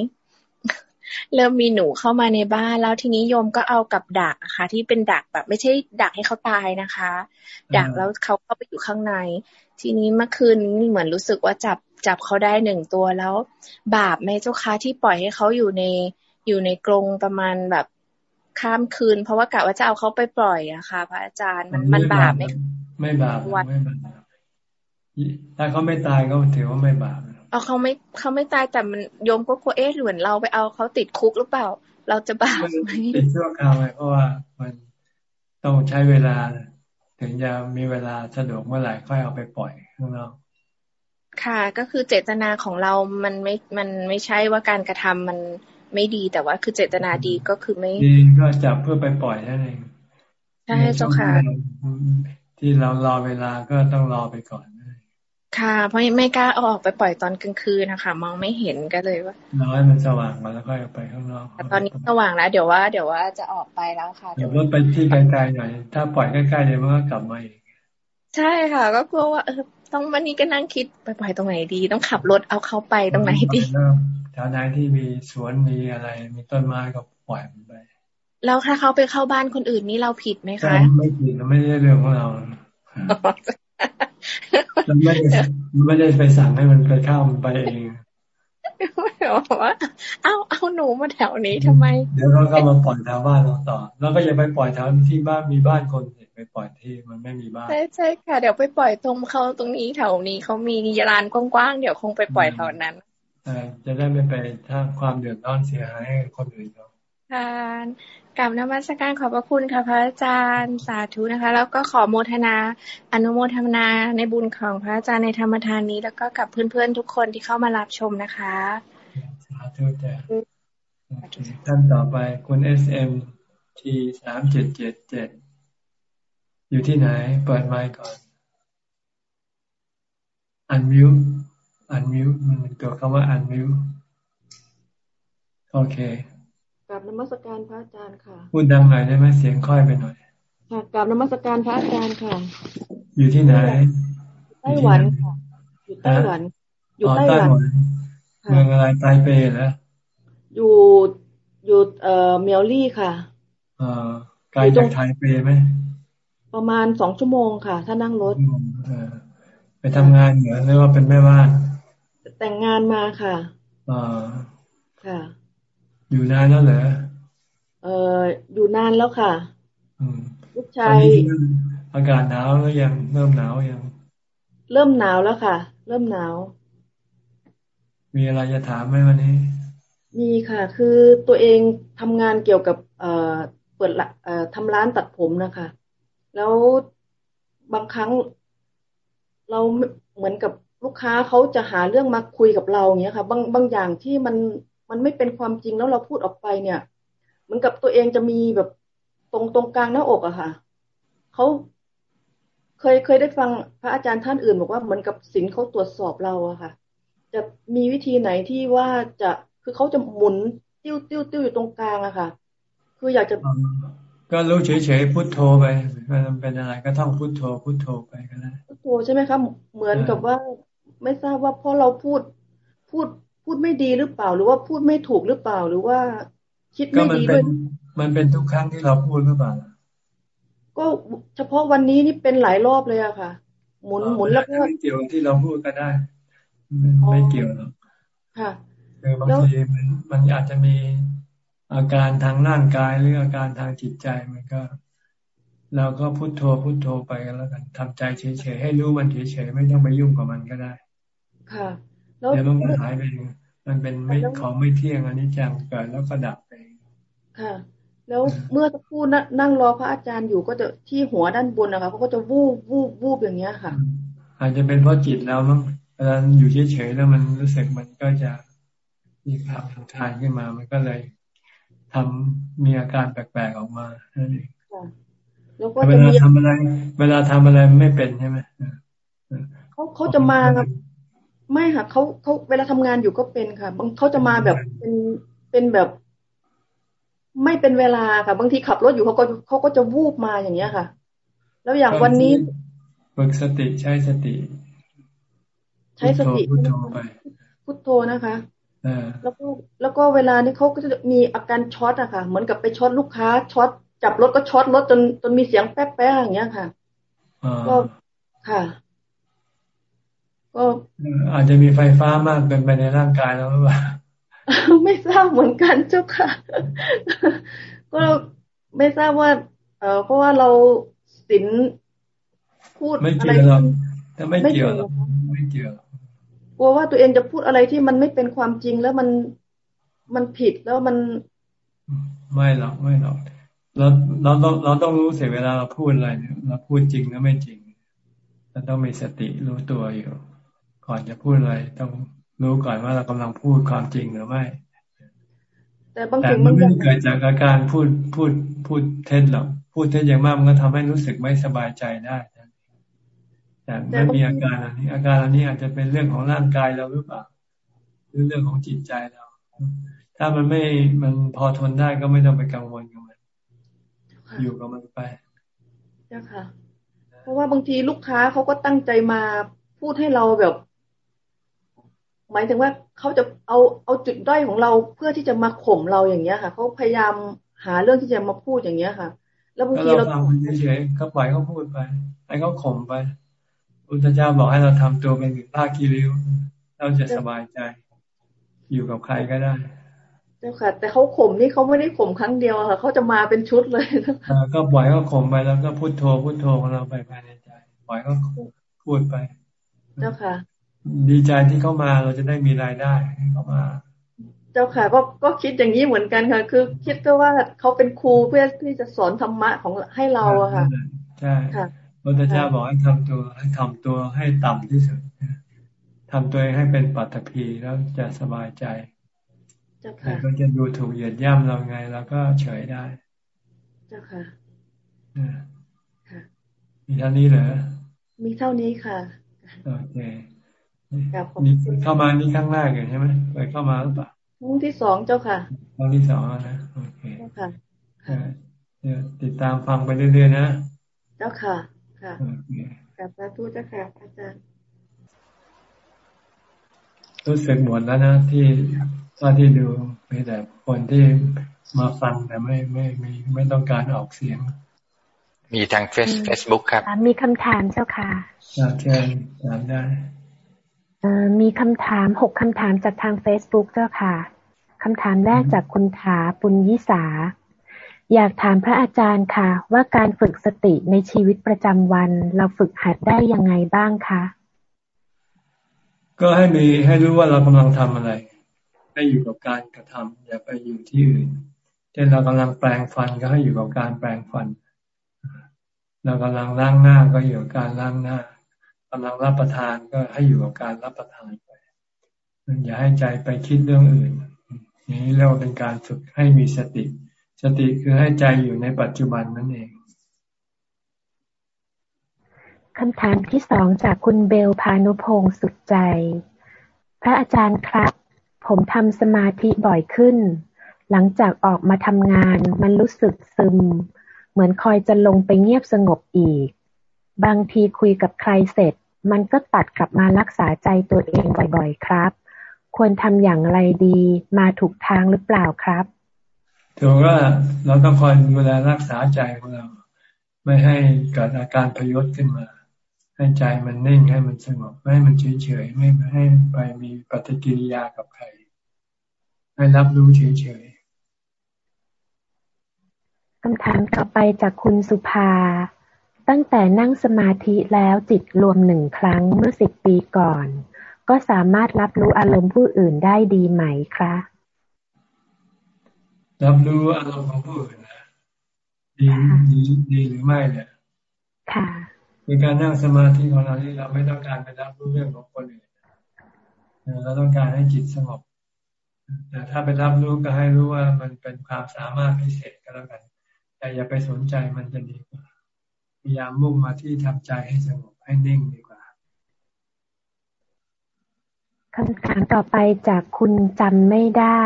เริ่มมีหนูเข้ามาในบ้านแล้วทีนี้โยมก็เอากับดักค่ะ ที่เป็นดักแบบ ไม่ใช่ดักให้เขาตายนะคะ ดักแล้วเขาเข้าไปอยู่ข้างใน ทีนี้เมื่อคืนนี้เหมือนรู้สึกว่าจับ จับเขาได้หนึ่งตัวแล้ว บาปไหมเจ้าคะที่ปล่อยให้เขาอยู่ในอยู่ในกรงประมาณแบบข้ามคืน เพราะว่ากะว่าจะเอาเขาไปปล่อยอะค่ะ พระอาจารย์มันมันบาปไหมไม่บาปไม่บาปถ้าเขาไม่ตายก็ถือว่าไม่บาปเอาเขาไม่เขาไม่ตายแต่มันโยมก็กลัวเอ๊ะเหมือนเราไปเอาเขาติดคุกหรือเปล่า เราจะบาปไหมติดชั่วคราวไหมเพราะว่ามันต้องใช้เวลา ถึงจะมีเวลาสะดวกเมื่อไหร่ค่อยเอาไปปล่อยข้างนอก ค่ะ ก็คือเจตนาของเรา มันไม่ มันไม่ใช่ว่าการกระทำมันไม่ดี แต่ว่าคือเจตนาดีก็คือไม่ ดีก็จับเพื่อไปปล่อยนั่นเองใช่เจ้าค่ะ ที่เรารอเวลาก็ต้องรอไปก่อนค่ะ เพราะไม่กล้าเอาออกไปปล่อยตอนกลางคืนนะคะ มองไม่เห็นก็เลยว่าน้อยมันสว่างมาแล้วค่อยไปข้างนอกแต่ตอนนี้สว่างแล้ว เดี๋ยวว่า เดี๋ยวว่าจะออกไปแล้วค่ะ เดี๋ยวว่าไปที่ไกลๆหน่อย ถ้าปล่อยใกล้ๆเดี๋ยวมันก็กลับมาอีก ใช่ค่ะ ก็กลัวว่าเออ ต้องวันนี้ก็นั่งคิดไปปล่อยตรงไหนดี ต้องขับรถเอาเขาไปตรงไหนดีแถวไหนที่มีสวนมีอะไร มีต้นไม้ก็ปล่อยมันไปแล้วถ้าเขาไปเข้าบ้านคนอื่นนี่เราผิดไหมคะไม่ผิดไม่ใช่เรื่องของเรามันไม่ไม่ได้ไปสั่งให้มันไปเข้ามันไปเองบอกว่าเอาเอาหนูมาแถวนี้ทำไม เดี๋ยวเราก็มาปล่อยแถวบ้านเราต่อ แล้วก็อย่าไปปล่อยแถวที่บ้านมีบ้านคน ไปปล่อยที่มันไม่มีบ้านใช่ใช่ค่ะ เดี๋ยวไปปล่อยตรงเขาตรงนี้แถวนี้เขามียลานกว้างๆเดี๋ยวคงไปปล่อยแถวนั้นจะได้ไม่ไปถ้าความเดือดร้อนเสียหายให้คนอื่นเขาค่ะกับนมัสการขอบพระคุณค่ะพระอาจารย์สาธุนะคะ แล้วก็ขอโมทนาอนุโมทนาในบุญของพระอาจารย์ในธรรมทานนี้ แล้วก็กับเพื่อนๆทุกคนที่เข้ามารับชมนะคะสาธุจ้ะท่านต่อไปคุณเอสเอ็มทีสามเจ็ดเจ็ดเจ็ด อยู่ที่ไหน เปิดไมค์ก่อน อันมิวอันมิวมันตัวคำว่าอันมิวโอเคกับนมัสการพระอาจารย์ค่ะ พูดดังหน่อยได้ไหมเสียงค่อยไปหน่อย ค่ะกับนมัสการพระอาจารย์ค่ะ อยู่ที่ไหนไต้หวันค่ะอยู่ไต้หวัน อยู่ไต้หวันเมืองอะไรไต้เปแล้วอยู่อยู่เอ่อเมียวลี่ค่ะ เอ่อไกลจากไทเปไหม ประมาณสองชั่วโมงค่ะ ถ้านั่งรถไปทำงานเหรอหรือว่าเป็นแม่บ้าน แต่งงานมาค่ะอ่าค่ะ อยู่นานแล้วเหรอเอออยู่นานแล้วค่ะลูกชายอากาศหนาวแล้วยังเริ่มหนาวยัง เริ่มหนาวแล้วค่ะ เริ่มหนาว มีอะไรจะถามไหมวันนี้ มีค่ะ คือตัวเองทำงานเกี่ยวกับ เอ่อเปิดละเอ่อทำร้านตัดผมนะคะ แล้วบางครั้งเราเหมือนกับลูกค้าเขาจะหาเรื่องมาคุยกับเราเนี้ยค่ะ บางบางอย่างที่มันมันไม่เป็นความจริงแล้วเราพูดออกไปเนี่ย เหมือนกับตัวเองจะมีแบบตรงตรงกลางหน้าอกอะค่ะเขาเคยเคยได้ฟังพระอาจารย์ท่านอื่น บอกว่าเหมือนกับสินเขาตรวจสอบเราอะค่ะ จะมีวิธีไหนที่ว่าจะคือเขาจะหมุนติ้วติ้วติ้วอยู่ตรงกลางอะค่ะ คืออยากจะ ก็รู้เฉยๆพุทโธไปมันเป็นอะไรก็ท่องพุทโธพุทโธไปก็ได้พุทโธใช่ไหมครับเหมือนกับว่า ไม่ทราบว่าพอเราพูดพูดพูดไม่ดีหรือเปล่า หรือว่าพูดไม่ถูกหรือเปล่าหรือว่า คิดไม่ดีด้วยมันเป็นทุกครั้งที่เราพูดหรือเปล่าก็เฉพาะวันนี้นี่เป็นหลายรอบเลยอะค่ะ หมุนหมุนแล้วก็ไม่เกี่ยวที่เราพูดก็ได้ ไม่เกี่ยวหรอกค่ะคือบางทีมันมันอาจจะมี อาการทางร่างกายหรืออาการทางจิตใจมันก็ เราก็พุโทโธพุโทโธไปกันแล้วกันทำใจเฉยๆให้รู้มันเฉยๆไม่ต้องไปยุ่งกับมันก็ได้ ค่ะเดี๋ยวมันก็หายไปมันเป็นไม่ของไม่เที่ยงอันนี้จังเกิดแล้วก็ดับไปค่ะ แล้วเมื่อสักครู่นั่งรอพระอาจารย์อยู่ก็จะที่หัวด้านบนนะคะเขาก็จะวูบวูบวูบอย่างเงี้ยค่ะ อาจจะเป็นเพราะจิตเรามั้งเวลาอยู่เฉยๆแล้วมันรู้สึกมันก็จะมีภาพทางทายขึ้นมา มันก็เลย ทำมีอาการแปลกๆออกมานั่นเองเวลาทำอะไร เวลาทำอะไรไม่เป็นใช่ไหมเขาเขาจะมาครับไม่ค่ะเขาเขาเวลาทำงานอยู่ก็เป็นค่ะ บางเขาจะมาแบบเป็นเป็นแบบ ไม่เป็นเวลาค่ะ บางทีขับรถอยู่เขาก็เขาก็จะวูบมาอย่างเงี้ยค่ะ แล้วอย่างวันนี้ฝึกสติใช้สติ ใช้สติพุทโธไปพุทโธนะคะ แล้วก็แล้วก็เวลานี้เขาก็จะมีอาการช็อตอะค่ะ เหมือนกับไปช็อตลูกค้าช็อตจับรถก็ช็อตรถจนจนมีเสียงแป๊ะๆอย่างเงี้ยค่ะก็ค่ะ ก็อาจจะมีไฟฟ้ามากเกินไปในร่างกายแล้วหรือเปล่าไม่ทราบเหมือนกันเจ้าค่ะ ก็ไม่ทราบว่า เออเพราะว่าเราสินพูดอะไรไม่เกี่ยวหรอกแต่ไม่เกี่ยวไม่เกี่ยว กลัวว่าตัวเองจะพูดอะไรที่มันไม่เป็นความจริงแล้วมันมันผิดแล้วมันไม่หรอกไม่หรอกเราเราต้องเราต้องรู้เสียเวลาเราพูดอะไรเนี่ยเราพูดจริงหรือไม่จริงเราต้องมีสติรู้ตัวอยู่ ก่อนจะพูดอะไรต้องรู้ก่อนว่าเรากำลังพูดความจริงหรือไม่ แต่บางทีมันไม่เกิดจากอาการพูดพูดพูดเท็จหรอกพูดเท็จอย่างมากมันก็ทำให้รู้สึกไม่สบายใจได้ แต่ไม่มีอาการอันนี้อาการอันนี้อาจจะเป็นเรื่องของร่างกายเราหรือเปล่าหรือเรื่องของจิตใจเรา ถ้ามันไม่มันพอทนได้ก็ไม่ต้องไปกังวลกับมัน อยู่กับมันไปใช่ค่ะ เพราะว่าบางทีลูกค้าเขาก็ตั้งใจมาพูดให้เราแบบ หมายถึงว่าเขาจะเอาเอาจุดด้อยของเราเพื่อที่จะมาข่มเราอย่างเงี้ยค่ะเขาพยายามหาเรื่องที่จะมาพูดอย่างเงี้ยค่ะ แล้วบางทีเราฟังเฉยๆเขาปล่อยเขาพูดไปให้เขาข่มไป พุทธเจ้าบอกให้เราทำตัวเป็นผ้ากีริ้ว เราจะสบายใจ อยู่กับใครก็ได้เจ้าค่ะ แต่เขาข่มนี่เขาไม่ได้ข่มครั้งเดียวค่ะเขาจะมาเป็นชุดเลยก็ปล่อยเขาข่มไปแล้วก็พูดโทพูดโทของเราไปภายในใจปล่อยเขาพูดไป เจ้าค่ะ ดีใจที่เขามาเราจะได้มีรายได้เขามาเจ้าค่ะก็ก็คิดอย่างนี้เหมือนกันค่ะ คือคิดก็ว่าเขาเป็นครูเพื่อที่จะสอนธรรมะของให้เราอะค่ะใช่ค่ะ พระเจ้าบอกให้ทำตัว ให้ทำตัวให้ต่ำที่สุดทำตัวเองให้เป็นปัตภีแล้วจะสบายใจใครก็จะดูถูกเหยียดย่ำเราไงเราก็เฉยได้เจ้าค่ะมีเท่านี้เหรอ มีเท่านี้ค่ะ โอเคนี่เข้ามานี่ครั้งแรกเลยใช่ไหมเคยเข้ามาหรือเปล่าครั้งที่สองเจ้าค่ะครั้งที่สองนะโอเคเจ้าค่ะติดตามฟังไปเรื่อยๆนะ เจ้าค่ะ ค่ะกราบสาธุเจ้าค่ะอาจารย์ รู้สึกหมดแล้วนะที่ตอนที่ดูมีแต่คนที่มาฟังแต่ไม่ไม่ไม่ไม่ต้องการออกเสียง มีทางเฟซเฟซบุ๊กครับ มีคำถามเจ้าค่ะเชิญถามได้มีคำถามหกคำถามจากทางเฟซบุ๊กเจ้าค่ะคำถามแรกจากคุณถาปุญยิสา อยากถามพระอาจารย์ค่ะ ว่าการฝึกสติในชีวิตประจำวัน เราฝึกหัดได้ยังไงบ้างคะ ก็ให้มีให้รู้ว่าเรากำลังทำอะไร ให้อยู่กับการกระทำอย่าไปอยู่ที่อื่นเช่นเรากำลังแปลงฟันก็ให้อยู่กับการแปลงฟัน เรากำลังล้างหน้าก็อยู่กับการล้างหน้ากำลังรับประทานก็ให้อยู่กับการรับประทานไปอย่าให้ใจไปคิดเรื่องอื่น นี้เรียกว่าเป็นการฝึกให้มีสติ สติคือให้ใจอยู่ในปัจจุบันนั่นเองคำถามที่สองจากคุณเบลพานุพงศ์สุดใจ พระอาจารย์ครับ ผมทำสมาธิบ่อยขึ้น หลังจากออกมาทำงานมันรู้สึกซึม เหมือนคอยจะลงไปเงียบสงบอีก บางทีคุยกับใครเสร็จ มันก็ตัดกลับมารักษาใจตัวเองบ่อยๆ ครับ ควรทำอย่างไรดีมาถูกทางหรือเปล่าครับ ถือว่าเราต้องคอยดูแลรักษาใจของเรา ไม่ให้เกิดอาการพยศขึ้นมา ให้ใจมันนิ่งให้มันสงบไม่ให้มันเฉยเฉยไม่ให้ไปมีปฏิกิริยากับใครให้รับรู้เฉยเฉยคำถามต่อไปจากคุณสุภา ตั้งแต่นั่งสมาธิแล้วจิตรวมหนึ่งครั้งเมื่อสิบปีก่อน ก็สามารถรับรู้อารมณ์ผู้อื่นได้ดีไหมคะ รับรู้อารมณ์ของผู้อื่นนะดีดีดีหรือไม่เนี่ยค่ะคือการนั่งสมาธิของเราที่เราไม่ต้องการไปรับรู้เรื่องของคนอื่นเราต้องการให้จิตสงบแต่ถ้าไปรับรู้ก็ให้รู้ว่ามันเป็นความสามารถพิเศษก็แล้วกัน แต่อย่าไปสนใจมันจะดีกว่าพยายามมุ่งมาที่ทำใจให้สงบให้นิ่งดีกว่าคำถามต่อไปจากคุณจำไม่ได้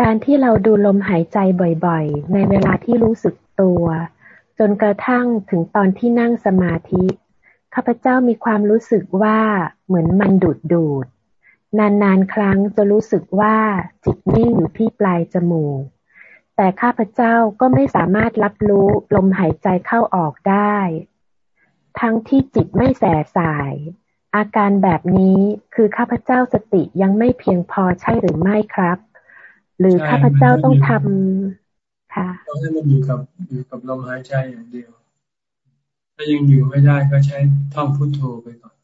การที่เราดูลมหายใจบ่อยๆ ในเวลาที่รู้สึกตัว จนกระทั่งถึงตอนที่นั่งสมาธิข้าพเจ้ามีความรู้สึกว่าเหมือนมันดูดดูด นานๆ ครั้งจะรู้สึกว่าจิตนิ่งอยู่ที่ปลายจมูก แต่ข้าพเจ้าก็ไม่สามารถรับรู้ลมหายใจเข้าออกได้ ทั้งที่จิตไม่แสสาย อาการแบบนี้คือข้าพเจ้าสติยังไม่เพียงพอใช่หรือไม่ครับ หรือข้าพเจ้าต้องทำค่ะต้องให้มันอยู่กับอยู่กับลมหายใจอย่างเดียว ถ้ายังอยู่ไม่ได้ก็ใช้ท่องพุทโธไปก่อน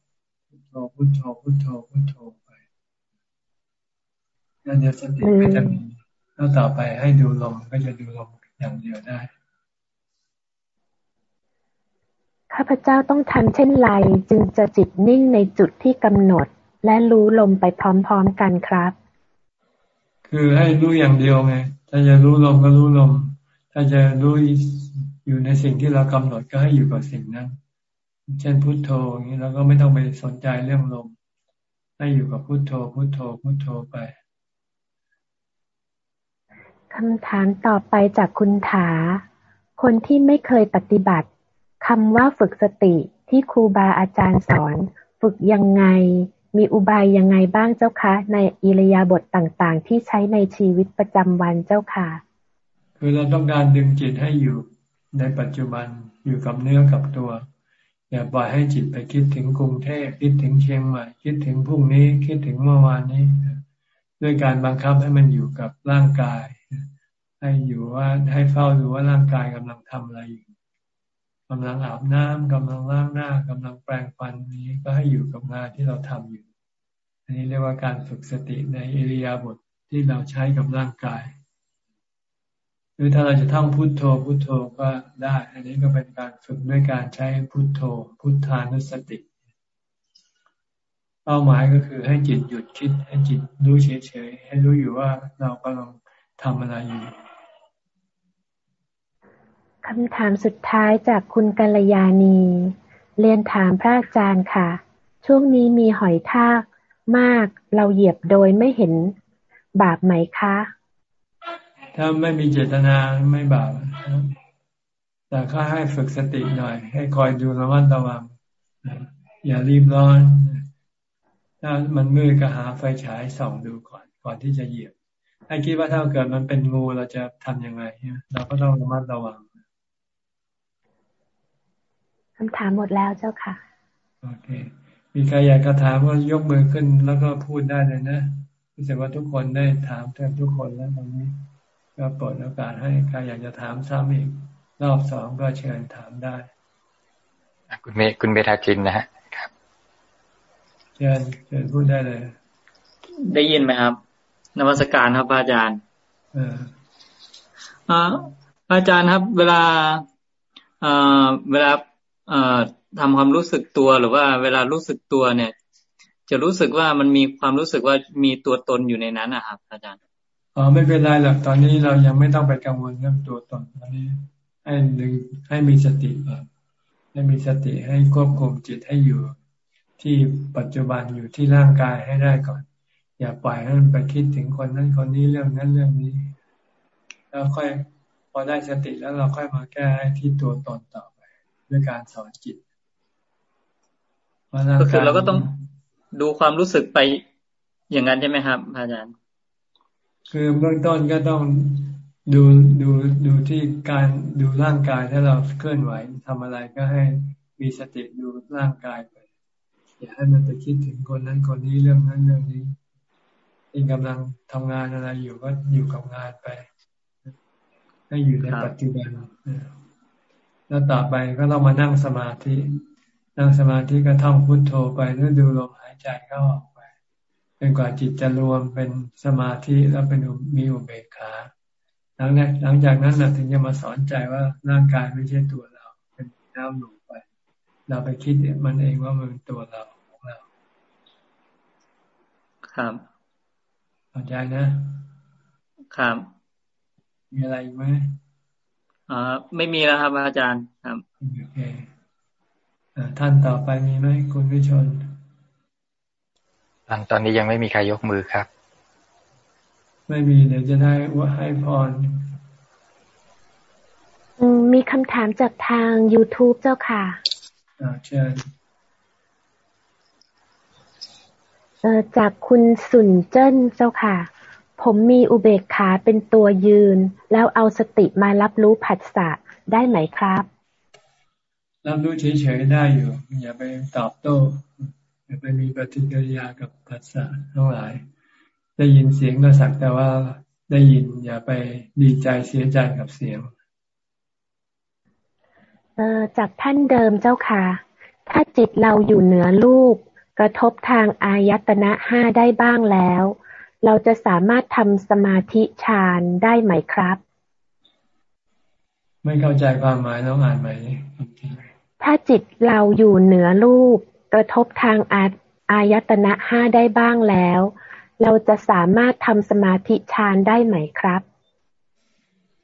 พุทโธพุทโธพุทโธพุทโธไปแล้วเดี๋ยวสติก็จะมีแล้วต่อไปให้ดูลมก็จะดูลมอย่างเดียวได้ข้าพเจ้าต้องทำเช่นไรจึงจะจิตนิ่งในจุดที่กำหนด และรู้ลมไปพร้อมๆกันครับ คือให้รู้อย่างเดียวไง ถ้าจะรู้ลมก็รู้ลม ถ้าจะรู้อยู่ในสิ่งที่เรากำหนดก็ให้อยู่กับสิ่งนั้น เช่นพุโทโธอย่างนี้เราก็ไม่ต้องไปสนใจเรื่องลม ให้อยู่กับพุโทโธ พุโทโธ พุโทโธไปคำถามต่อไปจากคุณถา คนที่ไม่เคยปฏิบัติคำว่าฝึกสติที่ครูบาอาจารย์สอน ฝึกยังไง มีอุบายยังไงบ้างเจ้าคะ ในอิริยาบถต่างๆ ที่ใช้ในชีวิตประจำวันเจ้าค่ะ คือเราต้องการดึงจิตให้อยู่ในปัจจุบันอยู่กับเนื้อกับตัว อย่าปล่อยให้จิตไปคิดถึงกรุงเทพคิดถึงเชียงใหม่คิดถึงพรุ่งนี้คิดถึงเมื่อวานนี้ ด้วยการบังคับให้มันอยู่กับร่างกาย ให้อยู่ว่าให้เฝ้าดูว่าร่างกายกำลังทำอะไรอยู่กำลังอาบน้ำกำลังล้างหน้ากำลังแปรงฟันนี้ก็ให้อยู่กับงานที่เราทำอยู่ อันนี้เรียกว่าการฝึกสติในอิริยาบถทที่เราใช้กับร่างกาย หรือถ้าเราจะท่องพุโทโธพุโทโธก็ได้ อันนี้ก็เป็นการฝึกด้วยการใช้พุโทโธ พุทธานุสติ เป้าหมายก็คือให้จิตหยุดคิด ให้จิตรู้เฉยๆ ให้รู้อยู่ว่าเรากำลังทำอะไรอยู่คำถามสุดท้ายจากคุณกัลยาณี เรียนถามพระอาจารย์ค่ะ ช่วงนี้มีหอยทาก มาก เราเหยียบโดยไม่เห็นบาปไหมคะ ถ้าไม่มีเจตนาไม่บาปแต่ข้าให้ฝึกสติหน่อย ให้คอยดูระมัดระวังอย่ารีบร้อน ถ้ามันมืดก็หาไฟฉายส่องดูก่อน ก่อนที่จะเหยียบ ให้คิดว่าถ้าเกิดมันเป็นงูเราจะทำยังไงเราก็ต้องระมัดระวังคำถามหมดแล้วเจ้าค่ะ โอเค มีใครอยากจะถามก็ยกมือขึ้นแล้วก็พูดได้เลยนะรู้สึกว่าทุกคนได้ถามแทบทุกคนแล้วตรงนี้ ก็เปิดโอกาสให้ใครอยากจะถามซ้ำอีกรอบสองก็เชิญถามได้คุณเมคุณเบธาจินนะฮะครับเชิญเชิญพูดได้เลย ได้ยินไหมครับนวัตการครับอาจารย์ เอออาจารย์ครับ เวลาเอ่อเวลาเอ่อ ทำความรู้สึกตัวหรือว่าเวลารู้สึกตัวเนี่ย จะรู้สึกว่ามันมีความรู้สึกว่ามีตัวตนอยู่ในนั้นนะครับ อาจารย์อ๋อไม่เป็นไรหรอกตอนนี้เรายังไม่ต้องไปกังวลเรื่องตัวตนตอนนี้ให้ดึงให้มีสติก่อนให้มีสติให้ควบคุมจิตให้อยู่ ที่ปัจจุบันอยู่ที่ร่างกายให้ได้ก่อน อย่าปล่อยให้มันไปคิดถึงคนนั้นคนนี้เรื่องนั้นเรื่องนี้ แล้วค่อยพอได้สติแล้วเราค่อยมาแก้ที่ตัวตนต่อไปด้วยการสอนจิต ก็คือเราก็ต้องดูความรู้สึกไปอย่างนั้นใช่ไหมครับอาจารย์ คือเบื้องต้นก็ต้องดูดูดูที่การดูร่างกายถ้าเราเคลื่อนไหวทำอะไรก็ให้มีสติดูร่างกายไป อย่าให้มันไปคิดถึงคนนั้นคนนี้เรื่องนั้นเรื่องนี้เองกำลังทำงานอะไรอยู่ก็อยู่กับงานไป ให้อยู่ในปัจจุบันแล้วต่อไปก็ต้องมานั่งสมาธิ นั่งสมาธิก็ท่องพุทโธไปแล้วดูลมหายใจเข้าออกไปเป็นกว่าจิตจะรวมเป็นสมาธิแล้วเป็นมีอุเบกขาหลังจากหลังจากนั้นเราถึงจะมาสอนใจว่าร่างกายไม่ใช่ตัวเรา เป็นน้ำหนุไป เราไปคิดมันเองว่ามันเป็นตัวเราของเรา ครับเข้าใจนะครับ มีอะไรไหมอ่าไม่มีแล้วครับอาจารย์ครับโอเค ท่านต่อไปมีไหมคุณวิชนตอนตอนนี้ยังไม่มีใครยกมือครับ ไม่มีเดี๋ยวจะได้ว่าให้พรมีคำถามจากทาง YouTube เจ้าค่ะอ่าเชิญจากคุณสุนเจิ้นเจ้าค่ะ ผมมีอุเบกขาเป็นตัวยืน แล้วเอาสติมารับรู้ผัสสะได้ไหมครับ รับรู้เฉยๆได้อยู่ อย่าไปตอบโต้ อย่าไปมีปฏิกิริยากับผัสสะทั้งหลาย ได้ยินเสียงก็สักแต่ว่าได้ยินอย่าไปดีใจเสียใจกับเสียงเออจากท่านเดิมเจ้าค่ะ ถ้าจิตเราอยู่เหนือรูป กระทบทางอายตนะห้าได้บ้างแล้ว เราจะสามารถทำสมาธิฌานได้ไหมครับ ไม่เข้าใจความหมายน้องอ่านไหม ถ้าจิตเราอยู่เหนือรูป กระทบทางอาอายตนะห้าได้บ้างแล้ว เราจะสามารถทำสมาธิฌานได้ไหมครับ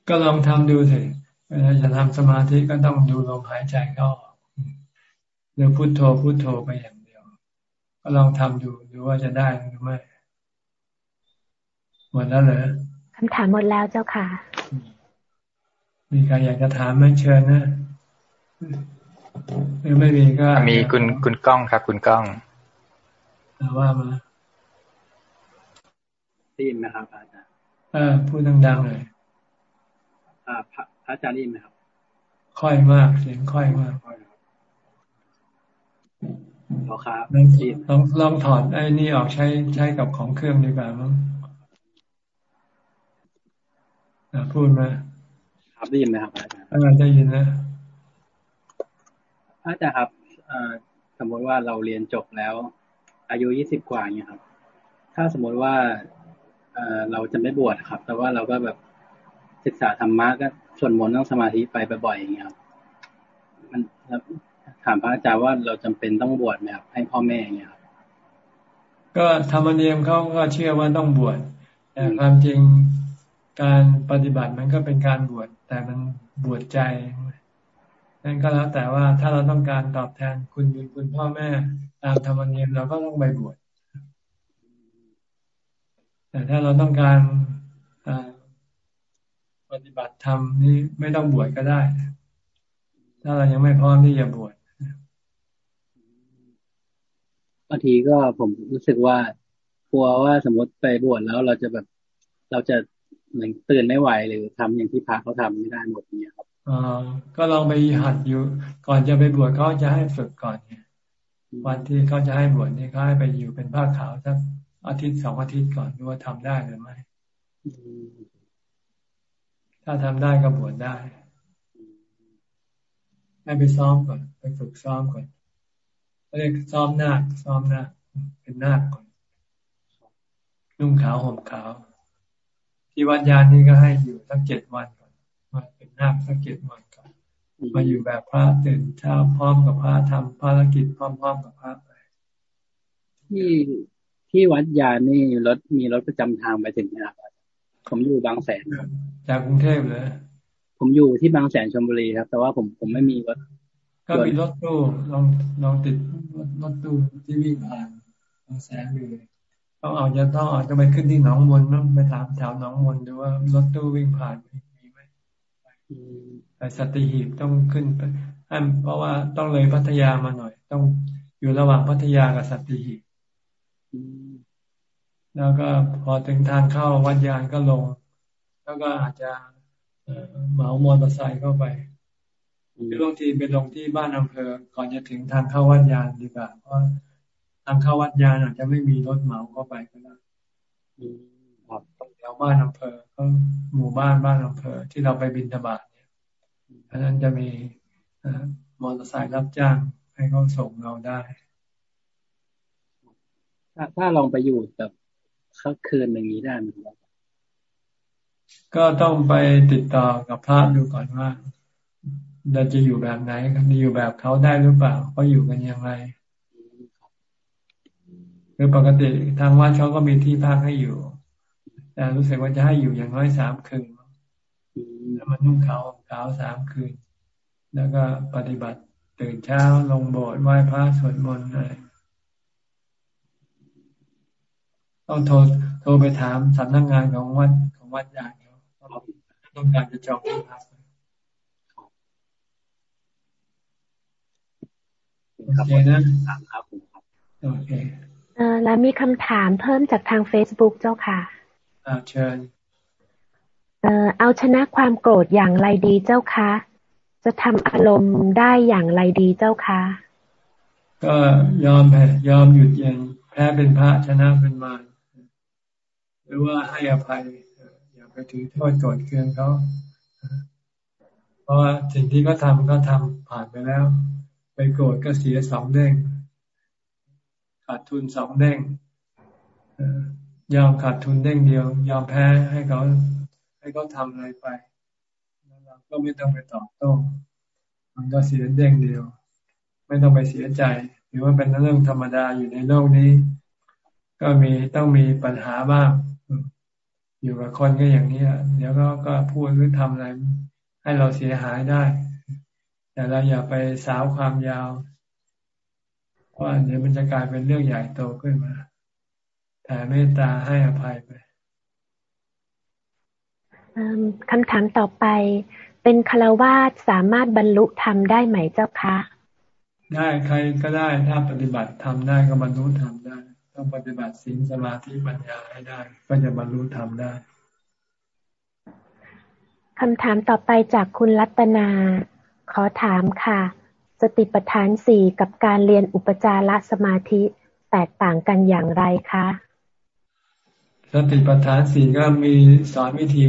ก็ลองทำดูสิเวลาจะทำสมาธิก็ต้องดูลมหายใจเข้าหรือพุโทโธพุโทโธไปอย่างเดียว ก็ลองทำดูดูว่าจะได้หรือไม่หมดแล้วเหรอคำถามหมดแล้วเจ้าค่ะ มีใครอยากจะถามไหมเชิญนะ หรือไม่มีก็มีคุณคุณก้องครับ คุณก้องว่ามาได้ยินไหมครับอาจารย์เออพูดดังๆเลยอ่าพระอาจารย์ได้ยินไหมครับ ค่อยมากเสียงค่อยมากขอครับลองลองถอดไอ้นี่ออกใช้ใช้กับของเครื่องดีกว่ามั้งพูดมา ครับได้ยินไหมครับอาจารย์อาจารย์ได้ยินนะ อาจารย์ครับสมมติว่าเราเรียนจบแล้ว อายุยี่สิบกว่าเนี่ยครับ ถ้าสมมติว่าเราจะไม่บวชครับ แต่ว่าเราก็แบบศึกษาธรรมะก็ส่วนมนต์ต้องสมาธิไปบ่อยๆอย่างเงี้ยครับ มันถามพระอาจารย์ว่าเราจำเป็นต้องบวชไหมครับให้พ่อแม่อย่างเงี้ยครับก็ธรรมเนียมเขาก็เชื่อว่าต้องบวชแต่ความจริงการปฏิบัติมันก็เป็นการบวชแต่มันบวชใจ นั่นก็แล้วแต่ว่าถ้าเราต้องการตอบแทนคุณบุญคุณพ่อแม่ ตามธรรมเนียมเราก็ต้องไปบวชแต่ถ้าเราต้องการปฏิบัติธรรมนี่ไม่ต้องบวชก็ได้ ถ้าเรายังไม่พร้อมที่จะบวชบางทีก็ผมรู้สึกว่ากลัวว่าสมมติไปบวชแล้วเราจะแบบเราจะเหมือนตื่นไม่ไหวหรือทำอย่างที่พระเขาทำไม่ได้หมดเนี่ยครับ ก็ลองไปหัดอยู่ ก่อนจะไปบวชเขาจะให้ฝึกก่อนเนี่ยวันที่เขาจะให้บวชนี่เขาให้ไปอยู่เป็นผ้าขาวสักอาทิตย์สองอาทิตย์ก่อนดูว่าทำได้หรือไม่ถ้าทำได้ก็บวชได้ให้ไปซ้อมก่อน ไปฝึกซ้อมก่อนเรียกซ้อมนาคซ้อมนาคเป็นนาคก่อนนุ่งขาวห่มขาว ที่วัดยานนี่ก็ให้อยู่สักเจ็ดวันก นมาเป็นนาคสักเจ็ดวันก่อนมาอยู่แบบพระตื่นเช้าพร้อมกับพระทำภารกิจพร้อมๆกับพระไปที่ที่วัดยานนี่รถมีรถประจำทางไปถึงนะครับผมอยู่บางแสนจากกรุงเทพเลยผมอยู่ที่บางแสนชลบุรีครับ แต่ว่าผมผมไม่มีรถก็มีรถตู้ลองลองติดรถตู้ที่วิ่งผ่านบางแสนเลยต้องเอาจะต้องอาจจะไปขึ้นที่หนองมนต้องไปถามแถวหนองมนดูว่ารถตู้วิ่งผ่าน มีไหมไปสติหีบต้องขึ้นไปเพราะว่าต้องเลยพัทยามาหน่อย ต้องอยู่ระหว่างพัทยากับสติหีบแล้วก็พอถึงทางเข้าวัดยานก็ลง แล้วก็อาจจะเหมามอเตอร์ไซค์เข้าไปหรือบางทีไปลงที่บ้านอำเภอ ก่อนจะถึงทางเข้าวัดยานดีกว่าเพราะทางเข้าวัดยานอาจจะไม่มีรถเหมาเข้าไปก็ได้ ถวบ้านอำเภอก็หมู่บ้านบ้านอำเภอที่เราไปบินทบาทเนี่ยอันนั้นจะมีมอเตอร์ไซค์รับจ้างให้เขาส่งเราได้ ถ้าถ้าลองไปอยู่แบบสักคืนอย่างนี้ได้ไหมครับก็ต้องไปติดต่อกับพระดูก่อนว่าเราจะอยู่แบบไหนอยู่แบบเขาได้หรือเปล่าเขาอยู่กันยังไงคือปกติทางวัดเขาก็มีที่พักให้อยู่ แต่รู้สึกว่าจะให้อยู่อย่างน้อยสามคืนแล้วมันนุ่งขาวขาวสามคืน แล้วก็ปฏิบัติตื่นเช้าลงโบสถ์ไหว้พระสวดมนต์อะไรต้องโทรโทรไปถามสำนักงงานของวัดของวัดใหญ่เขาต้องการจะจองที่พักโอเคนะครับโอเคเออแล้วมีคำถามเพิ่มจากทาง Facebook เจ้าค่ะอ่า เชิญเออเอาชนะความโกรธอย่างไรดีเจ้าคะ จะทำอารมณ์ได้อย่างไรดีเจ้าคะ ก็ยอมแพ้ยอมหยุดเย็นแพ้เป็นพระชนะเป็นมารหรือว่าให้อภัยอย่าไปถือโทษโกรธเคืองเขาเพราะว่าสิ่งที่เขาทาก็ทำผ่านไปแล้ว ไปโกรธก็เสียสองเด้งขาดทุนสองเด้ง ยอมขาดทุนเด้งเดียว ยอมแพ้ให้เขาให้เขาทำอะไรไปแล้วเราก็ไม่ต้องไปตอบโต้มันก็เสียเด้งเดียว ไม่ต้องไปเสียใจหรือว่าเป็นเรื่องธรรมดาอยู่ในโลกนี้ ก็มีต้องมีปัญหาบ้าง อยู่กับคนก็อย่างนี้เดี๋ยวก็ก็พูดหรือทำอะไร ให้เราเสียหายได้ แต่เราอย่าไปสาวความยาวเพราะเดี๋ยวมันจะกลายเป็นเรื่องใหญ่โตขึ้นมา แต่เมตตาให้อภัยไปคำถามต่อไป เป็นคารวาสสามารถบรรลุธรรมได้ไหมเจ้าคะ ได้ใครก็ได้ถ้าปฏิบัติทำได้ก็บรรลุธรรมได้ต้องปฏิบัติสิ่งสมาธิปัญญาให้ได้ ก็จะบรรลุธรรมได้คำถามต่อไปจากคุณรัตนา ขอถามค่ะ สติปัฏฐานสี่กับการเรียนอุปจารสมาธิแตกต่างกันอย่างไรคะ สติปัฏฐานสี่ก็มีสอนวิธี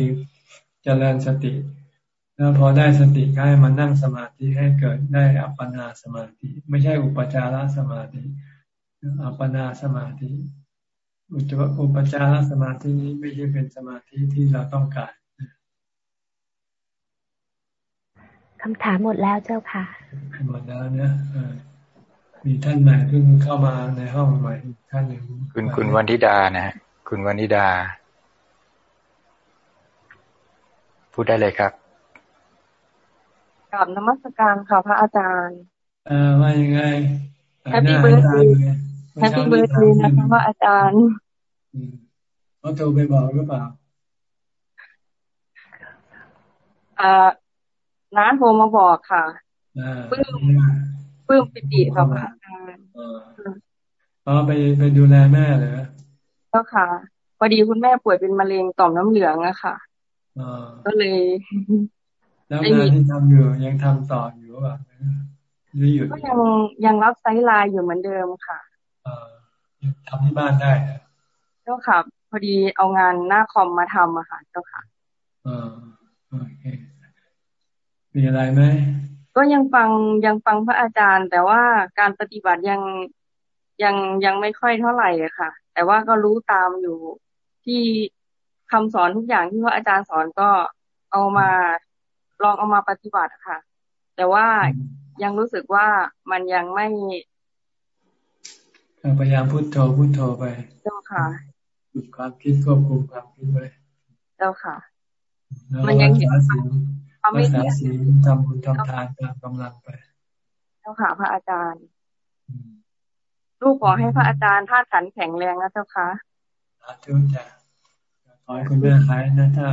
เจริญสติ แล้วพอได้สติก็ให้มันนั่งสมาธิให้เกิดได้อัปปนาสมาธิ ไม่ใช่อุปจารสมาธิ อัปปนาสมาธิ อุปจารสมาธินี้ไม่ใช่เป็นสมาธิที่เราต้องการคำถามหมดแล้วเจ้าค่ะ หมดแล้วเนี่ยมีท่านใหม่เพิ่งเข้ามาในห้องใหม่ท่านหนึ่งคุณคุณวันธิดานะฮะ คุณวันธิดา พูดได้เลยครับกราบนมัสการค่ะพระอาจารย์อ่าว่ายังไง happy birthday happy birthday นะคะพระอาจารย์เขาโทรไปบอกหรือเปล่าอ่าน้าโทรมาบอกค่ะปลื้มปลื้มปิติค่ะพระอาจารย์อ๋อไปไปดูแลแม่เหรอ ก็ค่ะพอดีคุณแม่ป่วยเป็นมะเร็งต่อมน้ำเหลืองอะค่ะก็เลยแล้วงานที่ทำอยู่ยังทำต่ออยู่ป่ะหรือหยุดก็ยังยังรับไซต์ไลน์อยู่เหมือนเดิมค่ะทำที่บ้านได้เจ้าค่ะ พอดีเอางานหน้าคอมมาทำอะค่ะ เจ้าค่ะอ่าโอเคมีอะไรไหมก็ยังฟังยังฟังพระอาจารย์ แต่ว่าการปฏิบัติยังยังยังไม่ค่อยเท่าไหร่อะค่ะ แต่ว่าก็รู้ตามอยู่ที่คำสอนทุกอย่างที่พระอาจารย์สอนก็เอามาลองเอามาปฏิบัติค่ะ แต่ว่ายังรู้สึกว่ามันยังไม่พยายามพูดโทพูดโทไปเจ้าค่ะหยุดความคิดควบคุมความคิดไว้เจ้าค่ะ มันยังเห็นความไม่เที่ยงทำบุญทำทานตามกำลังไป เจ้าค่ะพระอาจารย์ ลูกขอให้พระอาจารย์ธาตุขันแข็งแรงนะเจ้าค่ะสาธุจ้ะขอให้คุณแม่หายนะถ้า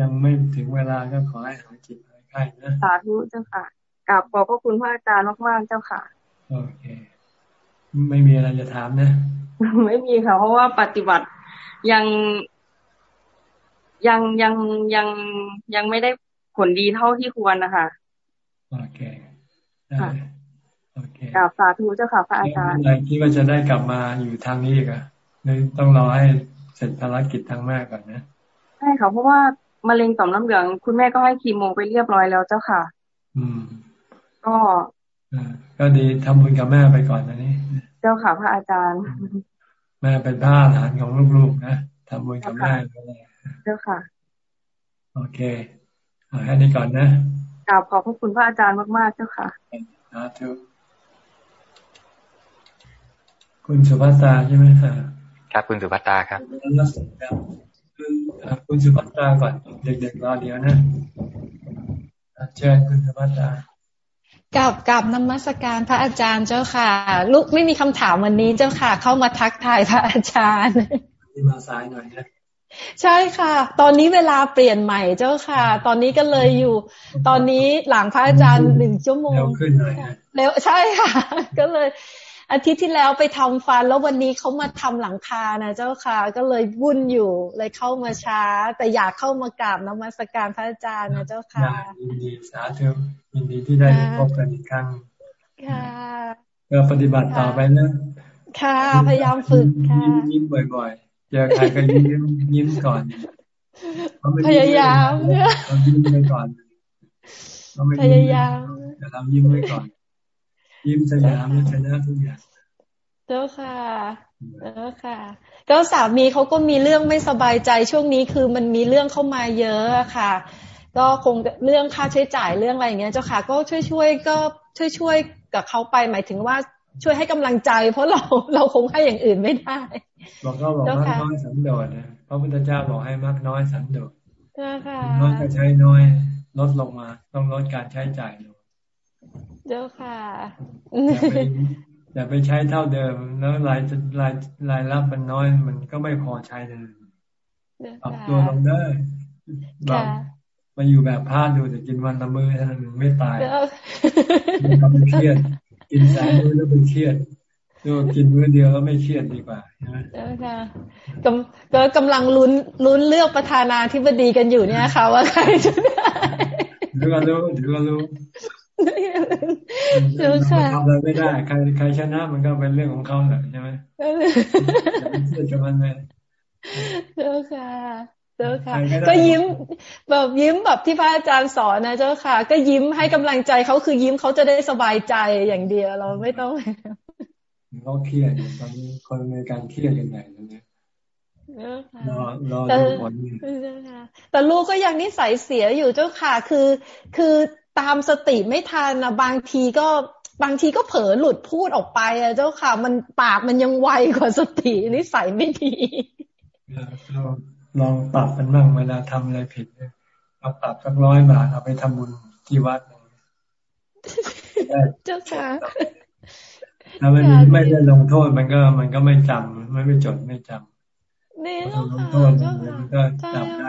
ยังไม่ถึงเวลาก็ขอให้หายจิตหายไข้นะสาธุเจ้าค่ะกราบขอบพระคุณพระอาจารย์มากๆเจ้าค่ะ โอเค ไม่มีอะไรจะถามนะไม่มีค่ะ เพราะว่าปฏิบัติยังยังยังยังยังไม่ได้ผลดีเท่าที่ควรนะคะ โอเคค่ะ กราบสาธุเจ้าค่ะพระอาจารย์อะไรที่ว่าจะได้กลับมาอยู่ทางนี้อีกอะต้องรอให้เสร็จภารกิจทางแม่ก่อนนะใช่ค่ะเพราะว่ามะเร็งต่อมน้ำเหลือง คุณแม่ก็ให้คีโมไปเรียบร้อยแล้วเจ้าค่ะ อืม ก็ก็ดีทำบุญกับแม่ไปก่อนนะนี่เจ้าค่ะพระอาจารย์ แม่เป็นผ้าหลานของลูกๆนะทำบุญกับแม่ก็เลยเจ้าค่ะ โอเคเอาแค่นี้ก่อนนะกราบขอบพระคุณพระอาจารย์มากๆเจ้าค่ะสาธุ คุณสุภัตาใช่ไหมครับครับคุณสุภัตาครับคุณสุภัตาก่อนเด็กๆรอเดียวนะเชิญคุณสุภัตากับกับนมัสการพระอาจารย์เจ้าค่ะ ลูกไม่มีคำถามวันนี้เจ้าค่ะ เข้ามาทักทายพระอาจารย์ที่มาสายหน่อยนะใช่ค่ะ ตอนนี้เวลาเปลี่ยนใหม่เจ้าค่ะ ตอนนี้ก็เลยอยู่ ตอนนี้หลังพระอาจารย์หนึ่งชั่วโมงเร็วขึ้นหน่อยเร็วใช่ค่ะ ก็เลย อาทิตย์ที่แล้วไปทำฟัน แล้ววันนี้เขามาทำหลังคานะเจ้าค่ะ ก็เลยวุ่นอยู่เลยเข้ามาช้า แต่อยากเข้ามากราบนมัสการพระอาจารย์นะเจ้าค่ะยินดีสาธุยินดีที่ได้พบกันอีกครั้งค่ะก็ปฏิบัติต่อไปนะค่ะพยายามฝึกค่ะยิ้มบ่อยๆเจอใครก็ยิ้มยิ้มก่อนพยายามเรายิ้มไปก่อนพยายามแต่เรายิ้มไว้ก่อน ยิ้มสยามชนะทุกอย่างเจ้าค่ะเจ้าค่ะ ก็สามีเขาก็มีเรื่องไม่สบายใจช่วงนี้คือมันมีเรื่องเข้ามาเยอะค่ะ ก็คงเรื่องค่าใช้จ่ายเรื่องอะไรอย่างเงี้ยเจ้าค่ะ ก็ช่วยช่วยก็ช่วยช่วยกับเขาไปหมายถึงว่าช่วยให้กำลังใจ เพราะเราเราคงให้อย่างอื่นไม่ได้บอกก็บอกมากน้อยสันโดษนะพระพุทธเจ้าบอกให้มากน้อยสันโดษน้อยก็ใช้น้อยลดลงมา ต้องลดการใช้จ่ายลง เจ้าค่ะอย่าไปใช้เท่าเดิมแล้วรายรายรายรับมันน้อยมันก็ไม่พอใช้เลยปรับตัวลงได้แบบมาอยู่แบบพลาดดูแต่กินวันละมื้อเท่านั้นไม่ตายไม่เครียด กินสามมื้อแล้วไม่เครียดดูกินมื้อเดียวแล้วไม่เครียดดีกว่าใช่ไหมค่ะก็กำลังลุ้นลุ้นเลือกประธานาธิบดีกันอยู่เนี่ยค่ะว่าใครจะได้ถือว่ารู้ถือว่ารู้ เจ้าค่ะทำอะไรไม่ได้ ใครใครชนะมันก็เป็นเรื่องของเขาแหละใช่ไหมเชื่อกับมันเลยเจ้าค่ะเจ้าค่ะ ก็ยิ้มแบบยิ้มแบบที่พระอาจารย์สอนนะเจ้าค่ะ ก็ยิ้มให้กำลังใจเขาคือยิ้มเขาจะได้สบายใจอย่างเดียวเราไม่ต้องเขาเครียดตอนนี้คนในการเครียดยังไงเนี่ยรอรอดูผลแต่ลูกก็ยังนิสัยเสียอยู่เจ้าค่ะ คือ คือ ตามสติไม่ทันนะบางทีก็บางทีก็เผลอหลุดพูดออกไปอะเจ้าค่ะ มันปากมันยังไวกว่าสตินิสัยไม่ดีเราลองปรับมันบ้างเวลาทำอะไรผิดเอาปรับสักร้อยบาทเอาไปทำบุญที่วัดเจ้าค่ะถ้ามันไม่ได้ลงโทษมันก็มันก็ไม่จำไม่ไม่จดไม่จำนี่ลงโทษมันก็จำ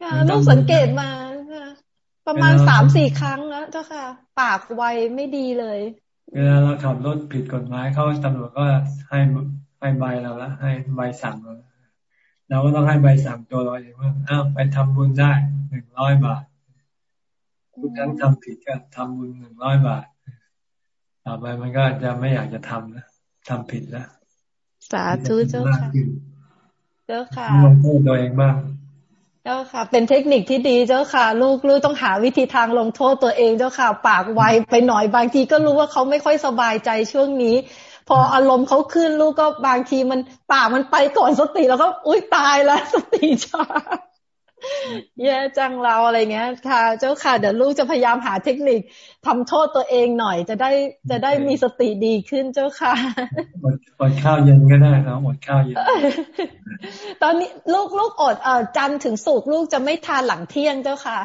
ได้ลูกสังเกตมา ประมาณสามสี่ครั้งแล้วเจ้าค่ะ ปากไวไม่ดีเลย เวลาเราขับรถผิดกฎหมายเขาตำรวจก็ให้ให้ใบเราละให้ใบสั่งเราเราก็ต้องให้ใบสั่งตัวเราเองว่าอ้าวไปทำบุญได้หนึ่งร้อยบาททุกครั้งทำผิดก็ทำบุญหนึ่งร้อยบาทต่อไปมันก็จะไม่อยากจะทำนะทำผิดแล้วสาธุเจ้าค่ะ เจ้าค่ะลงโทษตัวเองบ้าง เจ้าค่ะ เป็นเทคนิคที่ดีเจ้าค่ะ ลูกลูกต้องหาวิธีทางลงโทษตัวเองเจ้าค่ะ ปากไวไปหน่อยบางทีก็รู้ว่าเขาไม่ค่อยสบายใจช่วงนี้ พออารมณ์เขาขึ้นลูกก็บางทีมันปากมันไปก่อนสติแล้วก็อุ้ยตายแล้วสติช้าแย่จังเราอะไรเงี้ยค่ะ เจ้าค่ะ เดี๋ยวลูกจะพยายามหาเทคนิค ทำโทษตัวเองหน่อย จะได้จะได้มีสติดีขึ้นเจ้าค่ะอดข้าวเย็นก็ได้ครับอดข้าวเย็น ตอนนี้ลูกลูกอดเอ่อจันถึงสุกลูกจะไม่ทานหลังเที่ยงเจ้าค่ะ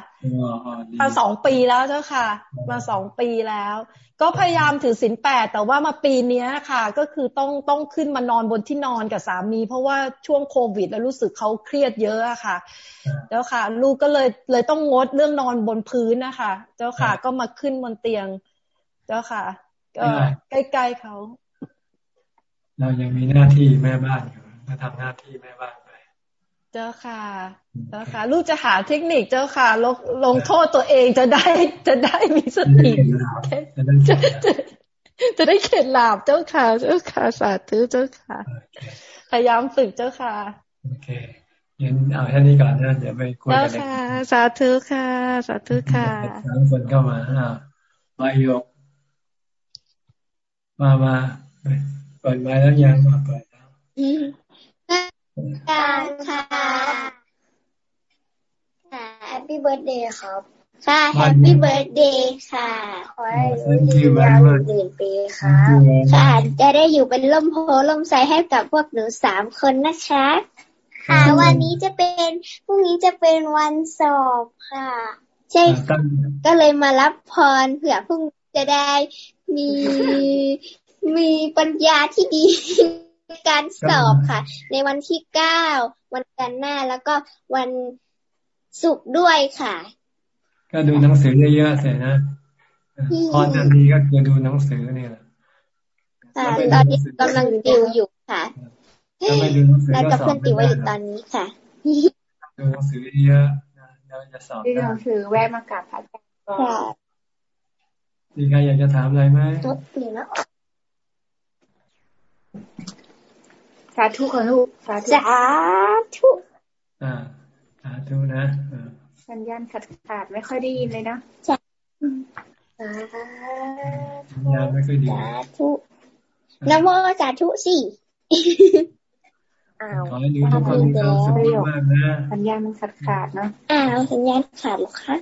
มาสองปีแล้วเจ้าค่ะ มาสองปีแล้ว ก็พยายามถือศีลแปดแต่ว่ามาปีนี้ค่ะ ก็คือต้องต้องขึ้นมานอนบนที่นอนกับสามี เพราะว่าช่วงโควิด แล้วรู้สึกเขาเครียดเยอะอะค่ะ เจ้าค่ะ ลูกก็เลยเลยต้องงดเรื่องนอนบนพื้นนะคะ เจ้าค่ะ ก็มาขึ้นบนเตียง เจ้าค่ะ ก็ใกล้ๆเขา เรายังมีหน้าที่แม่บ้านอยู่มาทำหน้าที่แม่บ้านเจ้าค่ะ เจ้าค่ะ ลูกจะหาเทคนิคเจ้าค่ะ ลงลงโทษตัวเองจะได้จะได้มีสติจะจะได้เข็ดหลาบเจ้าค่ะ เจ้าค่ะสาธุเจ้าค่ะ พยายามฝึกเจ้าค่ะโอเคงั้นเอาแค่นี้ก่อนนะเดี๋ยวไปคุยกันเลยค่ะ สาธุค่ะ สาธุค่ะสามคนเข้ามาอ่า มายก มามาเปิดไมค์แล้วยังมาเปิดแล้วการค่ะค่ะ happy birthday ครับค่ะ happy birthday ค่ะ ขอให้ยืนยาวหนึ่งปีค่ะค่ะจะได้อยู่เป็นร่มโพธิ์ร่มไทรให้กับพวกหนูสามคนนะคะ ค่ะ วันนี้จะเป็น พรุ่งนี้จะเป็นวันสอบค่ะ ใช่ก็เลยมารับพรเผื่อพรุ่งจะได้มีมีปัญญาที่ดีการสอบค่ะ ในวันที่เก้าวันจันทร์หน้าแล้วก็วันศุกร์ด้วยค่ะ ก็ดูหนังสือเยอะๆเสร็จนะพอจะมีก็คือดูหนังสือเนี่ยค่ะตอนนี้กำลังติวอยู่ค่ะแล้วกับเพื่อนติวไว้อยู่ตอนนี้ค่ะดูหนังสือเยอะ แล้วอด้หนังถือแวะมากับพระอาจารย์ก่อมีใครอยากจะถามอะไรไหมจบเปลี่แล้วสาธุค่ะลูกสาธุสาธุอ่าสาธุนะสัญญาณขาดขาดไม่ค่อยได้ยินเลยนะสาธุยันยันไม่ค่อยดีสาธุนโมสาธุสี่ ขอให้ทุกคนมีความสุขมากนะสัญญาณมันขาดขาดเนาะอ้าวสัญญาณขาดหรอคะ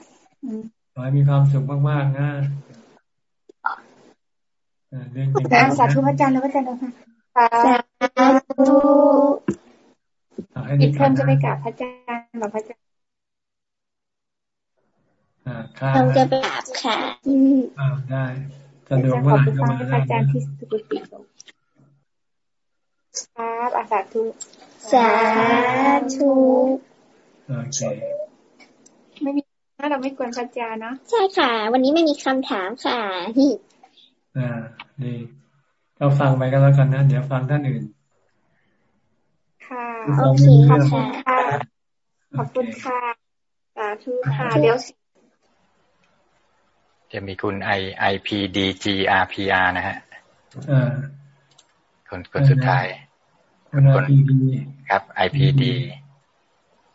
ขอให้มีความสุขมากๆนะเรื่องจริงสาธุพระอาจารย์แล้วพระอาจารย์นะคะสาธุปิดเพิ่มจะไปกราบพระอาจารย์หรอพระอาจารย์เราจะไปกราบค่ะอ่าได้สะดวกเมื่อไหร่ก็มาได้พระอาจารย์ที่สุกุติ ครับอาสาธุสาธุโอเคไม่มีถ้าเราไม่กวนพระอาจารย์เนาะใช่ค่ะ วันนี้ไม่มีคำถามค่ะอ่าดีก็ฟังไปก็แล้วกันนะ เดี๋ยวฟังท่านอื่น ค่ะ โอเคขอบคุณค่ะ ขอบคุณค่ะสาธุค่ะ เดี๋ยว จะมีคุณไอไอพีดีจีอาร์พีอาร์นะฮะ คนคนสุดท้ายคนพีดีครับไอพีดี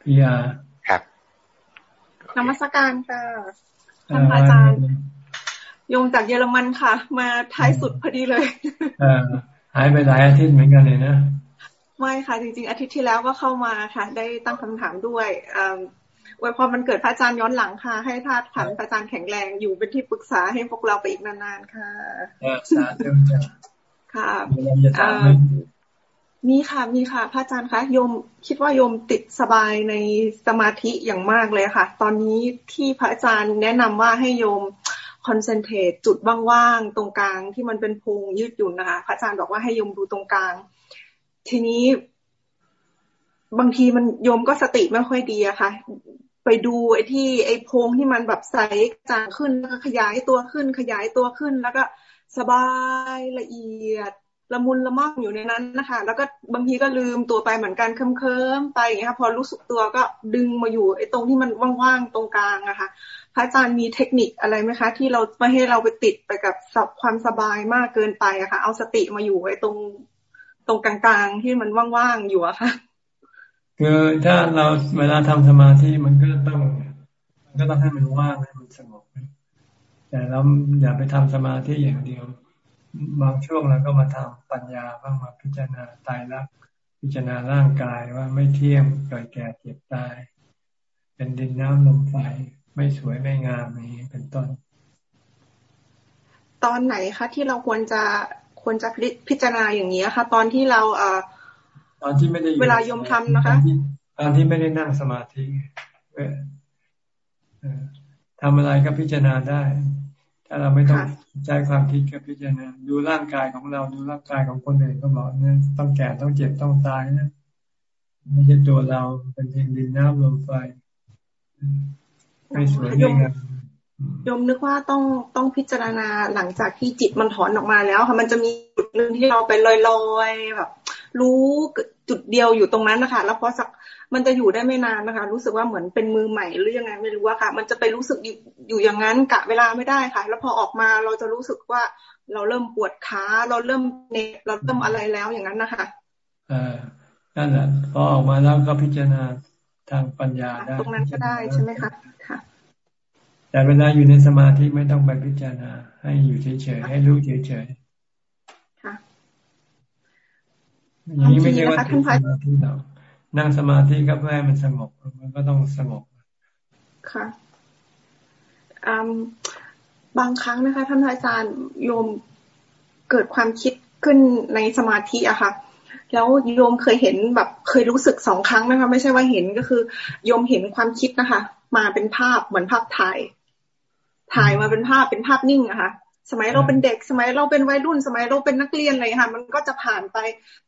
พีอาร์ครับนมัสการค่ะท่านอาจารย์ยงจากเยอรมันค่ะ มาท้ายสุดพอดีเลยหายไปหลายอาทิตย์เหมือนกันเลยนะไม่ค่ะจริงๆ อาทิตย์ที่แล้วก็เข้ามาค่ะ ได้ตั้งคำถามด้วยอวยพรมันเกิดพระอาจารย์ย้อนหลังค่ะ ให้ธาตุขันพระอาจารย์แข็งแรงอยู่เป็นที่ปรึกษาให้พวกเราไปอีกนานๆค่ะสาธุ ค่ะมีค่ะ มีค่ะ พระอาจารย์คะโยมคิดว่าโยมติดสบายในสมาธิอย่างมากเลยค่ะ ตอนนี้ที่พระอาจารย์แนะนำว่าให้โยมคอนเซนเทรตจุดว่างๆ ตรงกลางที่มันเป็นพุงยืดหยุ่นนะคะ พระอาจารย์บอกว่าให้โยมดูตรงกลาง ทีนี้ บางทีมันโยมก็สติไม่ค่อยดีอะค่ะ ไปดูไอ้ที่ไอ้โพงที่มันแบบใสจางขึ้นแล้วก็ขยายตัวขึ้น ขยายตัวขึ้นแล้วก็ สบายละเอียดละมุนละม่อมอยู่ในนั้นนะคะแล้วก็บางทีก็ลืมตัวไปเหมือนกันเคิมๆไปอย่างเงี้ยค่ะพอรู้สึกตัวก็ดึงมาอยู่ไอ้ตรงที่มันว่างๆตรงกลางอะค่ะพระอาจารย์มีเทคนิคอะไรไหมคะ ที่เราไม่ให้เราไปติดไปกับความสบายมากเกินไปอะค่ะ เอาสติมาอยู่ไอ้ตรงตรงกลางๆที่มันว่างๆอยู่อะค่ะคือถ้าเราเวลาทำสมาธิมันก็ต้องมันก็ต้องให้มันว่างให้มันสงบ แต่เราอย่าไปทำสมาธิอย่างเดียว บางช่วงเราก็มาทำปัญญาบ้างมาพิจารณาตายรักพิจารณาร่างกายว่าไม่เที่ยงเกิดแก่เจ็บตาย เป็นดินน้ำลมไฟไม่สวยไม่งามนี้เป็นต้น ตอนไหนคะที่เราควรจะควรจะพิจารณาอย่างนี้คะตอนที่เราเอ่อตอนที่ไม่ได้เวลายมทำนะคะ ตอนที่ไม่ได้นั่งสมาธิ ทำอะไรก็พิจารณาได้ ถ้าเราไม่ต้องใจความคิดกับพิจารณา ดูร่างกายของเราดูร่างกายของคนอื่นก็บอกเนี่ยต้องแก่ต้องเจ็บต้องตายนะไม่ใช่ตัวเราเป็นเพียงดินน้ำลมไฟไม่สวยไม่งามยมนึกว่าต้องต้องพิจารณาหลังจากที่จิตมันถอนออกมาแล้วค่ะมันจะมีจุดหนึ่งที่เราไปลอยๆแบบ รู้จุดเดียวอยู่ตรงนั้นนะคะแล้วพอสัก มันจะอยู่ได้ไม่นานนะคะ รู้สึกว่าเหมือนเป็นมือใหม่หรือยังไงไม่รู้ว่าค่ะ มันจะไปรู้สึกอยู่อยู่อย่างนั้นกะเวลาไม่ได้ค่ะ แล้วพอออกมาเราจะรู้สึกว่าเราเริ่มปวดขาเราเริ่มเนเราเริ่มอะไรแล้วอย่างนั้นนะคะอ่านั่นแหละพอออกมาแล้วก็พิจารณาทางปัญญาได้ตรงนั้นก็ได้ใช่ไหมคะค่ะแต่เวลาอยู่ในสมาธิไม่ต้องไปพิจารณา ให้อยู่เฉยๆให้รู้เฉยๆค่ะอย่างนี้ไม่ใช่ว่าถึงสมาธิเรา นั่งสมาธิก็เพื่อให้มันสงบมันก็ต้องสงบค่ะบางครั้งนะคะท่านอาจารย์โยมเกิดความคิดขึ้นในสมาธิอะค่ะ แล้วโยมเคยเห็นแบบเคยรู้สึกสองครั้งนะคะ ไม่ใช่ว่าเห็นก็คือโยมเห็นความคิดนะคะ มาเป็นภาพเหมือนภาพถ่าย ถ่ายมาเป็นภาพเป็นภาพนิ่งอะค่ะ สมัยเราเป็นเด็ก สมัยเราเป็นวัยรุ่น สมัยเราเป็นนักเรียนอะไรค่ะ มันก็จะผ่านไป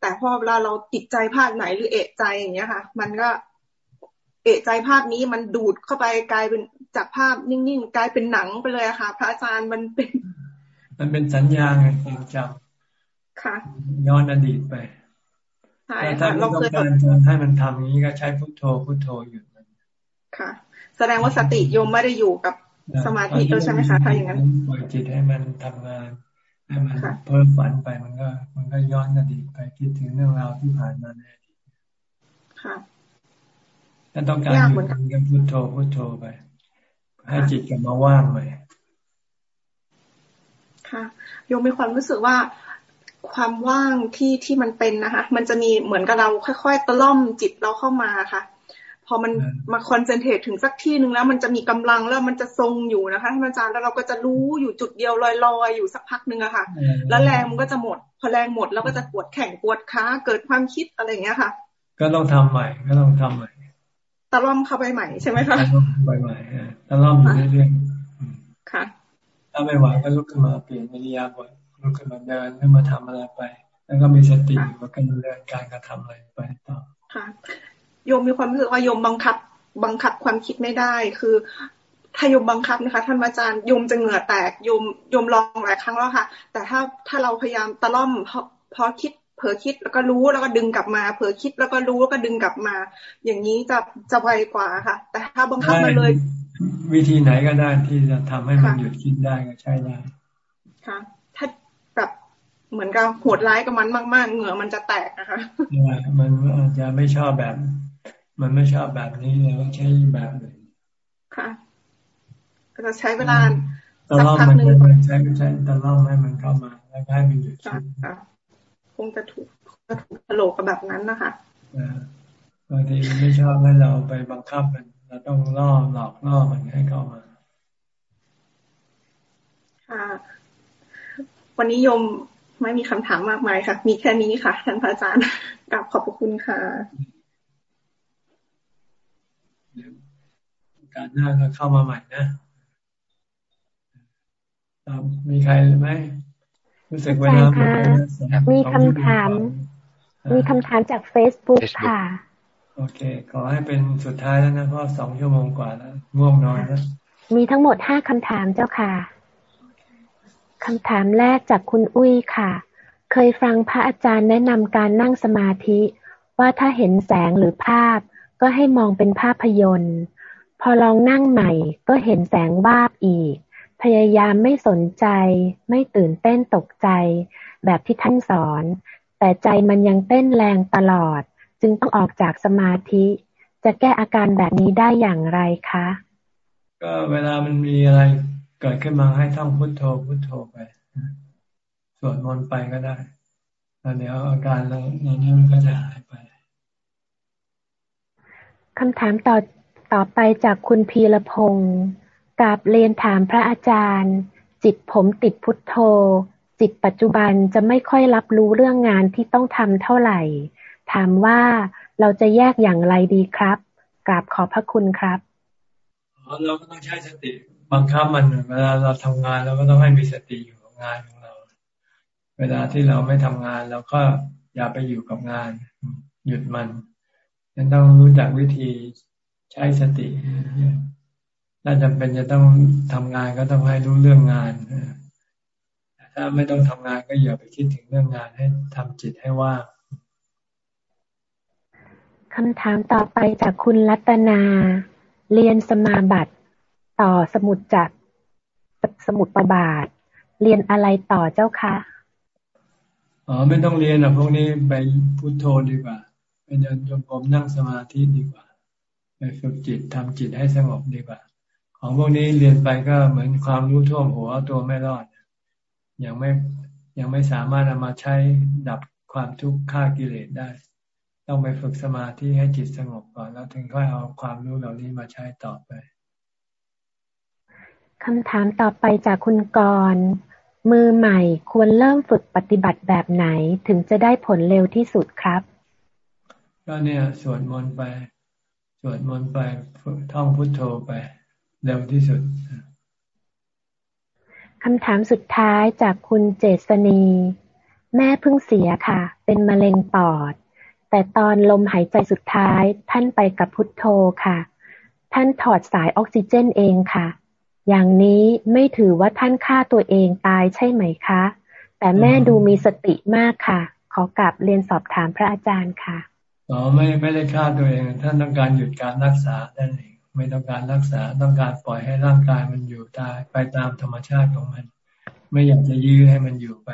แต่พอเวลาเราติดใจภาพไหนหรือเอะใจอย่างเงี้ยค่ะ มันก็ เอะใจภาพนี้มันดูดเข้าไปกลายเป็นจากภาพนิ่งๆกลายเป็นหนังไปเลยอะค่ะ พระอาจารย์มันเป็น มันเป็นสัญญาไงเองจำค่ะ ย้อนอดีตไปใช่ถ้าเราเคยให้มันทำอย่างนี้ก็ใช้พุทโธพุทโธหยุดมันค่ะ แสดงว่าสติโยมไม่ได้อยู่กับ สมาธิเออใช่ไหมคะถ้าอย่างนั้นปล่อยจิตให้มันทำงานให้มันเพิ่มฝันไปมันก็ มันก็ย้อนอดีตไปคิดถึงเรื่องราวที่ผ่านมาในอดีตค่ะถ้าต้องการหยุดก็พุทโธพุทโธไป ให้จิตกลับมาว่างใหม่ค่ะโยมมีความรู้สึกว่าความว่างที่ที่มันเป็นนะคะ มันจะมีเหมือนกับเราค่อยๆตะล่อมจิตเราเข้ามาค่ะ พอมันมาคอนเซนเทรตถึงสักที่หนึ่งแล้ว มันจะมีกำลังแล้วมันจะทรงอยู่นะคะท่านอาจารย์แล้วเราก็จะรู้อยู่จุดเดียวลอยๆอยู่สักพักหนึ่งอะค่ะ แล้วแรงมันก็จะหมด พอแรงหมดเราก็จะปวดแขนปวดขาเกิดความคิดอะไรอย่างเงี้ยค่ะ ก็ต้องทำใหม่ก็ต้องทำใหม่ตะล่อมเข้าไปใหม่ใช่ไหมคะตะล่อมไปใหม่ตะล่อมอยู่เรื่อยๆค่ะ ถ้าไม่ไหวก็ลุกขึ้นมาเปลี่ยนวิริยาบทลุกขึ้นมาเดินขึ้นมาทำอะไรไป แล้วก็มีสติมาการเดินการกระทำอะไรไปต่อค่ะ โยมมีความรู้สึกว่าโยมบังคับ บังคับความคิดไม่ได้ คือถ้าโยมบังคับนะคะ ท่านอาจารย์โยมจะเหงื่อแตกโยมโยมลองหลายครั้งแล้วค่ะ แต่ถ้าถ้าเราพยายามตะล่อมพอพอคิดเผลอคิดแล้วก็รู้แล้วก็ดึงกลับมา เผลอคิดแล้วก็รู้แล้วก็ดึงกลับมา อย่างนี้จะจะไวกว่าค่ะ แต่ถ้าบังคับมาเลย วิธีไหนก็ได้ที่จะทำให้มันหยุดคิดได้ก็ใช้ได้ค่ะ ถ้าแบบเหมือนกับโหดร้ายกับมันมาก ๆ เหงื่อมันจะแตกนะคะมันอาจจะไม่ชอบแบบ มันไม่ชอบแบบนี้เลยต้องใช้แบบหนึ่งค่ะจะใช้เวลาสักพักหนึ่งใช้ใช้ตลอดให้มันเข้ามาแล้วให้มันหยุดคิดคงจะถูกจะถูกโลกกับแบบนั้นนะคะบางทีไม่ชอบให้เราไปบังคับมันเราต้องล่อหลอกล่อมันให้เข้ามาค่ะวันนี้โยมไม่มีคำถามมากมายค่ะ มีแค่นี้ค่ะท่านพระอาจารย์กลับขอบพระคุณค่ะ การหน้าก็เข้ามาใหม่นะมีใครไหมรู้สึกว่ามีคำถาม มีคำถามจากเฟซบุ๊กค่ะ โอเค ขอให้เป็นสุดท้ายแล้วนะ เพราะสองชั่วโมงกว่าแล้วง่วงนอนนะมีทั้งหมดห้าคำถามเจ้าค่ะคำถามแรกจากคุณอุ้ยค่ะ เคยฟังพระอาจารย์แนะนำการนั่งสมาธิ ว่าถ้าเห็นแสงหรือภาพ ก็ให้มองเป็นภาพยนตร์ พอลองนั่งใหม่ก็เห็นแสงวาบอีก พยายามไม่สนใจ ไม่ตื่นเต้นตกใจ แบบที่ท่านสอน แต่ใจมันยังเต้นแรงตลอด จึงต้องออกจากสมาธิ จะแก้อาการแบบนี้ได้อย่างไรคะ ก็เวลามันมีอะไรเกิดขึ้นมาให้ท่องพุทโธพุทโธไปสวดมนต์ไปก็ได้แล้วเดี๋ยวอาการเราเรานี้มันก็จะหายไป คำถามต่อต่อไปจากคุณพีรพงศ์กราบเรียนถามพระอาจารย์ จิตผมติดพุทโธ จิตปัจจุบันจะไม่ค่อยรับรู้เรื่องงานที่ต้องทำเท่าไหร่ ถามว่าเราจะแยกอย่างไรดีครับ กราบขอพระคุณครับเราก็ต้องใช้สติบังคับมันเวลาเราทำงานเราก็ต้องให้มีสติอยู่กับงานของเรา เวลาที่เราไม่ทำงานเราก็อย่าไปอยู่กับงาน หยุดมัน ฉันต้องรู้จักวิธีใช้สติ ถ้าจำเป็นจะต้องทำงานก็ต้องให้รู้เรื่องงาน ถ้าไม่ต้องทำงานก็อย่าไปคิดถึงเรื่องงานให้ทำจิตให้ว่างคำถามต่อไปจากคุณรัตนา เรียนสมาบัติต่อสมุดจักสมุดประบาท เรียนอะไรต่อเจ้าคะ อ๋อ ไม่ต้องเรียนอะพวกนี้ไปพุโทโธดีกว่า ไปเดินจงกรมนั่งสมาธิดีกว่าไปฝึกจิตทำจิตให้สงบดีกว่า ของพวกนี้เรียนไปก็เหมือนความรู้ท่วมหัวตัวไม่รอด ยังไม่ยังไม่สามารถนามาใช้ดับความทุกข์ฆ่ากิเลสได้ ต้องไปฝึกสมาธิให้จิตสงบก่อน แล้วถึงค่อยเอาความรู้เหล่านี้มาใช้ต่อไปคำถามต่อไปจากคุณกรมือใหม่ควรเริ่มฝึกปฏิบัติแบบไหนถึงจะได้ผลเร็วที่สุดครับ ก็เนี่ยสวดมนต์ไป สวดมนต์ไปท่องพุทโธไป เร็วที่สุดคำถามสุดท้ายจากคุณเจษณี แม่เพิ่งเสียค่ะ เป็นมะเร็งปอด แต่ตอนลมหายใจสุดท้ายท่านไปกับพุทโธค่ะ ท่านถอดสายออกซิเจนเองค่ะ อย่างนี้ไม่ถือว่าท่านฆ่าตัวเองตายใช่ไหมคะ แต่แม่ดูมีสติมากค่ะ ขอกลับเรียนสอบถามพระอาจารย์ค่ะ อ๋อไม่ไม่ได้ฆ่าตัวเองท่านต้องการหยุดการรักษาได้เองไม่ต้องการรักษาต้องการปล่อยให้ร่างกายมันอยู่ตายไปตามธรรมชาติของมัน ไม่อยากจะยื้อให้มันอยู่ไป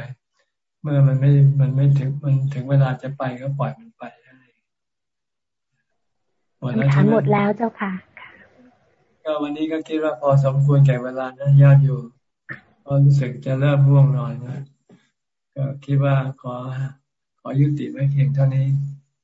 เมื่อมันไม่มันไม่ถึงมันถึงเวลาจะไปก็ปล่อยมันไปหมดแล้วหมดแล้วเจ้าค่ะก็วันนี้ก็คิดว่าพอสมควรแก่เวลานะญาติอยู่พอรู้สึกจะเริ่มง่วงนอนนะก็คิดว่าขอขอยุติไว้เพียงเท่านี้